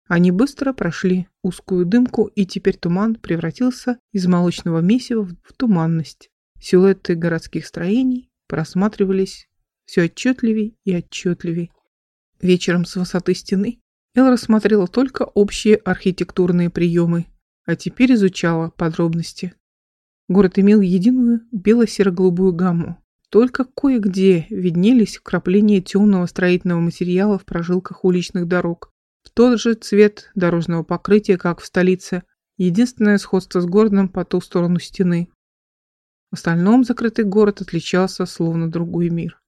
Они быстро прошли узкую дымку, и теперь туман превратился из молочного месива в туманность. Силуэты городских строений просматривались все отчетливее и отчетливее. Вечером с высоты стены Эл рассмотрела только общие архитектурные приемы, а теперь изучала подробности. Город имел единую бело-серо-голубую гамму. Только кое-где виднелись вкрапления темного строительного материала в прожилках уличных дорог. В тот же цвет дорожного покрытия, как в столице. Единственное сходство с городом по ту сторону стены. В остальном закрытый город отличался словно другой мир.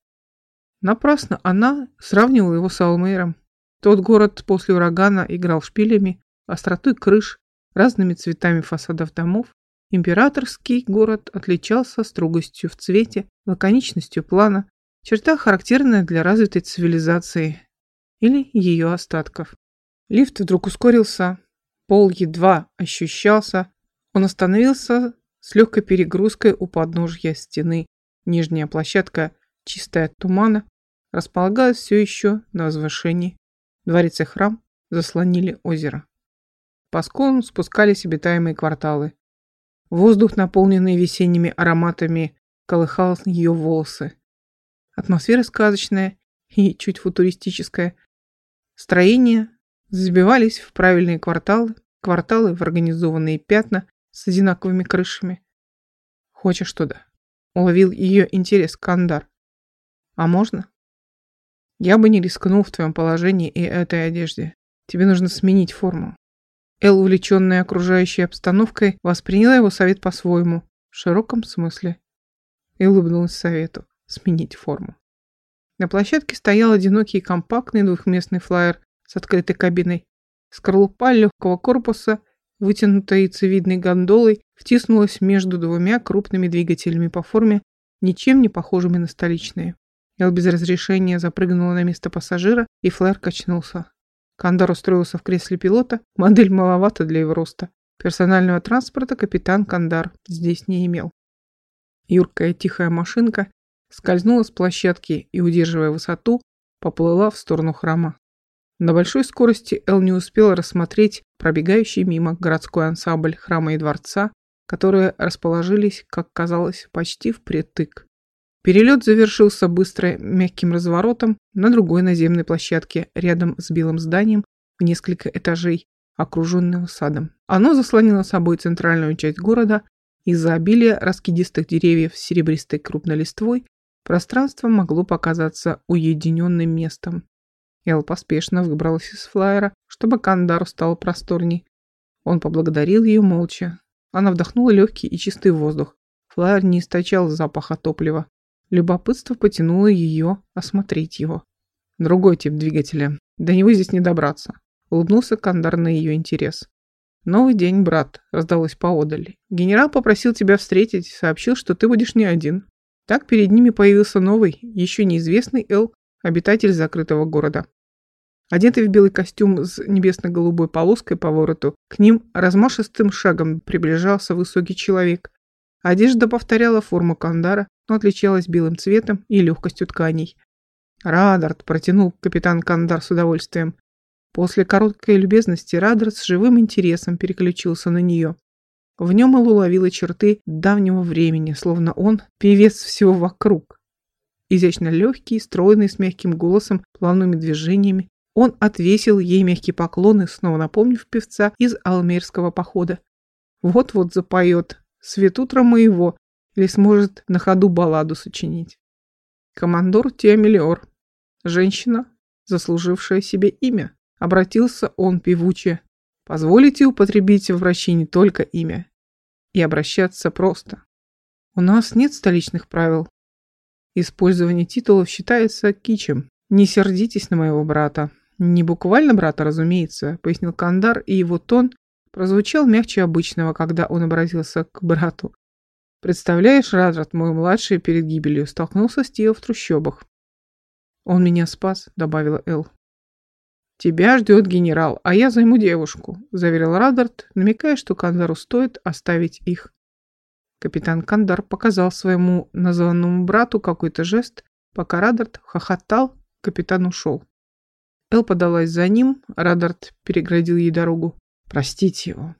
Напрасно она сравнивала его с Алмейром. Тот город после урагана играл шпилями, остротой крыш, разными цветами фасадов домов Императорский город отличался строгостью в цвете, лаконичностью плана, черта характерная для развитой цивилизации или ее остатков. Лифт вдруг ускорился, пол едва ощущался, он остановился с легкой перегрузкой у подножья стены. Нижняя площадка, чистая от тумана, располагалась все еще на возвышении. Дворец и храм заслонили озеро. По склону спускались обитаемые кварталы. Воздух, наполненный весенними ароматами, колыхал ее волосы. Атмосфера сказочная и чуть футуристическая. Строения забивались в правильные кварталы, кварталы в организованные пятна с одинаковыми крышами. Хочешь туда? Уловил ее интерес Кандар. А можно? Я бы не рискнул в твоем положении и этой одежде. Тебе нужно сменить форму. Эл, увлеченная окружающей обстановкой, восприняла его совет по-своему, в широком смысле, и улыбнулась совету сменить форму. На площадке стоял одинокий компактный двухместный флайер с открытой кабиной. Скорлупа легкого корпуса, вытянутая яйцевидной гондолой, втиснулась между двумя крупными двигателями по форме, ничем не похожими на столичные. Эл без разрешения запрыгнула на место пассажира, и Флэр качнулся. Кандар устроился в кресле пилота, модель маловато для его роста. Персонального транспорта капитан Кандар здесь не имел. Юркая тихая машинка скользнула с площадки и, удерживая высоту, поплыла в сторону храма. На большой скорости Эл не успел рассмотреть пробегающий мимо городской ансамбль храма и дворца, которые расположились, как казалось, почти впритык. Перелет завершился быстро мягким разворотом на другой наземной площадке рядом с белым зданием в несколько этажей, окруженного садом. Оно заслонило собой центральную часть города. Из-за обилия раскидистых деревьев с серебристой крупной листвой пространство могло показаться уединенным местом. Эл поспешно выбралась из флайера, чтобы Кандару стало просторней. Он поблагодарил ее молча. Она вдохнула легкий и чистый воздух. Флайер не источал запаха топлива. Любопытство потянуло ее осмотреть его. Другой тип двигателя. До него здесь не добраться. Улыбнулся Кандар на ее интерес. «Новый день, брат», — раздалось поодаль. «Генерал попросил тебя встретить, сообщил, что ты будешь не один». Так перед ними появился новый, еще неизвестный Эл, обитатель закрытого города. Одетый в белый костюм с небесно-голубой полоской по вороту, к ним размашистым шагом приближался высокий человек. Одежда повторяла форму кандара, но отличалась белым цветом и легкостью тканей. «Радард», — протянул капитан Кандар с удовольствием. После короткой любезности Радард с живым интересом переключился на нее. В нем Эл уловила черты давнего времени, словно он певец всего вокруг. Изящно легкий, стройный, с мягким голосом, плавными движениями, он отвесил ей мягкий поклон и снова напомнив певца из Алмерского похода. Вот-вот запоет «Свет утра моего» или сможет на ходу балладу сочинить. Командор Тиамелиор. Женщина, заслужившая себе имя. Обратился он певуче. Позволите употребить в обращении только имя. И обращаться просто. У нас нет столичных правил. Использование титулов считается кичем. Не сердитесь на моего брата. Не буквально брата, разумеется, пояснил Кандар, и его тон прозвучал мягче обычного, когда он обратился к брату. Представляешь, Радрат, мой младший перед гибелью столкнулся с Тио в трущобах. Он меня спас, добавила Эл. Тебя ждет генерал, а я займу девушку, заверил Радарт, намекая, что Кандару стоит оставить их. Капитан Кандар показал своему названному брату какой-то жест, пока Радарт хохотал, капитан ушел. Эл подалась за ним, Радарт переградил ей дорогу. Простите его.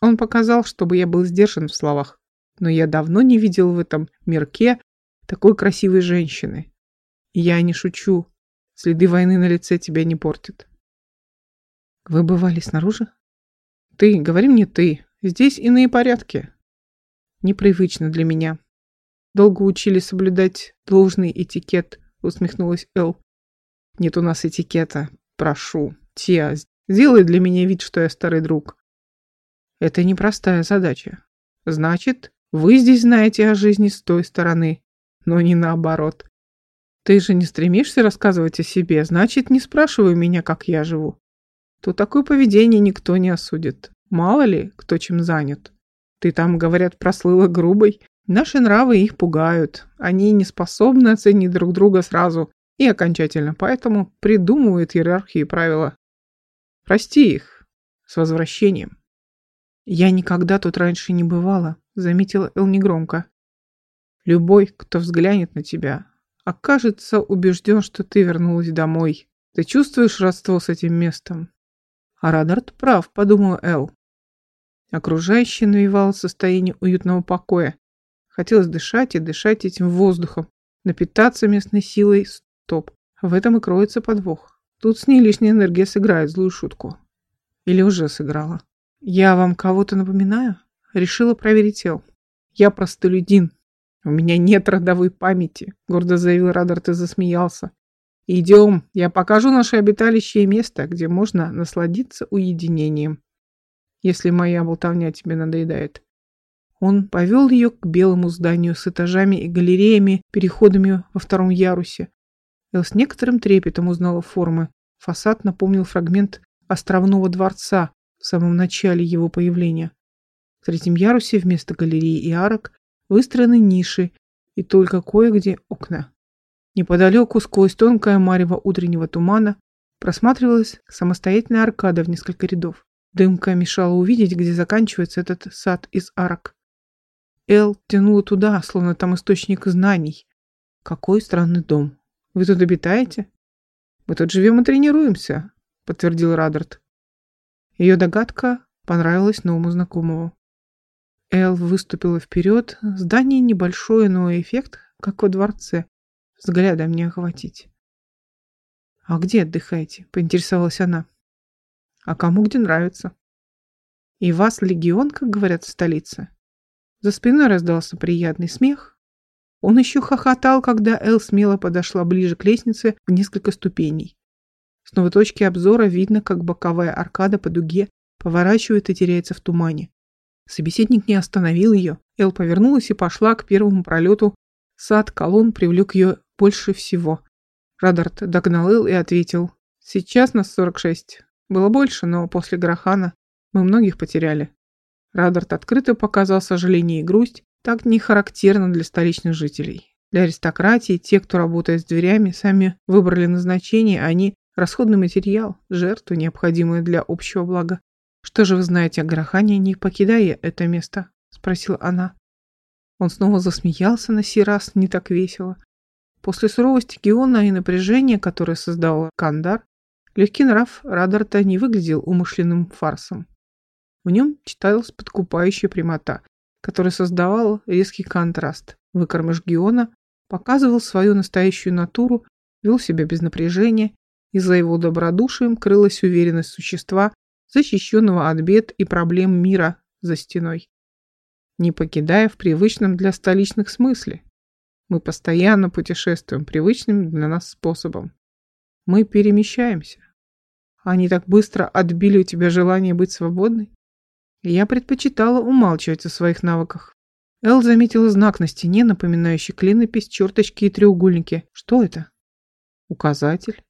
Он показал, чтобы я был сдержан в словах, но я давно не видел в этом мирке такой красивой женщины. Я не шучу. Следы войны на лице тебя не портят. Вы бывали снаружи? Ты, говори мне ты. Здесь иные порядки. Непривычно для меня. Долго учили соблюдать должный этикет, усмехнулась Эл. Нет у нас этикета. Прошу. Тиа, сделай для меня вид, что я старый друг. Это непростая задача. Значит, вы здесь знаете о жизни с той стороны, но не наоборот. Ты же не стремишься рассказывать о себе, значит, не спрашивай меня, как я живу. То такое поведение никто не осудит. Мало ли, кто чем занят. Ты там, говорят, прослыла грубой. Наши нравы их пугают. Они не способны оценить друг друга сразу и окончательно, поэтому придумывают иерархии и правила. Прости их. С возвращением. Я никогда тут раньше не бывала, заметила Эл негромко. Любой, кто взглянет на тебя, окажется убежден, что ты вернулась домой. Ты чувствуешь родство с этим местом. А Радард прав, подумала Эл. Окружающее навевало состояние уютного покоя. Хотелось дышать и дышать этим воздухом, напитаться местной силой Стоп. В этом и кроется подвох. Тут с ней лишняя энергия сыграет злую шутку. Или уже сыграла. Я вам кого-то напоминаю? Решила проверить тел. Я простолюдин. У меня нет родовой памяти, гордо заявил Радарт и засмеялся. Идем, я покажу наше обиталище и место, где можно насладиться уединением. Если моя болтовня тебе надоедает. Он повел ее к белому зданию с этажами и галереями, переходами во втором ярусе, Эл с некоторым трепетом узнала формы. Фасад напомнил фрагмент островного дворца в самом начале его появления. В третьем ярусе вместо галереи и арок выстроены ниши и только кое-где окна. Неподалеку, сквозь тонкое марево утреннего тумана, просматривалась самостоятельная аркада в несколько рядов. Дымка мешала увидеть, где заканчивается этот сад из арок. Эл тянула туда, словно там источник знаний. Какой странный дом. Вы тут обитаете? Мы тут живем и тренируемся, подтвердил Раддард. Ее догадка понравилась новому знакомому. Эл выступила вперед. Здание небольшое, но эффект, как во дворце. Взглядом не охватить. «А где отдыхаете?» — поинтересовалась она. «А кому где нравится?» «И вас легион, как говорят в столице?» За спиной раздался приятный смех. Он еще хохотал, когда Эл смело подошла ближе к лестнице в несколько ступеней. С новой точки обзора видно, как боковая аркада по дуге поворачивает и теряется в тумане. Собеседник не остановил ее. Эл повернулась и пошла к первому пролету. Сад колонн привлек ее больше всего. Радард догнал Эл и ответил. «Сейчас нас 46. Было больше, но после Грахана мы многих потеряли». Радард открыто показал сожаление и грусть, так не характерно для столичных жителей. Для аристократии те, кто работает с дверями, сами выбрали назначение, а они – расходный материал, жертву, необходимую для общего блага. «Что же вы знаете о Грахане, не покидая это место?» – спросила она. Он снова засмеялся на сей раз не так весело. После суровости Геона и напряжения, которое создал Кандар, легкий нрав Радарта не выглядел умышленным фарсом. В нем читалась подкупающая прямота, которая создавала резкий контраст. Выкормыш Геона показывал свою настоящую натуру, вел себя без напряжения, и за его добродушием крылась уверенность существа, защищенного от бед и проблем мира за стеной, не покидая в привычном для столичных смысле. Мы постоянно путешествуем привычным для нас способом. Мы перемещаемся. Они так быстро отбили у тебя желание быть свободной. Я предпочитала умалчивать о своих навыках. Эл заметила знак на стене, напоминающий клинопись, черточки и треугольники. Что это? Указатель.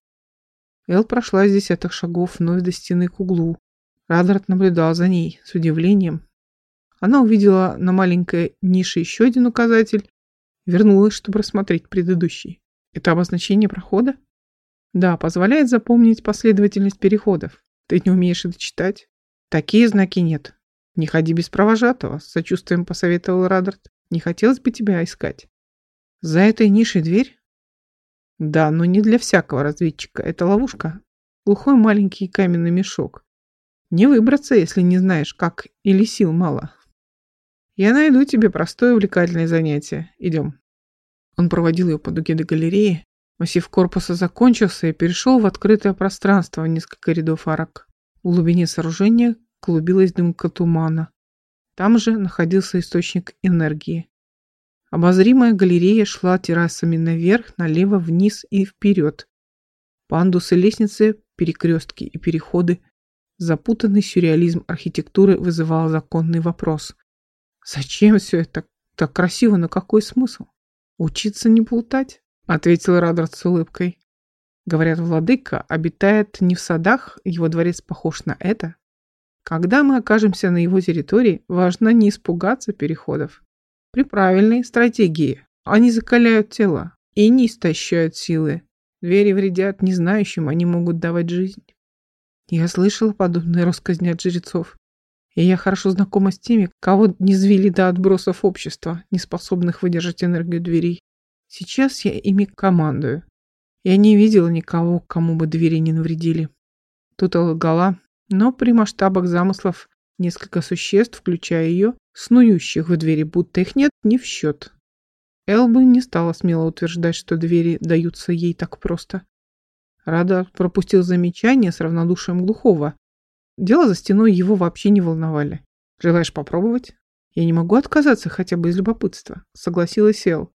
Эл прошла с десятых шагов вновь до стены к углу, Раддард наблюдал за ней с удивлением. Она увидела на маленькой нише еще один указатель, вернулась, чтобы рассмотреть предыдущий. Это обозначение прохода? Да, позволяет запомнить последовательность переходов. Ты не умеешь это читать? Такие знаки нет. Не ходи без провожатого, с сочувствием посоветовал Раддард. Не хотелось бы тебя искать. За этой нишей дверь? Да, но не для всякого разведчика. Это ловушка. Глухой маленький каменный мешок. Не выбраться, если не знаешь, как или сил мало. Я найду тебе простое увлекательное занятие. Идем. Он проводил ее по дуге до галереи. Массив корпуса закончился и перешел в открытое пространство в несколько рядов арок. В глубине сооружения клубилась дымка тумана. Там же находился источник энергии. Обозримая галерея шла террасами наверх, налево, вниз и вперед. Пандусы лестницы, перекрестки и переходы Запутанный сюрреализм архитектуры вызывал законный вопрос. «Зачем все это так красиво, но какой смысл? Учиться не плутать?» — ответил Радард с улыбкой. Говорят, владыка обитает не в садах, его дворец похож на это. Когда мы окажемся на его территории, важно не испугаться переходов. При правильной стратегии они закаляют тело и не истощают силы. Двери вредят незнающим, они могут давать жизнь. Я слышала подобные россказни от жрецов. И я хорошо знакома с теми, кого не звели до отбросов общества, не способных выдержать энергию дверей. Сейчас я ими командую. Я не видела никого, кому бы двери не навредили. Тут лгала, но при масштабах замыслов несколько существ, включая ее, снующих в двери, будто их нет, не в счет. Элбы не стала смело утверждать, что двери даются ей так просто. Рада пропустил замечание с равнодушием глухого. Дело за стеной его вообще не волновали. «Желаешь попробовать?» «Я не могу отказаться хотя бы из любопытства», — согласилась Эл.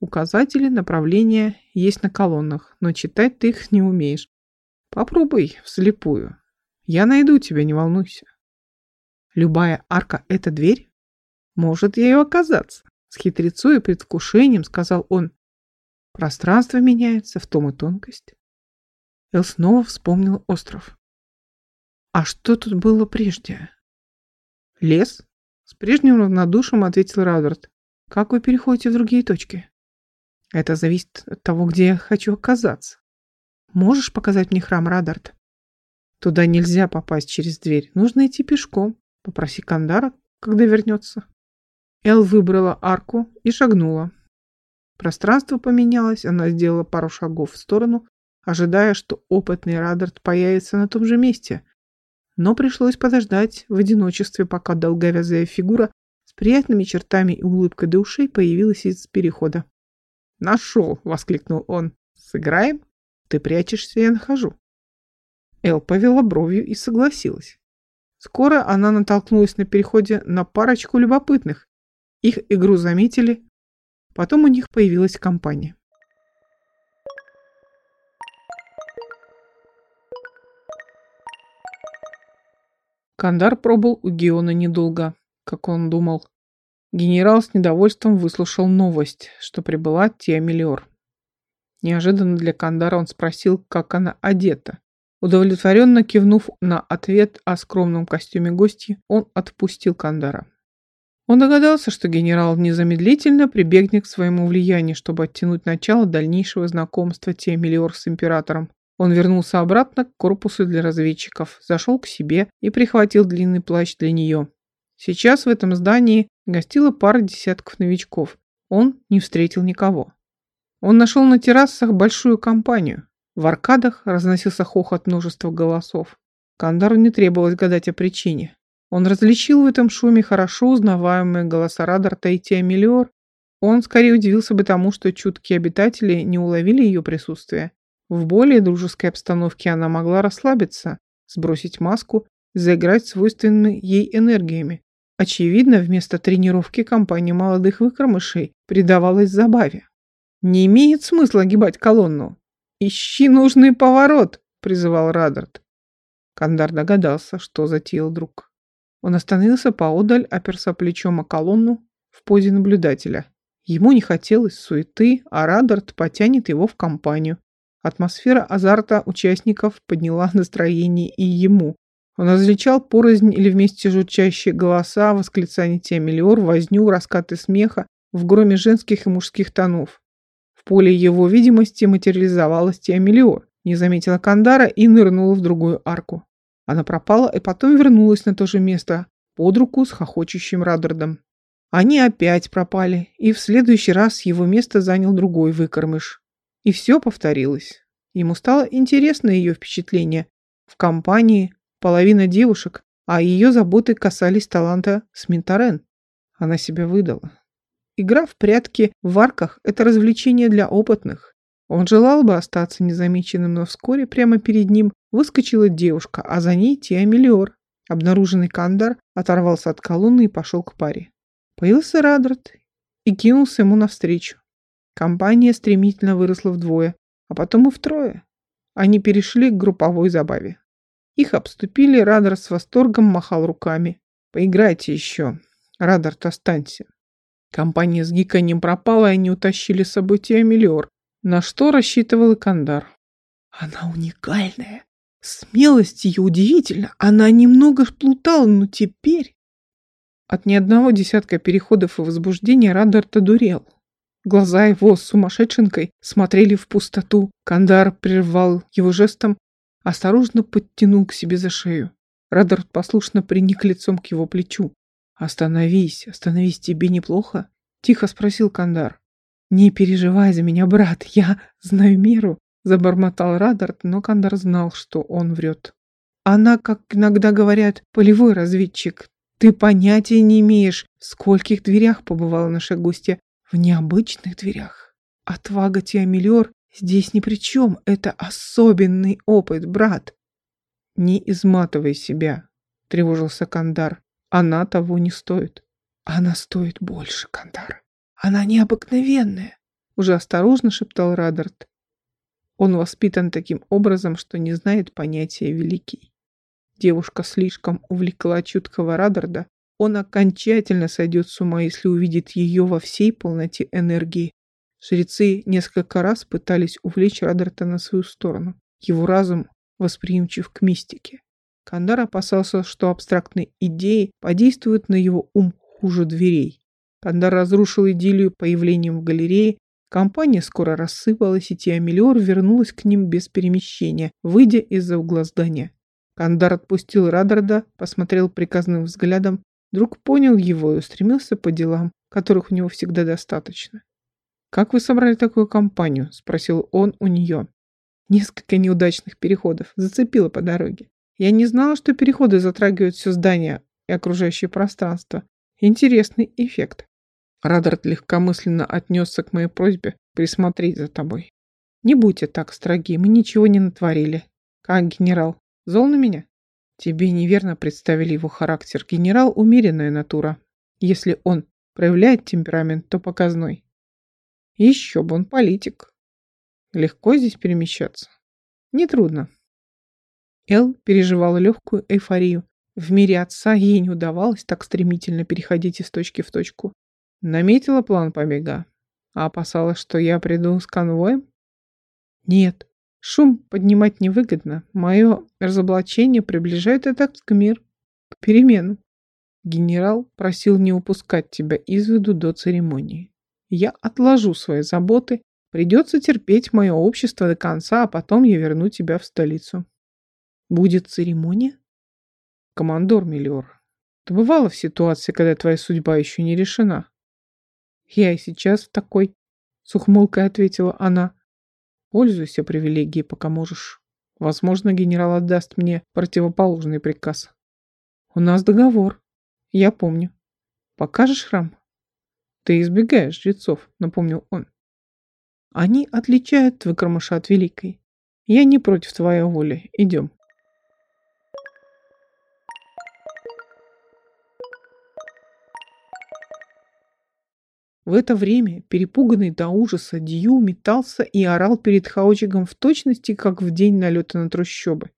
«Указатели направления есть на колоннах, но читать ты их не умеешь. Попробуй вслепую. Я найду тебя, не волнуйся». «Любая арка — это дверь?» «Может ею оказаться», — с хитрецой и предвкушением сказал он. «Пространство меняется, в том и тонкость». Эл снова вспомнил остров. А что тут было прежде? Лес? С прежним равнодушием ответил Радвард. Как вы переходите в другие точки? Это зависит от того, где я хочу оказаться. Можешь показать мне храм, Радард? Туда нельзя попасть через дверь. Нужно идти пешком. Попроси Кандара, когда вернется. Эл выбрала арку и шагнула. Пространство поменялось, она сделала пару шагов в сторону, ожидая, что опытный Радард появится на том же месте. Но пришлось подождать в одиночестве, пока долговязая фигура с приятными чертами и улыбкой до ушей появилась из перехода. «Нашел!» — воскликнул он. «Сыграем? Ты прячешься, я нахожу». Эл повела бровью и согласилась. Скоро она натолкнулась на переходе на парочку любопытных. Их игру заметили. Потом у них появилась компания. Кандар пробыл у Геона недолго, как он думал. Генерал с недовольством выслушал новость, что прибыла Тиамелиор. Неожиданно для Кандара он спросил, как она одета. Удовлетворенно кивнув на ответ о скромном костюме гостьи, он отпустил Кандара. Он догадался, что генерал незамедлительно прибегнет к своему влиянию, чтобы оттянуть начало дальнейшего знакомства Тиамелиор с императором. Он вернулся обратно к корпусу для разведчиков, зашел к себе и прихватил длинный плащ для нее. Сейчас в этом здании гостила пара десятков новичков. Он не встретил никого. Он нашел на террасах большую компанию. В аркадах разносился хохот множества голосов. Кандару не требовалось гадать о причине. Он различил в этом шуме хорошо узнаваемые голоса Радарта и Тиамелиор. Он скорее удивился бы тому, что чуткие обитатели не уловили ее присутствие. В более дружеской обстановке она могла расслабиться, сбросить маску, заиграть свойственными ей энергиями. Очевидно, вместо тренировки компания молодых выкормышей предавалась забаве. «Не имеет смысла огибать колонну. «Ищи нужный поворот!» — призывал Радард. Кандар догадался, что затеял друг. Он остановился поодаль, оперся плечом о колонну в позе наблюдателя. Ему не хотелось суеты, а Радард потянет его в компанию. Атмосфера азарта участников подняла настроение и ему. Он различал порознь или вместе журчащие голоса, восклицания Тиамелиор, возню, раскаты смеха в громе женских и мужских тонов поле его видимости материализовалась Тиамелио, не заметила Кандара и нырнула в другую арку. Она пропала и потом вернулась на то же место, под руку с хохочущим Радардом. Они опять пропали, и в следующий раз его место занял другой выкормыш. И все повторилось. Ему стало интересно ее впечатление. В компании половина девушек, а ее заботы касались таланта Сминтарен. Она себя выдала. Игра в прятки в арках – это развлечение для опытных. Он желал бы остаться незамеченным, но вскоре прямо перед ним выскочила девушка, а за ней Тиамелиор. Обнаруженный Кандар оторвался от колонны и пошел к паре. Появился Радрат и кинулся ему навстречу. Компания стремительно выросла вдвое, а потом и втрое. Они перешли к групповой забаве. Их обступили, Радарт с восторгом махал руками. «Поиграйте еще. Радарт, останься». Компания с гиканьем пропала, и они утащили с собой Тиамелиор, на что рассчитывал Икандар. Она уникальная. Смелость ее удивительна. Она немного плутала, но теперь... От ни одного десятка переходов и возбуждения Радарт одурел. Глаза его с сумасшедшенкой смотрели в пустоту. Кандар прервал его жестом, осторожно подтянул к себе за шею. Радарт послушно приник лицом к его плечу. «Остановись, остановись, тебе неплохо?» — тихо спросил Кандар. «Не переживай за меня, брат, я знаю меру», — забормотал Радарт, но Кандар знал, что он врет. «Она, как иногда говорят, полевой разведчик. Ты понятия не имеешь, в скольких дверях побывала наша гостья. В необычных дверях. Отвага Тиамелиор здесь ни при чем. Это особенный опыт, брат». «Не изматывай себя», — тревожился Кандар. Она того не стоит. Она стоит больше, Кандар. Она необыкновенная, уже осторожно шептал Радарт. Он воспитан таким образом, что не знает понятия великий. Девушка слишком увлекла чуткого Радарда. Он окончательно сойдет с ума, если увидит ее во всей полноте энергии. Жрецы несколько раз пытались увлечь Радарта на свою сторону. Его разум восприимчив к мистике. Кандар опасался, что абстрактные идеи подействуют на его ум хуже дверей. Кандар разрушил идиллию появлением в галерее, компания скоро рассыпалась, и Тиамелиор вернулась к ним без перемещения, выйдя из-за угла здания. Кандар отпустил Радарда, посмотрел приказным взглядом, вдруг понял его и устремился по делам, которых у него всегда достаточно. «Как вы собрали такую компанию?» – спросил он у нее. Несколько неудачных переходов зацепило по дороге. Я не знала, что переходы затрагивают все здание и окружающее пространство. Интересный эффект. Радард легкомысленно отнесся к моей просьбе присмотреть за тобой. Не будьте так строги, мы ничего не натворили. Как генерал, Зол на меня? Тебе неверно представили его характер. Генерал – умеренная натура. Если он проявляет темперамент, то показной. Еще бы он политик. Легко здесь перемещаться? Нетрудно. Эл переживала легкую эйфорию. В мире отца ей не удавалось так стремительно переходить из точки в точку. Наметила план побега, а опасалась, что я приду с конвоем? Нет, Шум поднимать невыгодно. Мое разоблачение приближает этот к мир, к переменам. Генерал просил не упускать тебя из виду до церемонии. Я отложу свои заботы. Придется терпеть мое общество до конца, а потом я верну тебя в столицу. Будет церемония? Командор Миллиор, ты бывала в ситуации, когда твоя судьба еще не решена? Я и сейчас в такой, с ухмылкой ответила она. Пользуйся привилегией, пока можешь. Возможно, генерал отдаст мне противоположный приказ. У нас договор. Я помню. Покажешь храм? Ты избегаешь жрецов, напомнил он. Они отличают Твыкромыша от Великой. Я не против твоей воли. Идем. В это время, перепуганный до ужаса, Дью метался и орал перед Хаучиком в точности, как в день налета на трущобы.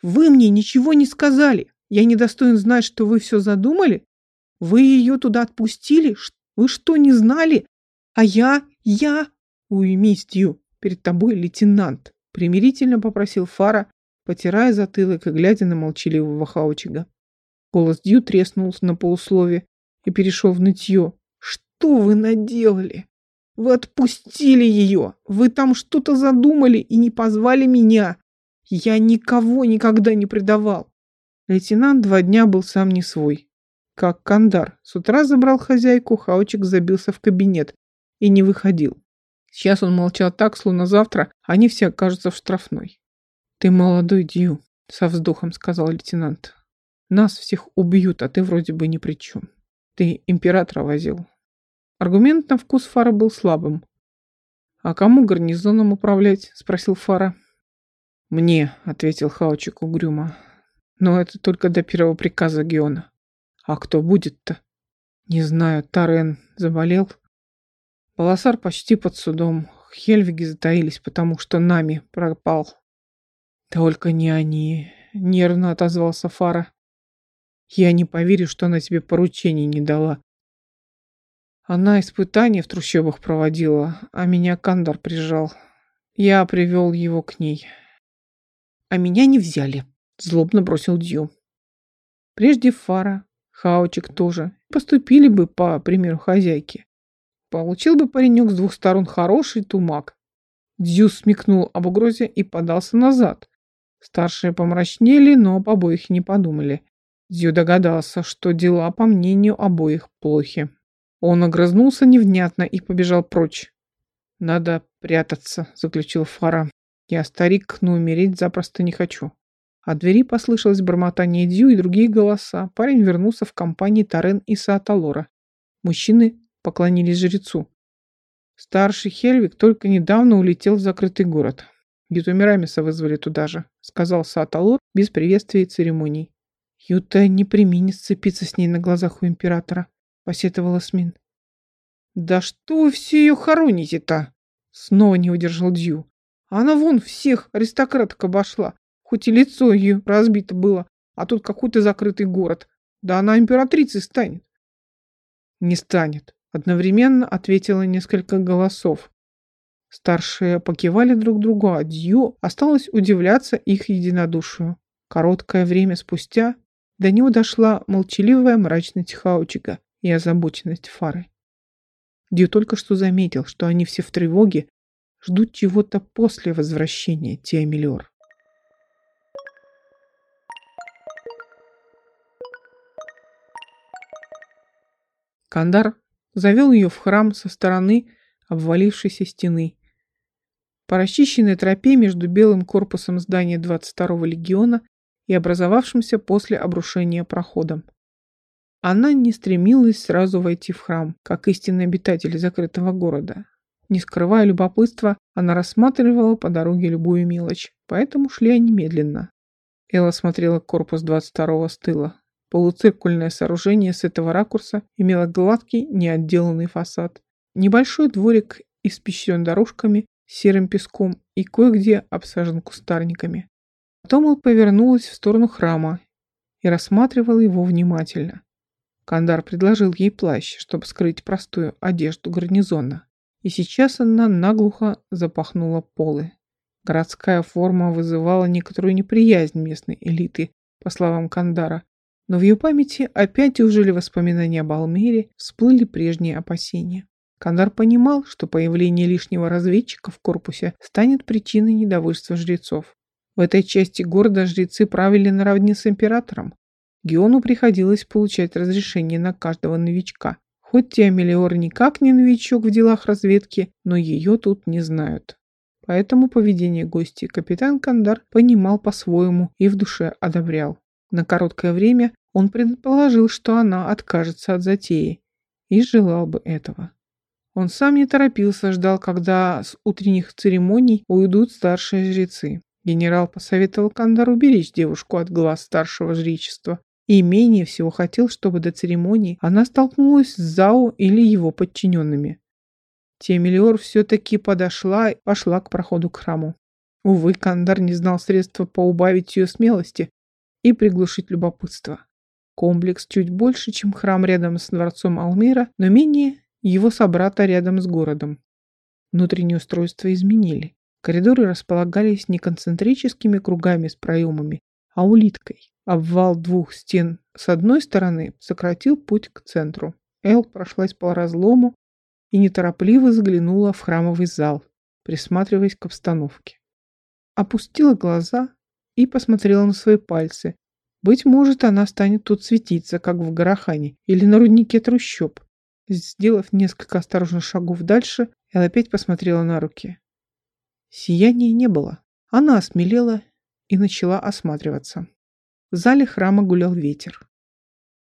«Вы мне ничего не сказали! Я недостоин знать, что вы все задумали? Вы ее туда отпустили? Вы что, не знали? А я... я...» «Уймись, Дью, перед тобой лейтенант», — примирительно попросил Фара, потирая затылок и глядя на молчаливого Хаучига. Голос Дью треснул на полуслове и перешел в нытье, что вы наделали? Вы отпустили ее. Вы там что-то задумали и не позвали меня. Я никого никогда не предавал. Лейтенант два дня был сам не свой. Как Кандар. С утра забрал хозяйку, Хаучик забился в кабинет и не выходил. Сейчас он молчал так, словно завтра они все окажутся в штрафной. «Ты молодой Дью», — со вздохом сказал лейтенант. «Нас всех убьют, а ты вроде бы ни при чем. Ты императора возил. Аргумент на вкус Фара был слабым. «А кому гарнизоном управлять?» – спросил Фара. «Мне», – ответил Хаучик угрюмо. «Но это только до первого приказа Геона. А кто будет-то?» «Не знаю, Тарен заболел». Полосар почти под судом. Хельвиги затаились, потому что нами пропал. «Только не они», — нервно отозвался Фара. «Я не поверю, что она тебе поручений не дала. Она испытания в трущобах проводила, а меня Кандар прижал. Я привел его к ней. А меня не взяли, злобно бросил Дью. Прежде Фара, Хаучик тоже, поступили бы по примеру хозяйки. Получил бы паренек с двух сторон хороший тумак. Дью смекнул об угрозе и подался назад. Старшие помрачнели, но об обоих не подумали. Дью догадался, что дела, по мнению обоих, плохи. Он огрызнулся невнятно и побежал прочь. «Надо прятаться», — заключил Фара. «Я старик, но умереть запросто не хочу». От двери послышалось бормотание Дью и другие голоса. Парень вернулся в компании Тарен и Сааталора. Мужчины поклонились жрецу. Старший Хельвик только недавно улетел в закрытый город. Ютумирамиса вызвали туда же, сказал Сааталор без приветствия и церемоний. Юта не применит сцепиться с ней на глазах у императора посетовала Смин. «Да что вы все ее хороните-то?» Снова не удержал Дью. «Она вон всех аристократок обошла, хоть и лицо ее разбито было, а тут какой-то закрытый город. Да она императрицей станет». «Не станет», — одновременно ответило несколько голосов. Старшие покивали друг другу, а Дью осталось удивляться их единодушию. Короткое время спустя до него дошла молчаливая мрачность Хаучика и озабоченность Фары. Дью только что заметил, что они все в тревоге, ждут чего-то после возвращения Тиамелиор. Кандар завел ее в храм со стороны обвалившейся стены. По расчищенной тропе между белым корпусом здания 22-го легиона и образовавшимся после обрушения проходом. Она не стремилась сразу войти в храм, как истинный обитатель закрытого города. Не скрывая любопытства, она рассматривала по дороге любую мелочь, поэтому шли они медленно. Элла смотрела корпус 22-го с тыла. Полуциркульное сооружение с этого ракурса имело гладкий, неотделанный фасад. Небольшой дворик испещрен дорожками, серым песком и кое-где обсажен кустарниками. Потом он повернулась в сторону храма и рассматривала его внимательно. Кандар предложил ей плащ, чтобы скрыть простую одежду гарнизона. И сейчас она наглухо запахнула полы. Городская форма вызывала некоторую неприязнь местной элиты, по словам Кандара, но в ее памяти опять ужили воспоминания об Алмере, всплыли прежние опасения. Кандар понимал, что появление лишнего разведчика в корпусе станет причиной недовольства жрецов. В этой части города жрецы правили наравне с императором. Геону приходилось получать разрешение на каждого новичка. Хоть Тиамелиор никак не новичок в делах разведки, но ее тут не знают. Поэтому поведение гостей капитан Кандар понимал по-своему и в душе одобрял. На короткое время он предположил, что она откажется от затеи, и желал бы этого. Он сам не торопился, ждал, когда с утренних церемоний уйдут старшие жрецы. Генерал посоветовал Кандару беречь девушку от глаз старшего жречества и менее всего хотел, чтобы до церемонии она столкнулась с Зао или его подчиненными. Темелиор все-таки подошла и пошла к проходу к храму. Увы, Кандар не знал средства поубавить ее смелости и приглушить любопытство. Комплекс чуть больше, чем храм рядом с дворцом Алмира, но менее его собрата рядом с городом. Внутреннее устройство изменили. Коридоры располагались не концентрическими кругами с проемами, а улиткой. Обвал двух стен с одной стороны сократил путь к центру. Эл прошлась по разлому и неторопливо заглянула в храмовый зал, присматриваясь к обстановке. Опустила глаза и посмотрела на свои пальцы. Быть может, она станет тут светиться, как в Гарахане или на руднике трущоб. Сделав несколько осторожных шагов дальше, Эл опять посмотрела на руки. Сияния не было. Она осмелела и начала осматриваться. В зале храма гулял ветер.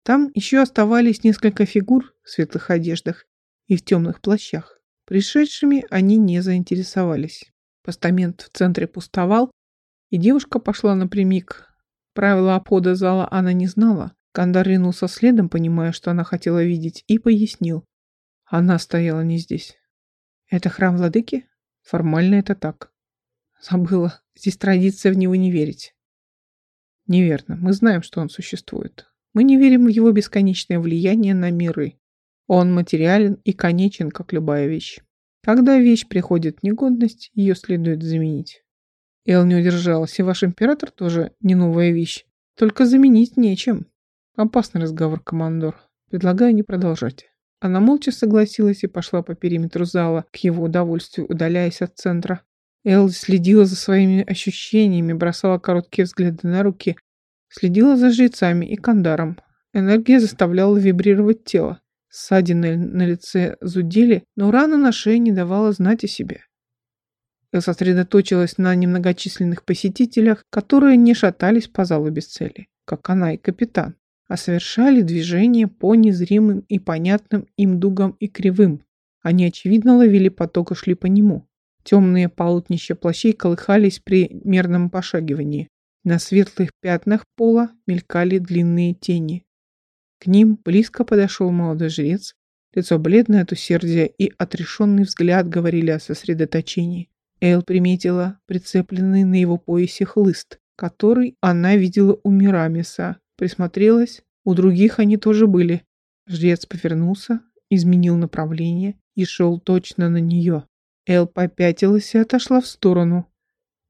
Там еще оставались несколько фигур в светлых одеждах и в темных плащах. Пришедшими они не заинтересовались. Постамент в центре пустовал, и девушка пошла напрямик. Правила обхода зала она не знала. Кандар ринулся следом, понимая, что она хотела видеть, и пояснил. Она стояла не здесь. «Это храм владыки?» Формально это так. Забыла. Здесь традиция в него не верить. Неверно. Мы знаем, что он существует. Мы не верим в его бесконечное влияние на миры. Он материален и конечен, как любая вещь. Когда вещь приходит в негодность, ее следует заменить. Эл не удержалась, и ваш император тоже не новая вещь. Только заменить нечем. Опасный разговор, командор. Предлагаю не продолжать. Она молча согласилась и пошла по периметру зала, к его удовольствию удаляясь от центра. Эл следила за своими ощущениями, бросала короткие взгляды на руки, следила за жрецами и кандаром. Энергия заставляла вибрировать тело. Ссадины на лице зудели, но рана на шее не давала знать о себе. Эл сосредоточилась на немногочисленных посетителях, которые не шатались по залу без цели, как она и капитан а совершали движения по незримым и понятным им дугам и кривым. Они, очевидно, ловили поток и шли по нему. Темные полотнища плащей колыхались при мерном пошагивании. На светлых пятнах пола мелькали длинные тени. К ним близко подошел молодой жрец. Лицо бледное от усердия и отрешенный взгляд говорили о сосредоточении. Эл приметила прицепленный на его поясе хлыст, который она видела у Мирамиса, Присмотрелась. У других они тоже были. Жрец повернулся, изменил направление и шел точно на нее. Эл попятилась и отошла в сторону.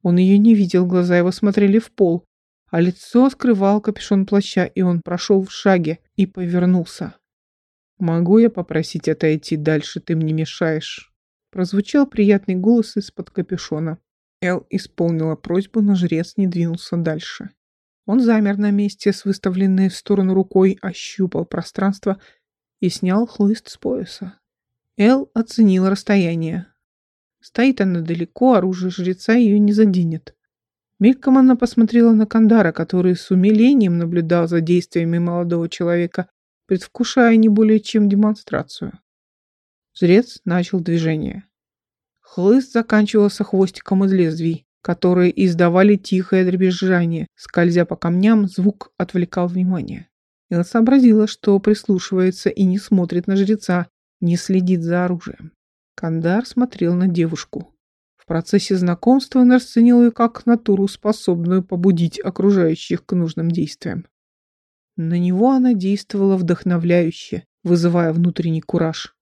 Он ее не видел, глаза его смотрели в пол, а лицо скрывал капюшон плаща, и он прошел в шаге и повернулся. «Могу я попросить отойти дальше, ты мне мешаешь?» Прозвучал приятный голос из-под капюшона. Эл исполнила просьбу, но жрец не двинулся дальше. Он замер на месте с выставленной в сторону рукой, ощупал пространство и снял хлыст с пояса. Эл оценила расстояние. Стоит она далеко, оружие жреца ее не заденет. Мельком она посмотрела на Кандара, который с умилением наблюдал за действиями молодого человека, предвкушая не более чем демонстрацию. Жрец начал движение. Хлыст заканчивался хвостиком из лезвий, которые издавали тихое дребезжание. Скользя по камням, звук отвлекал внимание. Эл сообразила, что прислушивается и не смотрит на жреца, не следит за оружием. Кандар смотрел на девушку. В процессе знакомства он расценил ее как натуру, способную побудить окружающих к нужным действиям. На него она действовала вдохновляюще, вызывая внутренний кураж.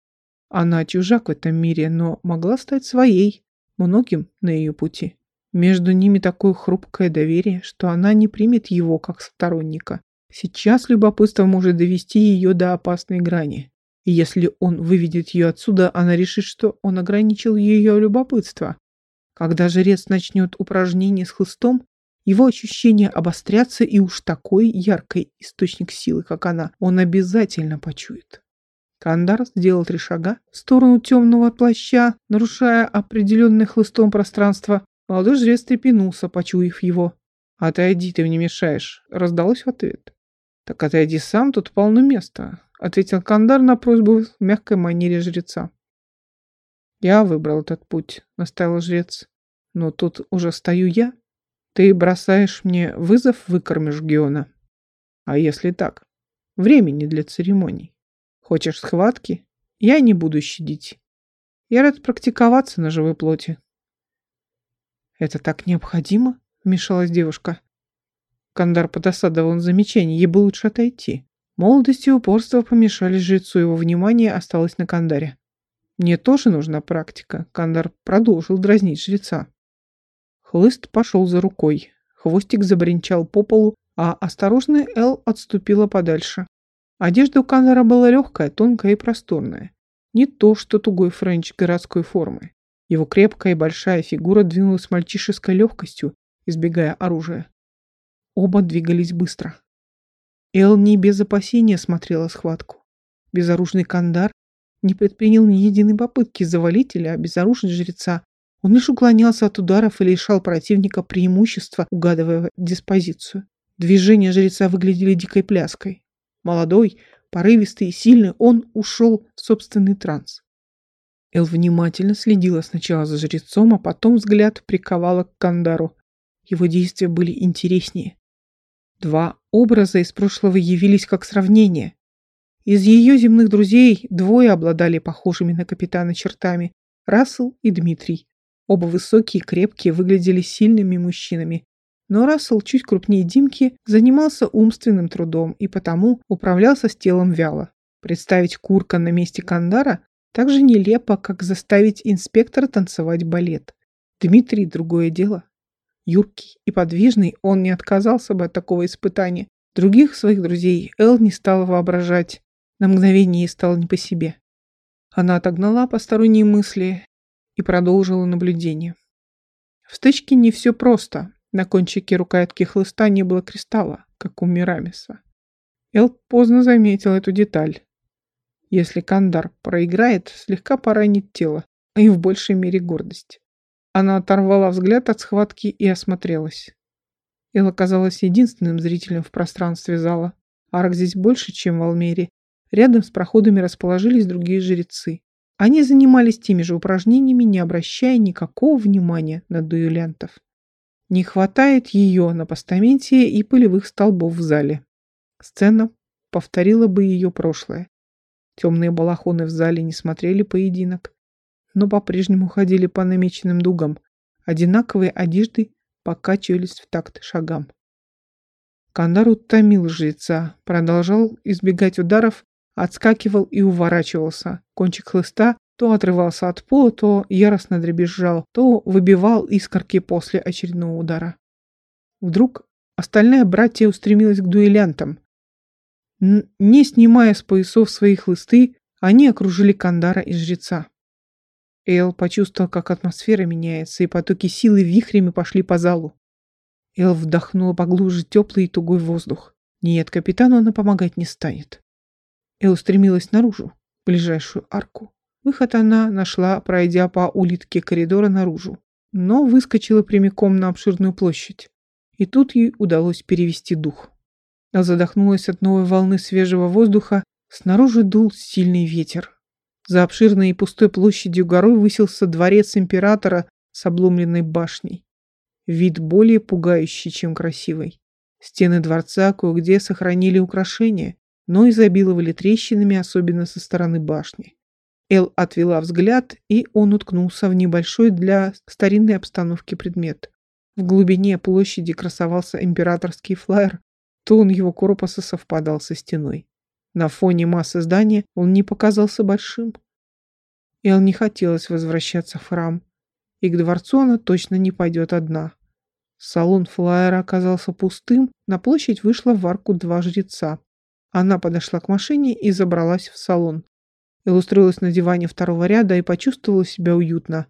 Она чужак в этом мире, но могла стать своей, многим на ее пути. Между ними такое хрупкое доверие, что она не примет его как сторонника. Сейчас любопытство может довести ее до опасной грани. И если он выведет ее отсюда, она решит, что он ограничил ее любопытство. Когда жрец начнет упражнение с хлыстом, его ощущения обострятся, и уж такой яркий источник силы, как она, он обязательно почует. Кандар сделал три шага в сторону темного плаща, нарушая определенное хлыстом пространство. Молодой жрец трепенулся, почуяв его. «Отойди, ты мне мешаешь», — раздалось в ответ. «Так отойди сам, тут полно места», — ответил Кандар на просьбу в мягкой манере жреца. «Я выбрал этот путь», — настаивал жрец. «Но тут уже стою я. Ты бросаешь мне вызов, выкормишь Геона. А если так? Времени для церемоний. Хочешь схватки? Я не буду щадить. Я рад практиковаться на живой плоти. Это так необходимо? Вмешалась девушка. Кандар подосадовал на замечание, ей бы лучше отойти. Молодость и упорство помешали жрецу, его внимание осталось на Кандаре. Мне тоже нужна практика. Кандар продолжил дразнить жреца. Хлыст пошел за рукой. Хвостик забренчал по полу, а осторожная Эл отступила подальше. Одежда у Кандара была легкая, тонкая и просторная. Не то, что тугой френч городской формы. Его крепкая и большая фигура двинулась мальчишеской легкостью, избегая оружия. Оба двигались быстро. Эл не без опасения смотрела схватку. Безоружный Кандар не предпринял ни единой попытки завалить или обезоружить жреца. Он лишь уклонялся от ударов и лишал противника преимущества, угадывая диспозицию. Движения жреца выглядели дикой пляской. Молодой, порывистый и сильный, он ушел в собственный транс. Эл внимательно следила сначала за жрецом, а потом взгляд приковала к Кандару. Его действия были интереснее. Два образа из прошлого явились как сравнение. Из ее земных друзей двое обладали похожими на капитана чертами – Рассел и Дмитрий. Оба высокие крепкие, выглядели сильными мужчинами, но Рассел, чуть крупнее Димки, занимался умственным трудом и потому управлялся с телом вяло. Представить Курка на месте Кандара так же нелепо, как заставить инспектора танцевать балет. Дмитрий – другое дело. Юркий и подвижный, он не отказался бы от такого испытания. Других своих друзей Эл не стала воображать. На мгновение ей стало не по себе. Она отогнала посторонние мысли и продолжила наблюдение. В стычке не все просто. На кончике рукоятки хлыста не было кристалла, как у Мирамиса. Эл поздно заметил эту деталь. Если Кандар проиграет, слегка поранит тело, а и в большей мере гордость. Она оторвала взгляд от схватки и осмотрелась. Эл оказалась единственным зрителем в пространстве зала. Арк здесь больше, чем в Алмере. Рядом с проходами расположились другие жрецы. Они занимались теми же упражнениями, не обращая никакого внимания на дуэлянтов. Не хватает ее на постаменте и полевых столбов в зале. Сцена повторила бы ее прошлое. Темные балахоны в зале не смотрели поединок, но по-прежнему ходили по намеченным дугам. Одинаковые одежды покачивались в такт шагам. Кандар утомил жреца, продолжал избегать ударов, отскакивал и уворачивался. Кончик хлыста то отрывался от пола, то яростно дребезжал, то выбивал искорки после очередного удара. Вдруг Остальная братья устремилась к дуэлянтам. Не снимая с поясов свои хлысты, они окружили Кандара и жреца. Эл почувствовал, как атмосфера меняется, и потоки силы вихрями пошли по залу. Эл вдохнула поглубже теплый и тугой воздух. Нет, капитану она помогать не станет. Эл устремилась наружу, в ближайшую арку. Выход она нашла, пройдя по улитке коридора наружу, но выскочила прямиком на обширную площадь. И тут ей удалось перевести дух. Эл задохнулась от новой волны свежего воздуха, снаружи дул сильный ветер. За обширной и пустой площадью горой высился дворец императора с обломленной башней. Вид более пугающий, чем красивый. Стены дворца кое-где сохранили украшения, но изобиловали трещинами, особенно со стороны башни. Эл отвела взгляд, и он уткнулся в небольшой для старинной обстановки предмет. В глубине площади красовался императорский флайер, тон его корпуса совпадал со стеной. На фоне массы здания он не показался большим. Эл не хотелось возвращаться в храм, и к дворцу она точно не пойдет одна. Салон флайера оказался пустым, на площадь вышла в арку два жреца. Она подошла к машине и забралась в салон. Эл устроилась на диване второго ряда и почувствовала себя уютно.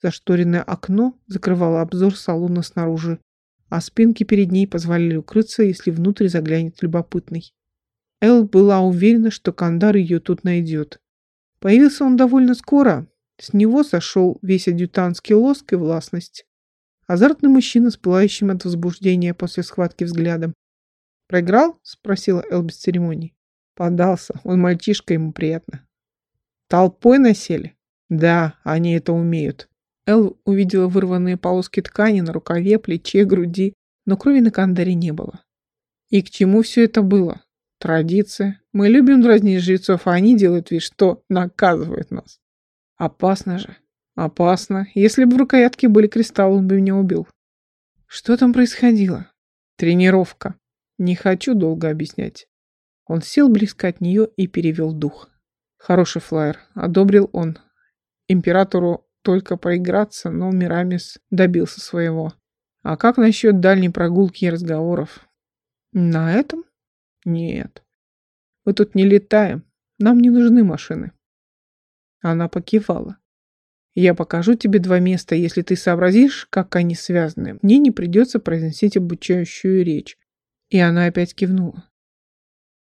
Зашторенное окно закрывало обзор салона снаружи, а спинки перед ней позволяли укрыться, если внутрь заглянет любопытный. Эл была уверена, что Кандар ее тут найдет. Появился он довольно скоро. С него сошел весь адъютантский лоск и властность. Азартный мужчина с пылающим от возбуждения после схватки взглядом. «Проиграл?» — спросила Эл без церемоний. Подался. Он мальчишка, ему приятно. «Толпой насели?» «Да, они это умеют». Эл увидела вырванные полоски ткани на рукаве, плече, груди, но крови на кандаре не было. И к чему все это было? Традиция. Мы любим дразнить жрецов, а они делают вид, что наказывают нас. Опасно же. Опасно. Если бы в рукоятке были кристаллы, он бы меня убил. Что там происходило? Тренировка. Не хочу долго объяснять. Он сел близко от нее и перевел дух. Хороший флайер. Одобрил он. Императору только проиграться, но Мирамис добился своего. А как насчет дальней прогулки и разговоров? На этом? Нет. Мы тут не летаем. Нам не нужны машины. Она покивала. Я покажу тебе два места, если ты сообразишь, как они связаны. Мне не придется произносить обучающую речь. И она опять кивнула.